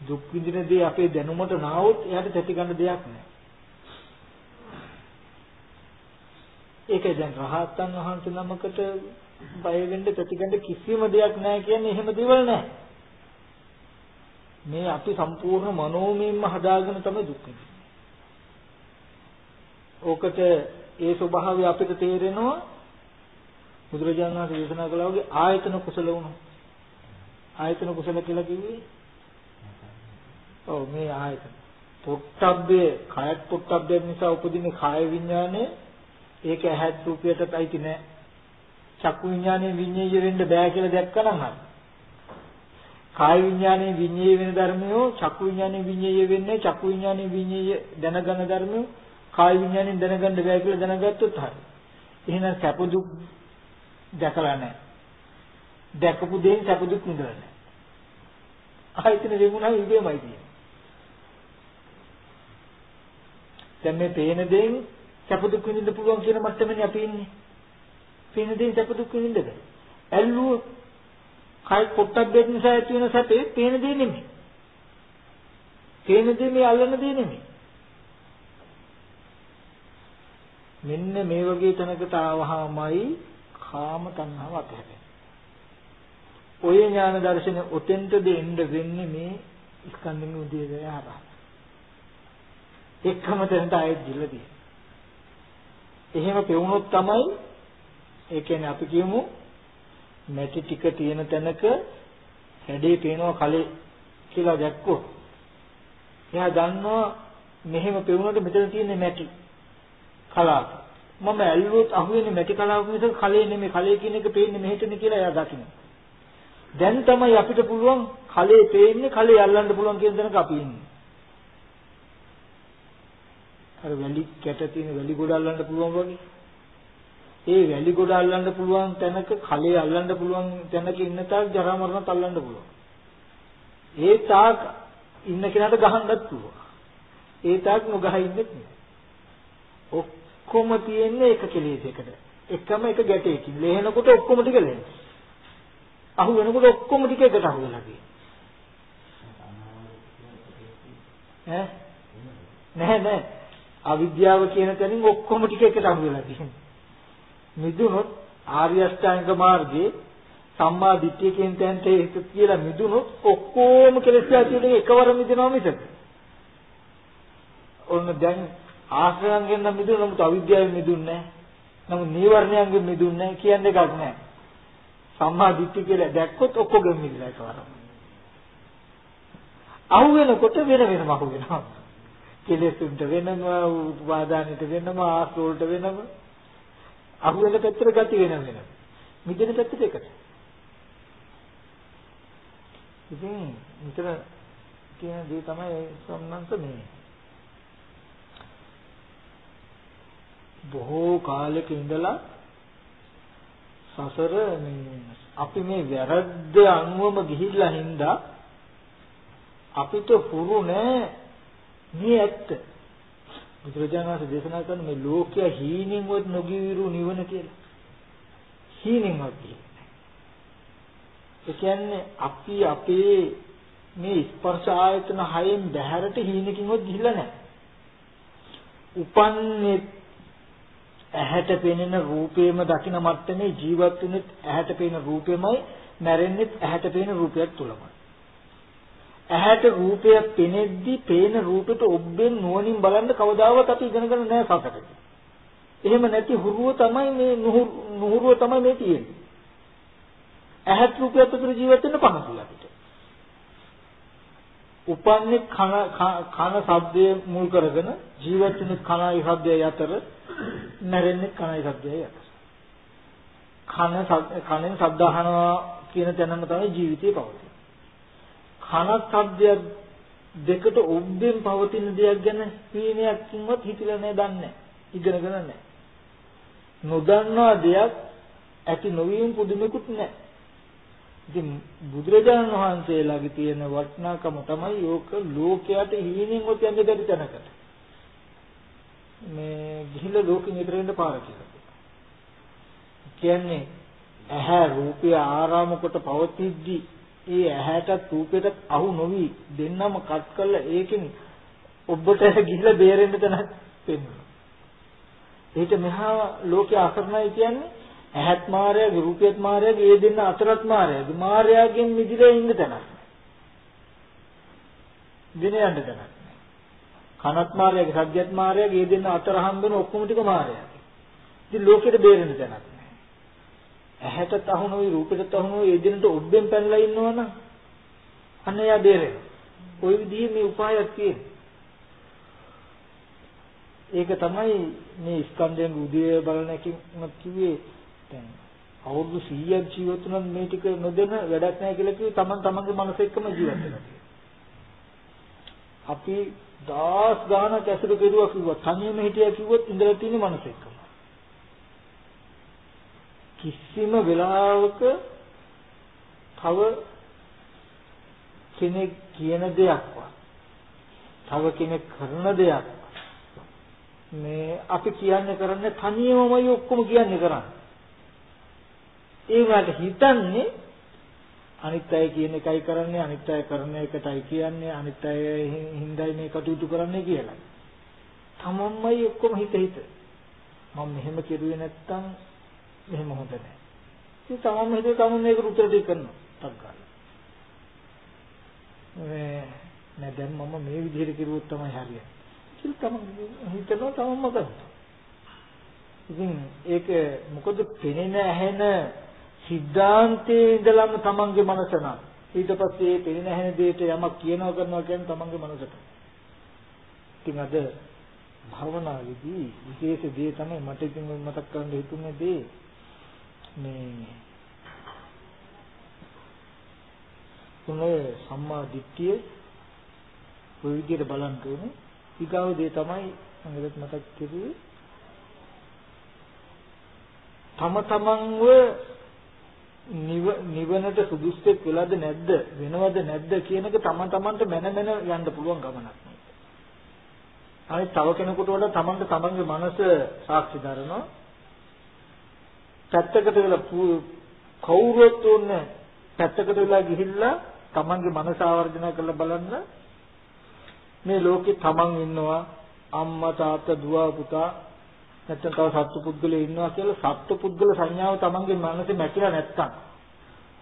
දුක් විඳින දේ අපේ දැනුමට නාවොත් එයාට තැති ගන්න දෙයක් නැහැ. ඒකයි දැන් රහතන් වහන්සේ නමකට බය වෙන්න තැති ගන්න කිසිම දෙයක් නැහැ කියන්නේ එහෙම දේවල් නැහැ. මේ අපි සම්පූර්ණ මනෝමයෙන්ම හදාගෙන තමයි දුක් ඕකට ඒ ස්වභාවය අපිට තේරෙනවා බුදුරජාණන් වහන්සේ දේශනා කළා වගේ ආයතන කුසල වුණා. ආයතන කුසල කියලා කිව්වේ ඔව් මේ ආයතන. පොට්ටබ්බේ කයත් පොට්ටබ්බේ නිසා උපදින කාය විඥානය ඒක ඇහත් රූපයටත් අයිති නෑ. චක්කු විඥානයේ විඤ්ඤාය වෙන්න බෑ කියලා දැක්කනම් හරි. කාය විඥානයේ විඤ්ඤාය වෙන ධර්මයෝ චක්කු විඥානයේ විඤ්ඤාය වෙන්නේ චක්කු විඥානයේ විඤ්ඤාය දැනගන්න ධර්මයෝ කාය විඥානයෙන් දැනගන්න බෑ කියලා දැනගත්තොත් හරි. එහෙනම් සැප දුක් දැකලා නැහැ. දැකපු දෙයින් සැප දුක් විඳලා නැහැ. ආයතන දෙමුණා ඉබේමයි තියෙන්නේ. දැන් මේ පේන දෙයින් සැප දුක් විඳින්න පුළුවන් කියන මට්ටමනේ අපි ඉන්නේ. පේන දෙයින් සැප දුක් විඳින්නද? ඇල්ලුවොත් කයි පොට්ටක් දෙන්න නිසා ඇති වෙන සැපේ පේන දේ නෙමෙයි. පේන දේ මේ අල්ලන දේ නෙමෙයි. මෙන්න මේ වගේ තැනකට ආවහමයි කාම තණ්හාව අතහැරෙන්නේ. ඔය ඥාන දර්ශන ඔතෙන්ට දෙන්න වෙන්නේ මේ ස්කන්ධෙන් උදේ යහපා. එක්කම තැනට ආයෙත් දිල්ලදී. එහෙම පෙවුනොත් තමයි ඒ කියන්නේ අපි කියමු මැටි ටික තියෙන තැනක හැඩේ පේනවා කලේ කියලා දැක්කොත් එයා දන්නවා මෙහෙම පෙවුනට මෙතන තියෙන මැටි කලාව. මම ඇල්ලුවොත් අහුවෙන්නේ මැටි කලාවක මිසක කලේ නෙමෙයි කලේ කියන එක පේන්නේ මෙහෙටනේ කියලා එයා දකිනවා. දැන් තමයි අපිට පුළුවන් කලේ පේන්නේ කලේ අල්ලන්න පුළුවන් කියන තැනක අපි ඉන්නේ. අර වැලි කැට තියෙන වැලි ගොඩ අල්ලන්න පුළුවන් වගේ. ඒ වැලි ගොඩ අල්ලන්න පුළුවන් තැනක කලේ අල්ලන්න පුළුවන් තැනක ඉන්න තාක් ජරා මරණත් අල්ලන්න පුළුවන්. ඒ තාක් ඉන්න කෙනාට ගහන්නත් පුළුවන්. ඒ තාක් නොගහ ඉන්නෙත් නෑ. ඔක්කොම තියෙන්නේ එක කෙලෙසයකට. එකම එක ගැටයකින්. ලේනකොට ඔක්කොම ටික ලේනවා. අහු වෙනකොට ඔක්කොම ටික එකට අහු වෙලා තියෙනවා. ඈ නැහැ නැහැ. අවිද්‍යාව කියන තැනින් ඔක්කොම ටික එකට අහු වෙලා තියෙනවා. මිදුනොත් ආර්ය අෂ්ටාංග මාර්ගයේ සම්මා දිට්ඨිය කියන තැනට හිත කියලා මිදුනොත් ඔක්කොම කෙලෙස් ඇතුලේ එකවර මිදෙනවා මිසක. ඔන්න දැන් ආශ්‍රයන්ගෙන් නම් මිදුන නමුත් අවිද්‍යාවෙන් මිදුන්නේ නැහැ. නමුත් නීවරණයන්ගෙන් මිදුන්නේ නැහැ කියන්නේ එකක් නැහැ. සම්මා දිට්ඨිය කියලා දැක්කොත් ඔක්කොගෙම මිදලා එකවරම. අහු වෙනකොට වෙන වෙනම අහු වෙනවා. කෙලෙසුන්ට වෙනම, උපාදානෙට වෙනම, ආශ්‍රෝලට වෙනම. අහු වෙන පැත්තට ගති වෙන වෙනම. මිදෙන පැත්තට එකට. ඉතින් මෙතන කියන දේ තමයි සම්මන්ත මේ. බොහෝ කාලෙක ඉඳලා සසර මේ අපි මේ වැරද්ද අනුවම ගිහිල්ලා හින්දා අපිට හුරු නෑ මේ ඇත්ත. බුදුරජාණන් වහන්සේ දේශනා කරන මේ ලෝකය හීනෙන්වත් නොගිවිරු නිවන කියලා. හීනෙන්වත් ඒ කියන්නේ අපි අපේ මේ ස්පර්ශ ආයතන හයෙන් බැහැරට හීනකින්වත් ගිහිල්ලා නැහැ. උපන්නේ ඇහැට පෙනෙන රූපේම දකින මට්ටමේ ජීවත් වෙනෙත් ඇහැට පෙනෙන රූපෙමයි මැරෙන්නෙත් ඇහැට පෙනෙන රූපයක් තුලමයි. ඇහැට රූපයක් පෙනෙද්දි පේන රූපෙට ඔබෙන් නුවණින් බලන්න කවදාවත් අපි ඉගෙන ගන්න නැහැ සසරේ. එහෙම නැති හුරුව තමයි මේ නුහුරුව තමයි මේ තියෙන්නේ. ඇහත් රූපයත් අතර ජීවත් වෙන්න පහසුයි අපිට. උපන්නේ කන කන ශබ්දයේ මුල් කරගෙන ජීවත් වෙන කනයි ශබ්දයයි අතර මැරෙන්නේ කනයි ශබ්දයයි අතර. කන කනෙන් ශබ්ද අහනවා කියන තැනම තමයි ජීවිතේ පවතින්නේ. කනත් ශබ්දයක් දෙකට ඔබෙන් පවතින දෙයක් ගැන හීනයක්වත් හිතලා නැහැ දන්නේ ඉගෙනගෙන නැහැ නොදන්නා දෙයක් ඇති නොවීම පුදුමකුත් නැහැ ඉතින් බුදුරජාණන් වහන්සේලාගේ තියෙන වටිනාකම තමයි යෝක ලෝකයට හීනෙන්වත් යන්න බැරි තැනකට මේ ගිහිල්ලා ලෝකෙ නිතර වෙන්න පාර කියලා කියන්නේ ඇහැ රූපය ආරාම කොට පවතිද්දී ඒ ඇහැටත් රූපෙටත් අහු නොවි දෙන්නම කට් කරලා ඒකෙන් ඔබට ගිහිලා බේරෙන්න තැනක් පෙන්වනවා. ඒක මෙහා ලෝකේ අසරණයි කියන්නේ ඇහත් මායගේ රූපයත් මායගේ ඒ දෙන්න අතරත් මායගේ මායයෙන් මිදිලා ඉන්න තැනක්. දින යන්න තැනක්. කනත් මායගේ සද්දත් මායගේ ඒ දෙන්න අතර හම්බෙන ඔක්කොම ටික මායගේ. ඉතින් ලෝකෙට බේරෙන්න තැනක්. ඇහැටත් අහු නොවි රූපෙටත් අහු නොවි ඒ දිනට ඔබෙන් පැනලා ඉන්නවනම් අන්න එයා බේරෙනවා. ওই විදිහේ මේ උපායක් තියෙනවා. ඒක තමයි මේ ස්කන්ධයන් උදේ බලන එකකින් කිව්වේ දැන් අවුරුදු 100ක් ජීවත් වුණත් මේ ටික නොදෙන වැඩක් නැහැ කියලා කිව්වේ Taman tamanගේ මනස එක්කම ජීවත් වෙනවා. අපි දාස් ගානක් ඇසුරු කෙරුවා කිව්වා තනියම හිටියා කිව්වොත් ඉඳලා තියෙන මනස එක්කම. කිසිම වෙලාවක තව කෙනෙක් කියන දෙයක්වත් තව කෙනෙක් කරන දෙයක් මේ අපි කියන්නේ කරන්නේ තනියමමයි ඔක්කොම කියන්නේ කරන්නේ ඒ වලට හිතන්නේ අනිත් අය කියන එකයි කරන්නේ අනිත් අය කරන එකටයි කියන්නේ අනිත් අය හින්දායි මේ කටයුතු කරන්නේ කියලා. තමන්මයි ඔක්කොම හිත හිත. මම මෙහෙම කෙරුවේ නැත්තම් මෙහෙම හොඳ නැහැ. ඉතින් තමම හිතේ තමම මේකට උත්තර දෙන්න කරනවා. ගන්න. මේ නෑ දැන් මම මේ විදිහට කිරුවොත් තමයි හරියන්නේ. කියලා තම හිතනවා තමම කරනවා. ඉතින් ඒක මොකද පෙනෙන ඇහෙන සිද්ධාන්තයේ ඉඳලම තමන්ගේ මනස නම් ඊට පස්සේ මේ පෙනෙන ඇහෙන දෙයට යමක් කියනවා කරනවා කියන්නේ තමන්ගේ මනසට. ඉතින් අද භවනාවේදී විශේෂ දේ තමයි මට ඉතින් මතක් කරන්න හිතුනේ දේ මේ තුනේ සම්මා දිට්ඨිය ඔය විදිහට බලන්න ඕනේ. ඊගාව දේ තමයි මම මතක් කරුවේ තම තමන්ව නිවනට සුදුස්සෙක් වෙලාද නැද්ද වෙනවද නැද්ද කියන එක තම තමන්ට මන මන යන්න පුළුවන් ගමනක්. අනිත් තව කෙනෙකුට වඩා තමන්ට තමන්ගේ මනස සාක්ෂි දරනවා. පැත්තකට වෙලා කවුරුත් උන්නේ පැත්තකට වෙලා ගිහිල්ලා තමන්ගේ මනස ආවර්ජන කරලා බලන්න මේ ලෝකේ තමන් ඉන්නවා අම්මා තාත්තා දුව පුතා නැත්නම් තව සත්තු පුද්ගලයෝ ඉන්නවා කියලා සත්තු පුද්ගල සංඥාව තමන්ගේ මනසේ මැකිලා නැත්තම්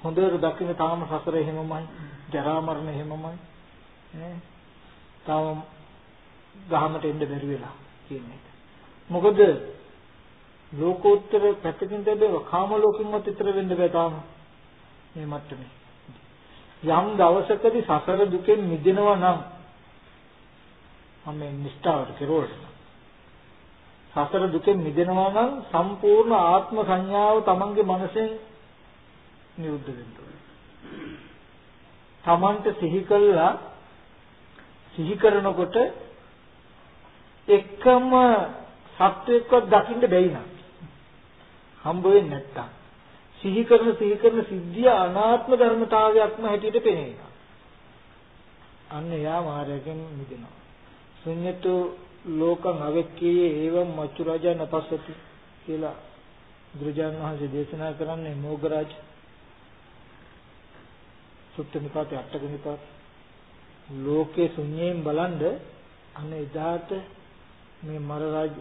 හොඳට දකින්න තාම සසර එහෙමමයි ජරා මරණ එහෙමමයි නේ තාම ගහමට එන්න බැරි වෙලා කියන්නේ මොකද ලෝකෝත්තර පැත්තකින් තිබෙව කාම ලෝකෙන්වත් ඊතර වෙන්න බෑ තාම මේ මට්ටමේ. යම් දවසකදී සසර දුකෙන් මිදෙනවා නම් මම නිෂ්ඨාවට කෙරුවොත් සසර දුකෙන් මිදෙනවා නම් සම්පූර්ණ ආත්ම සංඥාව තමන්ගේ මනසෙන් නිරුද්ධ වෙන්න ඕනේ. තමන්ට සිහි කළා සිහි කරනකොට එකම සත්‍යයක්වත් දකින්න බැයි නම් හම්බ වෙන්නේ නැත්තම් සිහි කරන සිහි කරන සිද්ධිය අනාත්ම ධර්මතාවයක්ම හැටියට පෙනෙනවා. අන්න යා මාර්ගයෙන් මිදෙනවා. ශුන්‍යතු ලෝකං අවෙක්කේ ඒවම් මච්චු රාජා නපස්සති කියලා බුදුරජාණන් වහන්සේ දේශනා කරන්නේ මොගරාජ සුත්ත නිපාතේ අටක නිපාත ලෝකේ ශුන්‍යයෙන් බලන්ද අන්න එදාට මේ මර රාජ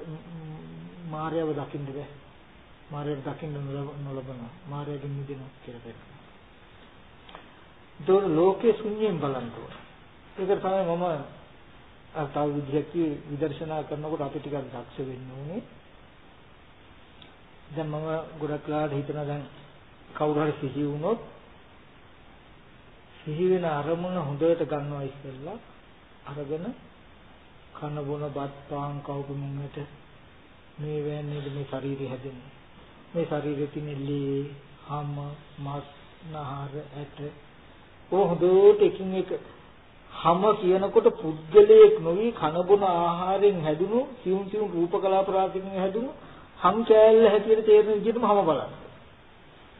මාර්යව දකින්න බෑ මාර්යව දකින්න නොලබන මාර්යගෙන් මිදෙනවා කියලා කියනවා. ඒක ලෝකේ ශුන්‍යයෙන් බලන්න ඕන. ඒක තමයි මම තව විදිහක විදර්ශනා කරනකොට අපි ටිකක් දක්ෂ වෙන්න ඕනේ. දැන් මම ගොඩක් ලාට හිතන දැන් කවුරු හරි සිහි වුණොත් සිහි වෙන අරමුණ හොඳට ගන්නවා ඉස්සෙල්ලා අරගෙන කන බොන බත් පාන් කවුරුමුන්නට මේ වෙන්නේ මේ ශරීරය හැදෙන්නේ. මේ ශරීරයේ තියෙන ලී, හම, මස්, නහර, ඇට ඕ හොඳට එකින් එක හම කියනකොට පුද්ගලයෙක් නොවි කනබුන ආහාරයෙන් හැදුණු සියුම් සියුම් රූප කලාප රාශියකින් හැදුණු හම් කෑල්ල හැටියට තේරෙන විදිහටම හම බලන්න.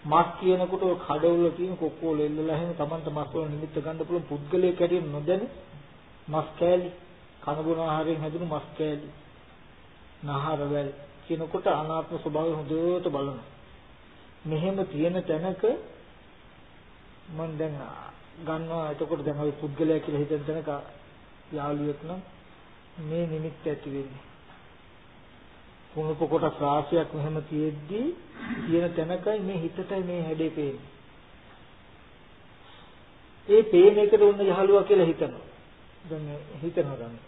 මස් කියනකොට කඩවල තියෙන කොක්කෝල එල්ලලා එහෙම Tamanta මස් වල නිමිත්ත ගන්න පුළුවන් පුද්ගලයෙක් හැටියට නොදැන මස් කෑලි කනබුන ආහාරයෙන් හැදුණු මස් කෑලි නහරවැල් කියනකොට අනාත්ම ස්වභාවය හොඳට බලනවා. මෙහෙම තියෙන තැනක මම දැන් ගන්නවා. එතකොට දැන් අපි පුද්ගලයා කියලා හිතන තැනක යාළුවෙක් නම් මේ නිමිත්ත ඇති වෙන්නේ. කුණුප කොටස් රාශියක් මෙහෙම තියෙද්දි තියෙන තැනකයි මේ හිතටයි මේ හැඩේ පේන්නේ. ඒ පේන එකට උන්න යහළුවා කියලා හිතනවා. දැන් හිතනවා ගන්න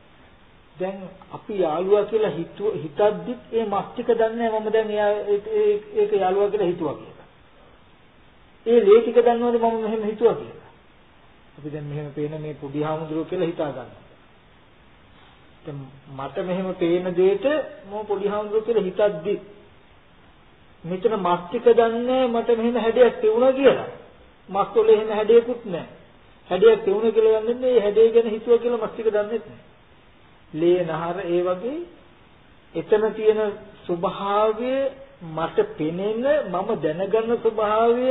දැන් අපි යාළුවා කියලා හිතුව හිතද්දිත් ඒ මස්තික දන්නේ මම දැන් එයා ඒක යාළුවා කියලා හිතුවා කියලා. ඒ ලේ ටික දන්නවද මම මෙහෙම හිතුවා කියලා? අපි දැන් මෙහෙම පේන මේ පොඩි හාමුදුරුවෝ කියලා හිතා ගන්නවා. දැන් මට මෙහෙම පේන දෙයට මම පොඩි හාමුදුරුවෝ කියලා හිතද්දි මෙතන මස් ටික දන්නේ මට මෙහෙම හැඩයක් තියුණා කියලා. මස් වල එහෙම හැඩයක්වත් නැහැ. හැඩයක් තියුණා කියලා යන්නේ මේ හැඩය ගැන හිතුවා කියලා මස් ටික දන්නේ නැහැ. ලේ නහර ඒ වගේ එතන තියෙන ස්වභාවය මට පෙනෙන මම දැනගන්න ස්වභාවය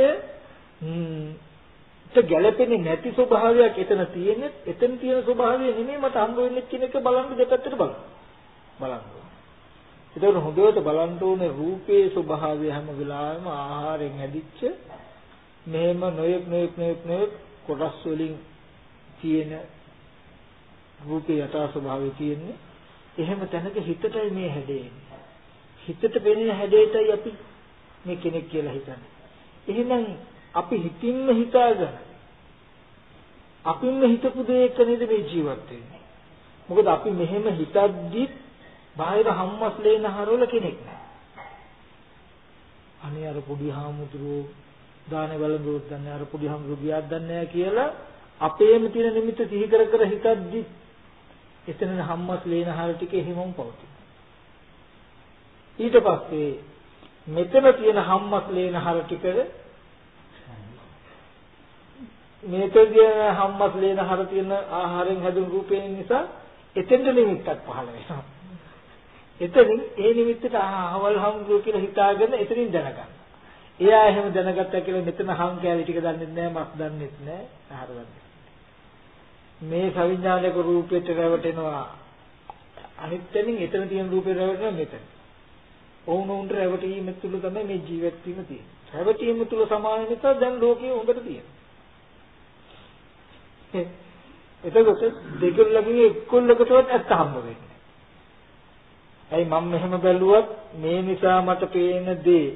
ගැළපෙන්නේ නැති ස්වභාවයක් එතන තියෙන්නේ. එතන තියෙන ස්වභාවය නෙමෙයි මට හම්බ වෙන්නේ කියන එක බලන්න දෙපැත්තට බලන්න. බලන්න ඒතකොට හොඳට බලන්න ඕනේ රූපේ ස්වභාවය හැම වෙලාවෙම ආහාරයෙන් හැදිච්ච මෙහෙම නොයෙක් නොයෙක් නොයෙක් නොයෙක් කොටස් වලින් තියෙන රූපේ යථා ස්වභාවය තියෙන්නේ. එහෙම තැනක හිතටයි මේ හැදේ හිතට පෙනෙන හැඩයටයි අපි මේ කෙනෙක් කියලා හිතන්නේ. එහෙනම් අපි හිතින්ම හිතාගෙන අපින්ම හිතපු දේ එක නේද මේ ජීවත් වෙන්නේ. මොකද අපි මෙහෙම හිතද්දි බාහිර හම්මස් ලේන හරවල කෙනෙක් නෑ. අනේ අර පොඩි හාමුදුරුවෝ දානේ වළඳුරුත් දන්නේ අර පොඩි හාමුදුරුවෝ ගියාත් දන්නේ නැහැ කියලා අපේම තියෙන නිමිත්ත සිහි කර කර හිතද්දි එතන හම්මස් ලේන හර ටික එහෙමම පවතින. ඊට පස්සේ මෙතන තියෙන හම්මස් ලේන හර ටික මේකදී හම්මස් ලේන හර තියෙන ආහාරයෙන් හැදුණු රූපේ නිසා එතෙන්ට නිමිත්තක් පහළ වෙනවා. එතනින් ඒ නිමිත්තට අහවල් හම්දුව කියලා හිතාගෙන එතනින් දැනගන්න. එයා එහෙම දැනගත්තා කියලා මෙතන හම් කැලි ටික දන්නේ නැහැ, මස් දන්නේ නැහැ, ආහාර දන්නේ මේ සවිඥානික රූපෙට රැවටෙනවා. අනිත් තැනින් එතන තියෙන රූපේ රැවටෙනවා මෙතන. ඔවුනොවුන්ට රැවටීම තුල තමයි මේ ජීවත් වීම තියෙන්නේ. රැවටීම තුල සමාන නිසා දැන් ලෝකයේ හොඳට තියෙනවා. එතකොට දෙකලගේ එක්කලකටවත් ඇත්ත හම්බ වෙන්නේ. ඇයි මම මෙහෙම බැලුවත් මේ නිසා මට පේන දේ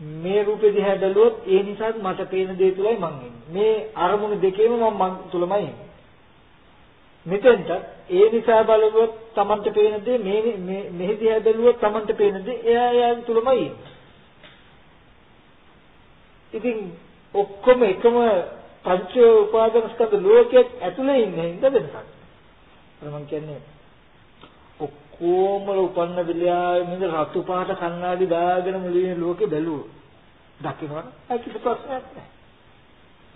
මේ රූපෙ දිහා බැලුවොත් ඒ නිසාත් මට පේන දේ තුලයි මං ඉන්නේ. මේ අරමුණු දෙකේම මම මං තුලමයි ඉන්නේ. මෙතෙන්ට ඒ නිසා බලුවොත් Tamanට පේන දේ මේ මේ මෙහි දිහා බැලුවොත් Tamanට පේන දේ එයා එයා තුලමයි ඉන්නේ. ඉතින් ඔක්කොම එකම පංච උපාදාන ස්කන්ධ ලෝකයේ ඇතුලේ ඉන්නේ ඉඳ වෙනසක්. මම කියන්නේ ඔක්කොම උපන්න විලයාවේ මිද රතු පාට කණ්ණාඩි දාගෙන මුලින් ලෝකේ බැලුවෝ. දකින්නවනේ ඒක කිසි ප්‍රශ්නයක් නැහැ.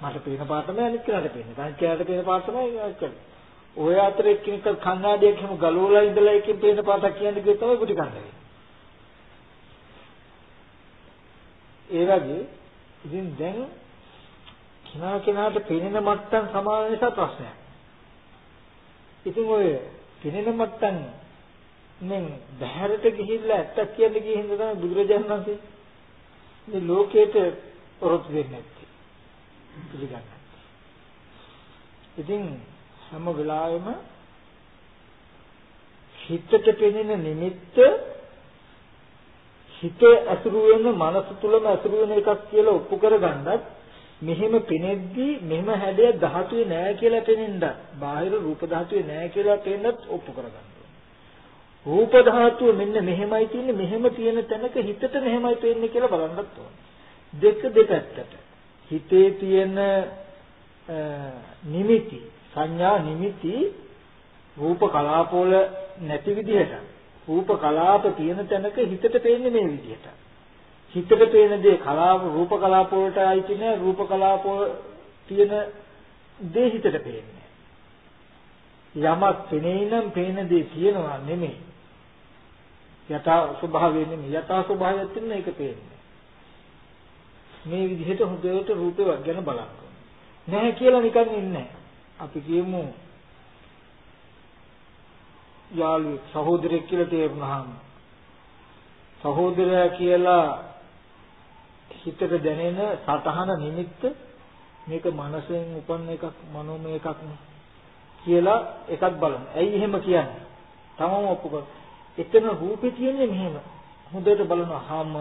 මට පේන පාටමයි අනිත් කෙනාට පේන්නේ. සංඛ්‍යාවට පේන පාටමයි ඒක. ඔය අතර එක්කෙනෙක් කණ්ණාඩියක් හැම ගලවලා ඉඳලා එකකින් පේන පාටක් කියන්නේ කිව්වොත් තමයි කුටි කන්නේ. ඒ වගේ ඉතින් දැන් කෙනා කෙනාට පේන මට්ටම් සමාන නිසා ප්‍රශ්නයක්. ඉතින් ඔය පෙනෙන මට්ටම් මෙන් බහැරට ගිහිල්ලා ඇත්තක් කියන්න ගිය හින්දා තමයි බුදුරජාණන් වහන්සේ මේ ලෝකයට පොරොත්තු දෙන්නේ නැත්තේ. පිළිගන්න. ඉතින් හැම වෙලාවෙම හිතට පෙනෙන නිමිත්ත හිත ඇසුරු වෙන මනස තුලම ඇසුරු වෙන එකක් කියලා ඔප්පු කරගන්නත් මෙහෙම පෙනෙද්දී මෙහෙම හැඩය ධාතුවේ නෑ කියලා පෙනෙන්න බාහිර රූප ධාතුවේ නෑ කියලා පෙන්නත් ඔප්පු කරගන්න රූප ධාතුව මෙන්න මෙහෙමයි තියෙන්නේ මෙහෙම තියෙන තැනක හිතට මෙහෙමයි පේන්නේ කියලා බලන්නත් ඕන. දෙක දෙපැත්තට. හිතේ තියෙන නිමිති සංඥා නිමිති රූප කලාපවල නැති විදිහට. රූප කලාප තියෙන තැනක හිතට පේන්නේ මේ විදිහට. හිතට පේන දේ කලාව රූප කලාප වලට අයිති නෑ. රූප කලාප තියෙන දේ හිතට පේන්නේ යමක් පෙනේ නම් පේන දේ තියෙනවා නෙමෙයි. යථා ස්වභාවය නෙමෙයි. යථා ස්වභාවයක් තියෙන එක පේන්නේ මේ විදිහට හොඳට රූපේ ගැන බලන්න නැහැ කියලා නිකන් ඉන්නේ අපි කියමු යාළුවෙක් සහෝදරයෙක් කියලා තේරුණාම. සහෝදරයා කියලා හිතට දැනෙන සතහන නිමිත්ත මේක මනසෙන් උපන්න එකක් මනෝමය එකක් කියලා එකක් බලන්න. ඇයි එහෙම කියන්නේ? තමම ඔප්පු කර. එතන රූපේ තියෙන්නේ මෙහෙම. හොඳට බලනවා හැම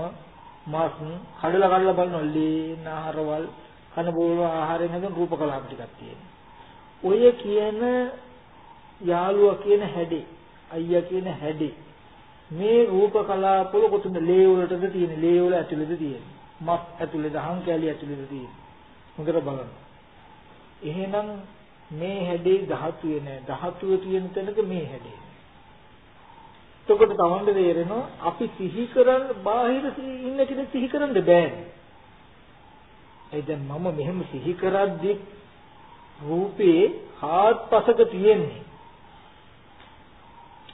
මාස් කඩලා කඩලා බලනවා ලේ නහරවල් කන බෝල ආහාරයෙන් හදන රූප කලාප ටිකක් තියෙනවා. ඔය කියන යාළුවා කියන හැඩේ අයියා කියන හැඩේ මේ රූප කලාප වල කොතනද ලේ වලටද තියෙන්නේ ලේ වල ඇතුළේද තියෙන්නේ මස් ඇතුලේ දහම් කැලිය ඇතුලේ තියෙන. හොඳට බලන්න. එහෙනම් මේ හැඩේ ධාතුවේ නෑ. ධාතුවේ තියෙන තැනක මේ හැඩේ. එතකොට තමන්ට තේරෙනවා අපි සිහි කරන් බාහිර ඉන්න කෙනෙක් සිහි කරන්න බෑනේ. ඒ දැන් මම මෙහෙම සිහි කරද්දි රූපේ හාත්පසක තියෙන්නේ.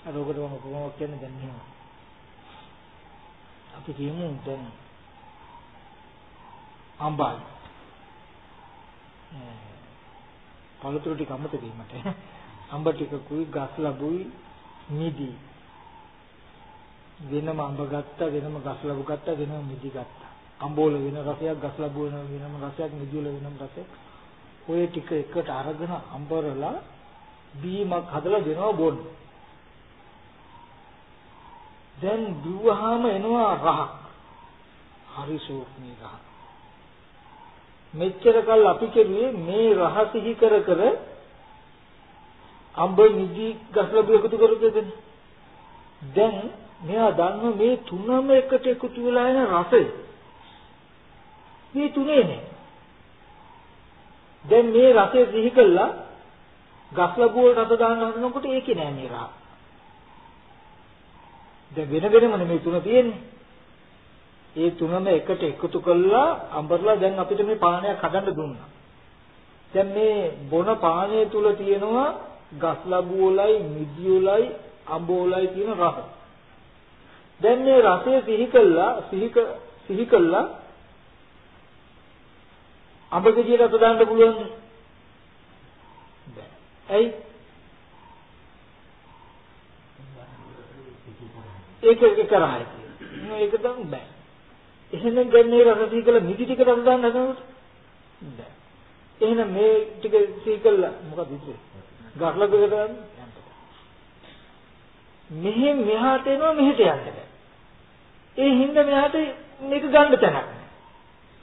අර ඔකට මම කොහොමද කියන්නේ දැන් එහෙම. අපි කියමු දැන් අම්බායි. පළතුරු ටික අමතක වීමට. අම්බ ටිකකුයි ගස් ලැබුයි මිදි. වෙනම අම්බ ගත්තා වෙනම ගස් ලැබු ගත්තා වෙනම මිදි ගත්තා. අම්බෝල වෙන රසයක් ගස් ලැබු වෙන වෙනම රසයක් මිදි වල වෙනම රසයක්. ඔය ටික එකට අරගෙන අම්බරලා බීමක් හදලා දෙනවා බොන්න. දැන් බිව්වහම එනවා රහක්. හරි සූක්ෂමී රහ. මෙච්චර කල් අපි කෙරුවේ මේ රහ සිහි කර කර අඹ නිදි ගස්ලබු එකතු කරපෙදෙන. දැන් මෙයා දන්න මේ තුනම එකට එකතු වෙලා එන රසය. මේ තුනේ නෑ. දැන් මේ රසය සිහි කළා ගස්ලබු වල රස දාන්න හදනකොට ඒකේ නෑ මේ රහ. දැන් වෙන වෙනම මේ තුන තියෙන්නේ. ඒ තුනම එකට එකතු කළා අඹරලා දැන් අපිට මේ පානයක් හදන්න දුන්නා. දැන් මේ බොන පානය තුල තියෙනවා ගස් ලැබු වලයි මිදි වලයි අඹ වලයි තියෙන රස. දැන් මේ රසය සිහි කළා සිහි සිහි කළා අඹ ගෙඩියට අත දාන්න පුළුවන්ද? බෑ. ඇයි? ඒක එක කරායි. මේක තමයි බෑ. එහෙනම් දැන් මේ රස සිහි කළා මිදි ටික රස දාන්න හදනකොට බෑ. එහෙනම් මේ ටික සිහි කළා මොකද ඉතින්? ගහලා දෙක කරන්නේ මෙහෙන් මෙහාට එනවා මෙහෙට යන්න බෑ. ඒ හින්දා මෙහාට මේක ගන්න තැනක් නෑ.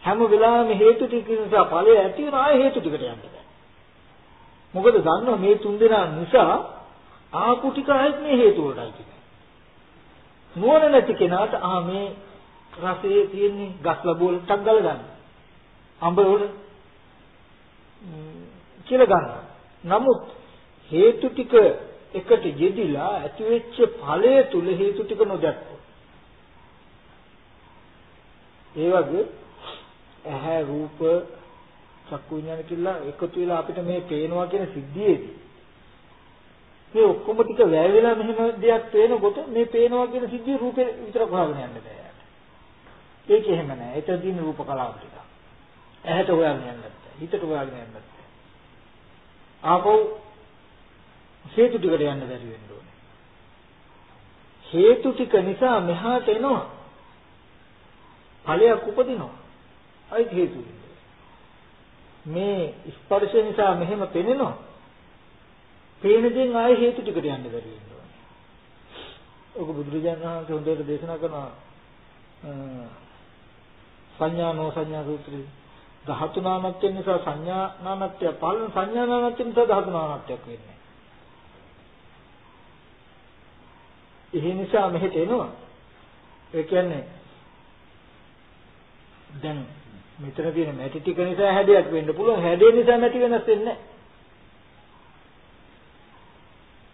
හැම වෙලාවෙම හේතු ටික නිසා ඵලය ඇති වෙන ආය හේතු ටිකට යන්න බෑ. මොකද දන්නවා මේ තුන් දෙනා නිසා ආපු ටික ආයෙත් මේ හේතු වලටයි ටික. නුවණ නැති කෙනාට ආ මේ රසයේ තියෙන්නේ ගස් ලැබුවල ටක් ගාලා ගන්න. අඹ වල කියලා ගන්නවා. නමුත් හේතු ටික එකට යෙදිලා ඇතිවෙච්ච ඵලය තුල හේතු ටික නොදැක්කෝ. ඒ වගේ ඇහැ රූප චක්කු විඥාන කියලා එකතු වෙලා අපිට මේ පේනවා කියන සිද්ධියේදී මේ ඔක්කොම ටික වැය වෙලා මෙහෙම දෙයක් පේනකොට මේ පේනවා කියන සිද්ධිය රූපේ විතරක් හොයාගෙන යන්න බෑ. ඒක එහෙම නෑ. ඒක දින රූප කලාව ටික. ඇහැට හොයාගෙන යන්නත් බෑ. හිතට හොයාගෙන යන්නත් බෑ. ආපහු හේතු ටිකට යන්න බැරි වෙන්න ඕනේ. හේතු ටික නිසා මෙහාට එනවා. ඵලයක් උපදිනවා. අයි හේතු මේ ස්පර්ශ නිසා මෙහෙම පෙනෙනවා. පේන දෙන් ආයේ හේතු ටිකට යන්න බැරි වෙන්න ඕනේ. ඔක බුදුරජාණන් වහන්සේ හොඳට දේශනා කරනවා සංඥා නොසංඥා සූත්‍රයේ ධාතු නාමත්‍ය නිසා සංඥා නාමත්‍ය පාලන සංඥා නාමත්‍ය නිසා ධාතු නාමත්‍යක් වෙන්නේ. ඒ නිසා මෙහෙට එනවා. ඒ කියන්නේ දැන් මෙතන තියෙන මැටි ටික නිසා හැඩයක් වෙන්න පුළුවන්. හැඩේ නිසා මැටි වෙනස් වෙන්නේ නැහැ.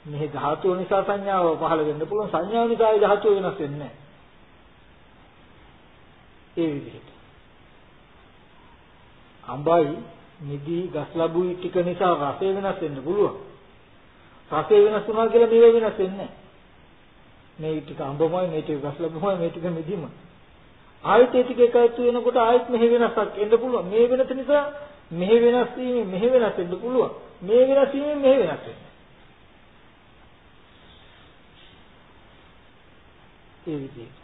මේ ධාතුව නිසා සංඥාව පහළ වෙන්න පුළුවන්. සංඥාව නිසා ඒ ධාතුව වෙනස් වෙන්නේ නැහැ. ඒ විදිහට. අඹයි නිදි ගස් ලැබුයි ටික නිසා රසය වෙනස් වෙන්න පුළුවන්. රසය වෙනස් වුණා කියලා මේව වෙනස් වෙන්නේ නැහැ. මේ ටික අඹමයි මේ ටික ගස් ලැබුමයි මේ ටික මිදිම. ආයෙත් ඒ ටික එකතු වෙනකොට ආයෙත් මෙහි වෙනසක් එන්න පුළුවන්. මේ වෙනස නිසා මෙහි වෙනස් වීම මෙහි වෙනස් වෙන්න පුළුවන්. මේ වෙනස් වීම මෙහි වෙනස් වෙන්න. ඒ විදිහට.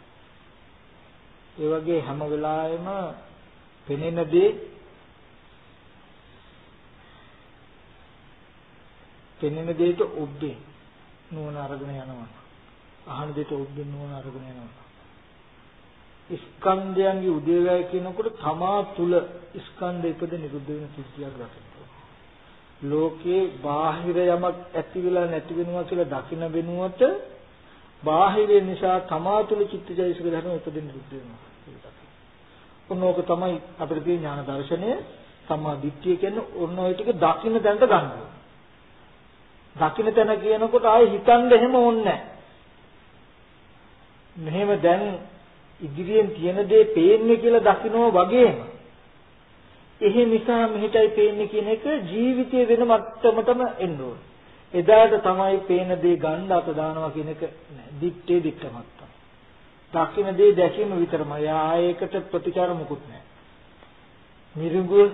ඒ වගේ හැම වෙලාවෙම පෙනෙන දේ පෙනෙන දෙයට ඔබ්බේ නුවණ අරගෙන යනවා. අහන දෙයට ඔබ්බෙන් නුවණ අරගෙන යනවා. ස්කන්ධයන්ගේ උදේවැය කියනකොට තමා තුල ස්කන්ධ ඉපද නිරුද්ධ වෙන සිද්ධියක් දකිනවා. ලෝකේ බාහිර යමක් ඇති වෙලා නැති වෙනවා කියලා දකින වෙනුවට බාහිර නිසා තමා තුල චිත්තජයසික ධර්ම ඉපද නිරුද්ධ වෙනවා. ඔන්නෝක තමයි අපිට තියෙන ඥාන දර්ශනය සම්මා දිට්ඨිය කියන්නේ ඔන්න ඔය ටික දකින්න දැනට ගන්නවා. දකින්න තැන කියනකොට ආයේ හිතන්න එහෙම ඕනේ නැහැ. මෙහෙම දැන් ඉදිරියෙන් තියෙන දේ පේන්නේ කියලා දකිනවා වගේම එහෙ නිසා මෙහෙටයි පේන්නේ කියන එක ජීවිතයේ වෙන මට්ටමටම එන්න ඕනේ. එදාට තමයි පේන දේ ගන්න අත දානවා කියන එක නෑ. දිත්තේ දිත්ත මට්ටම. දකින්න දේ දැකීම විතරමයි. ආයයකට ප්‍රතිචාර මුකුත් නෑ. මිරිඟුව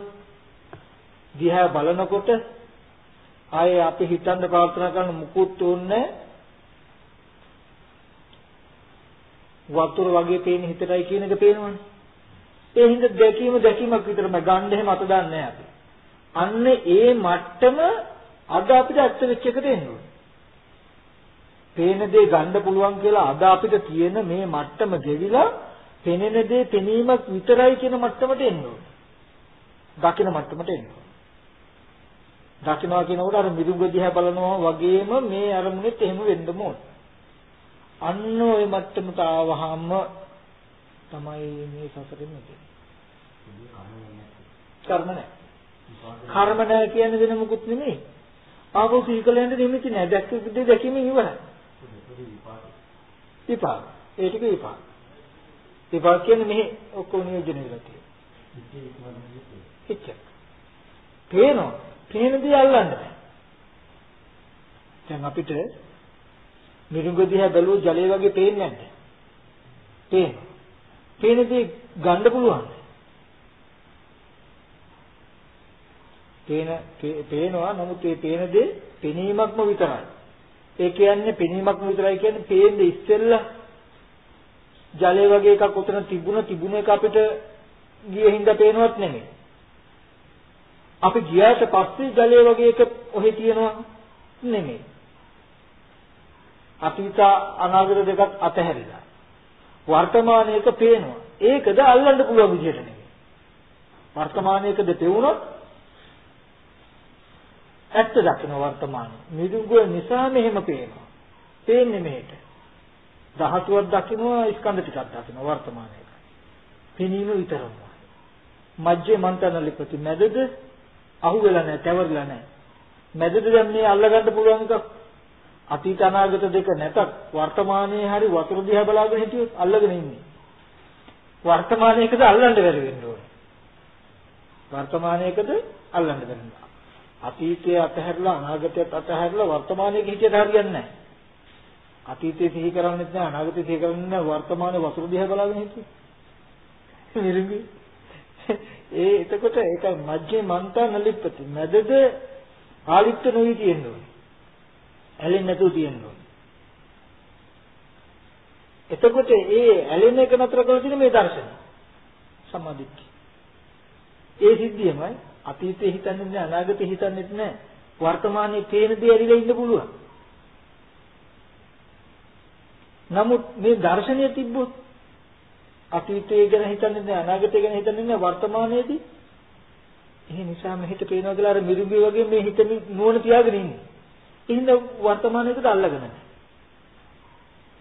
දිහා බලනකොට ආයේ අපි හිතන්න ප්‍රාර්ථනා කරන මුකුත් ඕනේ වතුර වගේ පේන හිතටයි කියන එක පේනවනේ. ඒ හින්දා දැකීම දැකීමක් විතරම ගන්න එහෙම අත දාන්නේ අපි. අන්න ඒ මට්ටම අද අපිට ඇත්ත වෙච්ච එකට එන්න ඕනේ. පේන දේ ගන්න පුළුවන් කියලා අද අපිට තියෙන මේ මට්ටම ගෙවිලා පෙනෙන දේ පෙනීමක් විතරයි කියන මට්ටමට එන්න ඕනේ. දකින මට්ටමට එන්න ඕනේ. දකින්නවා කියනකොට අර මිදුඟ දිහා බලනවා වගේම මේ අරමුණෙත් එහෙම වෙන්න ඕනේ. අන්න ওই මට්ටමට ආවහම තමයි මේ සසරෙන් මිදෙන්නේ. කර්ම නැහැ. කර්ම නැහැ කියන්නේ වෙන මොකුත් නෙමෙයි. ආපහු සීකලෙන්ද නිමිති නැහැ. දැක්ක දේ දැකීමෙන් ඉවරයි. විපාක. ඒ ටික විපාක. විපාක කියන්නේ මෙහි ඔක්කොම නියෝජනය වෙලා තියෙනවා. පේනවා. පේන දේ අල්ලන්න බෑ. දැන් අපිට මිරිඟු දිහා බැලුවොත් ජලය වගේ පේන්නේ නැද්ද? පේනවා. පේන දේ ගන්න පුළුවන්. පේන පේනවා නමුත් ඒ පේන දේ පෙනීමක්ම විතරයි. ඒ කියන්නේ පෙනීමක්ම විතරයි කියන්නේ පේන්නේ ඉස්සෙල්ලා ජලය වගේ එකක් උතන තිබුණ තිබුණ එක අපිට ගියේ හින්දා පේනවත් නෙමෙයි. අපි ගියාට පස්සේ ජලය වගේ එක ඔහෙ තියෙනවා නෙමෙයි. අතීත අනාගත දෙකක් අතහැරිලා. වර්තමානයේක පේනවා. ඒකද අල්ලන්න පුළුවන් විදිහට නෙමෙයි. වර්තමානයේකද පෙවුනොත් ඇත්ත දකින්න වර්තමානයේ. මිදුඟුව නිසා මෙහෙම පේනවා. පේන්නේ මෙහෙට. ධාතුවක් දකින්නවා ස්කන්ධ ටිකක් දකින්නවා වර්තමානයේ. පෙනීම විතරමයි. මජ්ජේ මන්තන ලිපති මැදද අහුවෙලා නැහැ, තැවරලා නැහැ. මැදද දැන් මේ අල්ලගන්න පුළුවන් එකක් අතීත අනාගත දෙක නැතත් වර්තමානයේ හරි වතුර දිහා බලාගෙන හිටියොත් අල්ලගෙන ඉන්නේ. වර්තමානයේකද අල්ලන්න බැරි වෙන්න ඕනේ. වර්තමානයේකද අල්ලන්න බැරි. අතීතය අතහැරලා අනාගතයත් අතහැරලා වර්තමානයේ හිටියට හරියන්නේ නැහැ. අතීතේ සිහි කරන්නේත් නැහැ අනාගතේ සිහි කරන්නේ නැහැ වර්තමානයේ වතුර දිහා බලාගෙන හිටියොත්. නිරුංගි. ඒ එතකොට ඒක මජ්ජේ මන්තා නලිප්පති. මැදද ආලිප්ත නොවි තියෙනවා. ඇලෙන්නේ නැතුව තියෙන්න ඕනේ. එතකොට ඒ ඇලෙන එක නතර කරලා තියෙන මේ දර්ශනය. සම්මාදිට්ඨිය. ඒ සිද්ධියමයි අතීතේ හිතන්නේ නැහැ අනාගතේ හිතන්නේ නැහැ. වර්තමානයේ පේන දේ ඇරිලා ඉන්න පුළුවන්. නමුත් මේ දර්ශනය තිබ්බොත් අතීතය ගැන හිතන්නේ නැහැ අනාගතය ගැන හිතන්නේ නැහැ වර්තමානයේදී ඒ නිසා මෙහෙට පේනවා කියලා අර මිරිඟුවේ වගේ මේ හිත නුවණ තියාගෙන ඉන්නේ. එහෙනම් වර්තමානයේකට අල්ලගෙන නැහැ.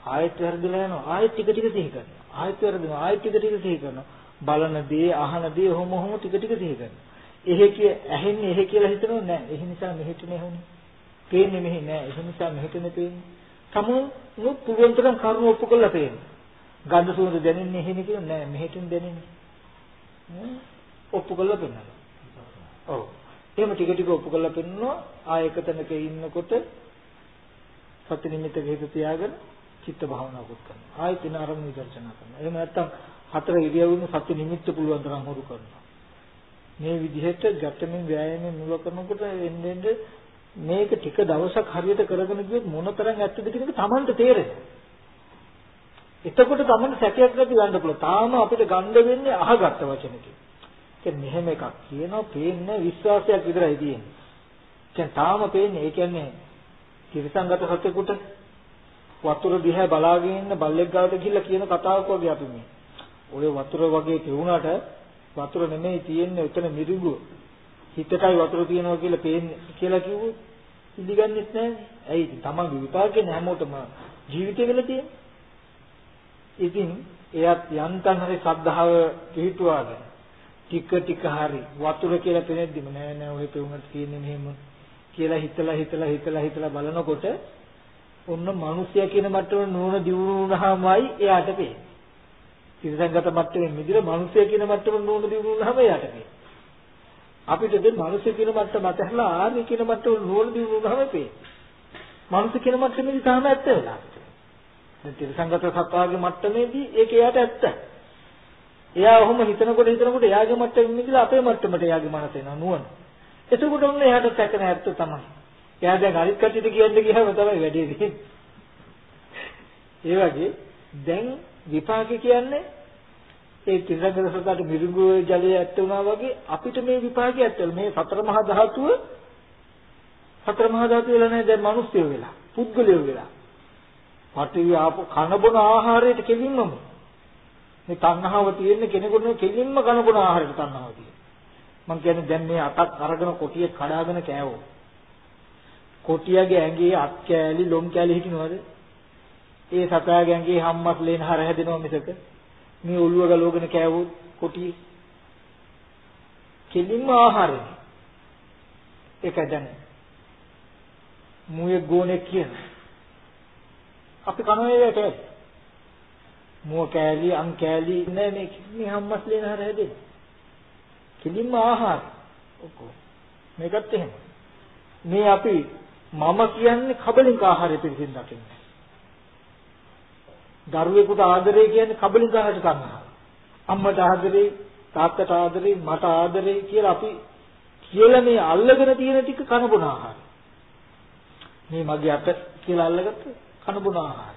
ආයෙත් වැරදිලා යනවා. ආයෙත් ටික ටික සිහි කරනවා. ආයෙත් වැරදිනවා. ආයෙත් ටික ටික සිහි කරනවා. බලන දේ, අහන දේ ඔහොම ඔහොම ටික ටික සිහි කරනවා. එහෙ කිය ඇහෙන්නේ එහෙ කියලා හිතනෝ නෑ. ඒ නිසා මෙහෙටනේ හොනේ. පේන්නේ මෙහෙ නෑ. ඒ නිසා මෙහෙටනේ පේන්නේ. තමුණු පුළුවන් තරම් කරුණ ඔප්පු කරලා පේන්නේ. ගඳ සුවඳ දැනෙන්නේ එහෙනේ කියලා නෑ. මෙහෙටින් දැනෙන්නේ. ඔප්පු කරලා පෙන්නනවා. ඔව්. එහෙම ටික ටික ඔප්පු කරලා පෙන්නනවා ආයක තැනක ඉන්නකොට සති නිමිතක හිත තියාගෙන චිත්ත භාවනාවකුත් කරනවා ආයෙත් වෙන අරමුණු විදර්ශනා කරනවා එහෙම නැත්නම් හතර ඉරියව්වෙම සති නිමිත්ත පුළුවන් තරම් හොරු කරනවා මේ විදිහට ගැටමින් ව්‍යායාමයෙන් මුල කරනකොට එන්නේ මේක ටික දවසක් හරියට කරගෙන ගියොත් මොනතරම් ඇත්තද කියන එක Tamanට තේරෙනවා එතකොට Taman සැකයක් නැති ගන්න පුළුවන් තාම අපිට ගන්න වෙන්නේ අහගත්ත වචනකින් කියන්නේ මෙහෙම එකක් කියනවා පේන්නේ විශ්වාසයක් විතරයි තියෙන්නේ. දැන් තාම පේන්නේ ඒ කියන්නේ තිරසංගත සත්‍යකුට වතුර දිහා බලාගෙන ඉන්න බල්ලෙක් ගාවට ගිහිල්ලා කියන කතාවක් වගේ අපි මේ. ඔය වතුර වගේ තියුණාට වතුර නෙමෙයි තියෙන්නේ උතන මිරිඟුව. හිතටයි වතුර තියෙනවා කියලා පේන්නේ කියලා කිව්වොත් පිළිගන්නෙත් නැහැ. ඇයි තමන්ගේ විපාකේ හැමෝටම ජීවිතේ වෙලා තියෙන්නේ. ඉතින් එයත් යන්තම් හරි සද්ධාව පිහිටුවාගෙන ටික ටික හරි වතුර කියලා පෙනෙද්දිම නෑ නෑ ඔය පෙවුනට තියෙන්නේ මෙහෙම කියලා හිතලා හිතලා හිතලා හිතලා බලනකොට ඔන්න මිනිසයා කියන මට්ටම නෝන දියුණු වුණාමයි එයාට පේන්නේ. තිරසංගත මට්ටමේ මිදිර මිනිසයා කියන මට්ටම නෝන දියුණු වුණාම එයාට පේන්නේ. අපිට දැන් මිනිසයා කියන මට්ටම අතහැරලා ආර්ය කියන මට්ටම නෝන දියුණු වුණාම පේන්නේ. මිනිස කියන මට්ටමේදී තාම ඇත්ත වෙලා. දැන් තිරසංගත සත්වාගේ මට්ටමේදී ඒක එයාට ඇත්තයි. එයා ඔහොම හිතනකොට හිතනකොට එයාගේ මට්ටමින් මිදලා අපේ මට්ටමට එයාගේ මනස එනවා නුවණ. එතකොට ඔන්න එයාට සැකන ඇත්ත තමයි. එයා දැන් අනිත් කටියට කියන්න ගියාම තමයි වැඩේ වෙන්නේ. ඒ වගේ දැන් විපාක කියන්නේ ඒ තිරංගද සතාට මිරිඟු ජලය ඇත්ත වුණා වගේ අපිට මේ විපාකය ඇත්ත මේ සතර මහා ධාතුව සතර මහා ධාතුව වෙලා නැහැ දැන් මිනිස්සු වෙලා පුද්ගලයෝ වෙලා. පටිවි ආපෝ කන බොන ආහාරයට කෙලින්මම මේ තණ්හාව තියෙන්නේ කෙනෙකුට කෙලින්ම කනබුන ආහාරයට තණ්හාව තියෙන්නේ. මම කියන්නේ දැන් මේ අතක් අරගෙන කොටිය කඩාගෙන කෑවෝ. කොටියගේ ඇඟේ අත් කෑලි ලොම් කෑලි හිටිනවද? ඒ සතාගේ ඇඟේ හම්මස් ලේන හර හැදෙනව මිසක මේ ඔළුව ගලවගෙන කෑවොත් කොටියේ කෙලින්ම ආහාරය. ඒක දැන මුවේ ගෝනේ කියන අපි කන ඒකට මුව කෑලි අං කෑලි නෑ මේ මේ හම්මස් ලේන හර හැදෙන්නේ. කෙලින්ම ආහාර. ඔකෝ මේකත් එහෙම. මේ අපි මම කියන්නේ කබලින්ක ආහාරය පිළිසින් දකින්නේ. දරුවෙකුට ආදරය කියන්නේ කබලින්ක ආහාරට ගන්නවා. අම්මට ආදරේ, තාත්තට ආදරේ, මට ආදරේ කියලා අපි කියලා මේ අල්ලගෙන තියෙන ටික කන බොන ආහාර. මේ මගේ අත කියලා අල්ලගත්ත කන බොන ආහාර.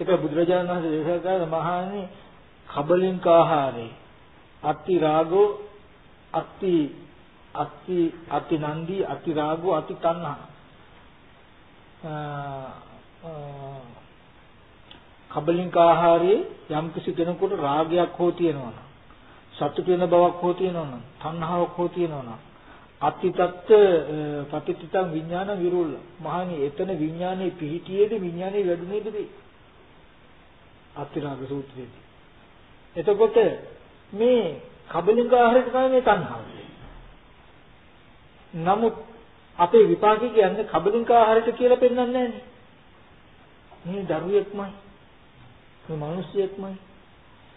ඒක බුදුරජාණන් වහන්සේ දේශනා කළ මහානි කබලින්ක ආහාරේ අති රාගෝ අති අති අති නන්දි අති රාගෝ අති තණ්හා කබලින්ක ආහාරයේ යම් කිසි කෙනෙකුට රාගයක් හෝ තියෙනවා නම් සතුට වෙන බවක් හෝ තියෙනවා නම් තණ්හාවක් හෝ තියෙනවා නම් අතිතත් පටිච්චිතං විඥාන විරුල්ල මහණනි එතන විඥානේ පිහිටියේද විඥානේ වැඩුණේද වේ අතිරාග සූත්‍රයේදී. එතකොට මේ කබලින්ක ආහාරයට තමයි මේ තණ්හාව නමුත් අපේ විපාකේ කියන්නේ කබලින්ක ආහාරයට කියලා පෙන්වන්නේ නැහැ මේ දරුවෙක්මයි මේ මිනිස්සෙක්මයි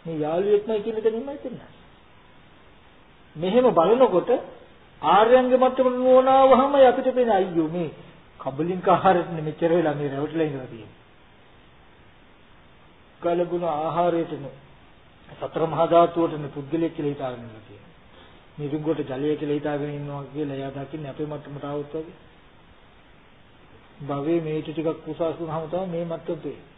මේ යාළුවෙක්මයි කියන එක නෙමෙයි තේන්නේ. මෙහෙම බලනකොට ආර්යංග මට්ටමට නුවණාවහම අපිට පේන අයියෝ මේ කබලින්ක ආහාරෙත් මෙච්චර වෙලා මේ රැවටිලා ඉඳලා තියෙන්නේ. කලබුණ ආහාරයටනේ සතර මහා ධාතුවටනේ පුද්ගලයෙක් කියලා හිතාගෙන ඉඳලා තියෙන්නේ. නිරුංගොට ජලය කියලා හිතාගෙන ඉන්නවා කියලා එයා දකින්නේ අපේ මට්ටමට આવුත් වගේ. භවයේ මේට ටිකක් කුසස් වුණාම තමයි මේ මට්ටමට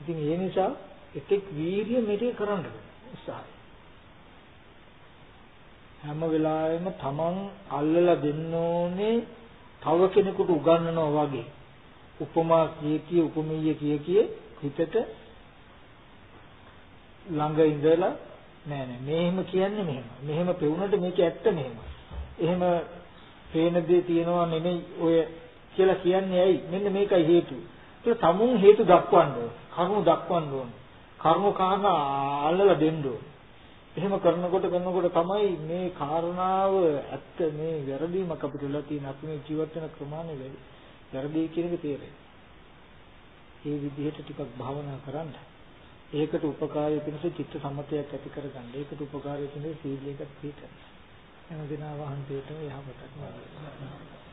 ඉතින් ඒ නිසා එකෙක් වීර්ය මෙතේ කරන්න උත්සාහය. හැම වෙලාවෙම තමන් අල්ලලා දෙන්න ඕනේ තව කෙනෙකුට උගන්වනවා වගේ. උපමා කිය කිය උපමීය කිය කිය හිතට ළඟ ඉඳලා නෑ නෑ මෙහෙම කියන්නේ මෙහෙම. මෙහෙම පෙවුනට මේක ඇත්ත මෙහෙම. එහෙම පේන දේ තියනවා නෙමෙයි ඔය කියලා කියන්නේ ඇයි? මෙන්න මේකයි හේතුව. ඒක තමුන් හේතු දක්වන්න ඕනේ. කරුණු දක්වන්න ඕනේ. කරුණු කාරණා අල්ලලා දෙන්න ඕනේ. එහෙම කරනකොට කරනකොට තමයි මේ කාරණාව ඇත්ත මේ වැරදීමක් අපිට වෙලා තියෙන අපි මේ ජීවත් වෙන ප්‍රමාණය වැඩි. වැරදි කියන එක තේරෙයි. ඒ විදිහට ටිකක් භාවනා කරන්න. ඒකට උපකාරී පිණිස චිත්ත සමතයක් ඇති කරගන්න. ඒකට උපකාරී පිණිස සීලයකට පිටන්න. හැම දිනා වහන්සේටම යහපතක් වේවා.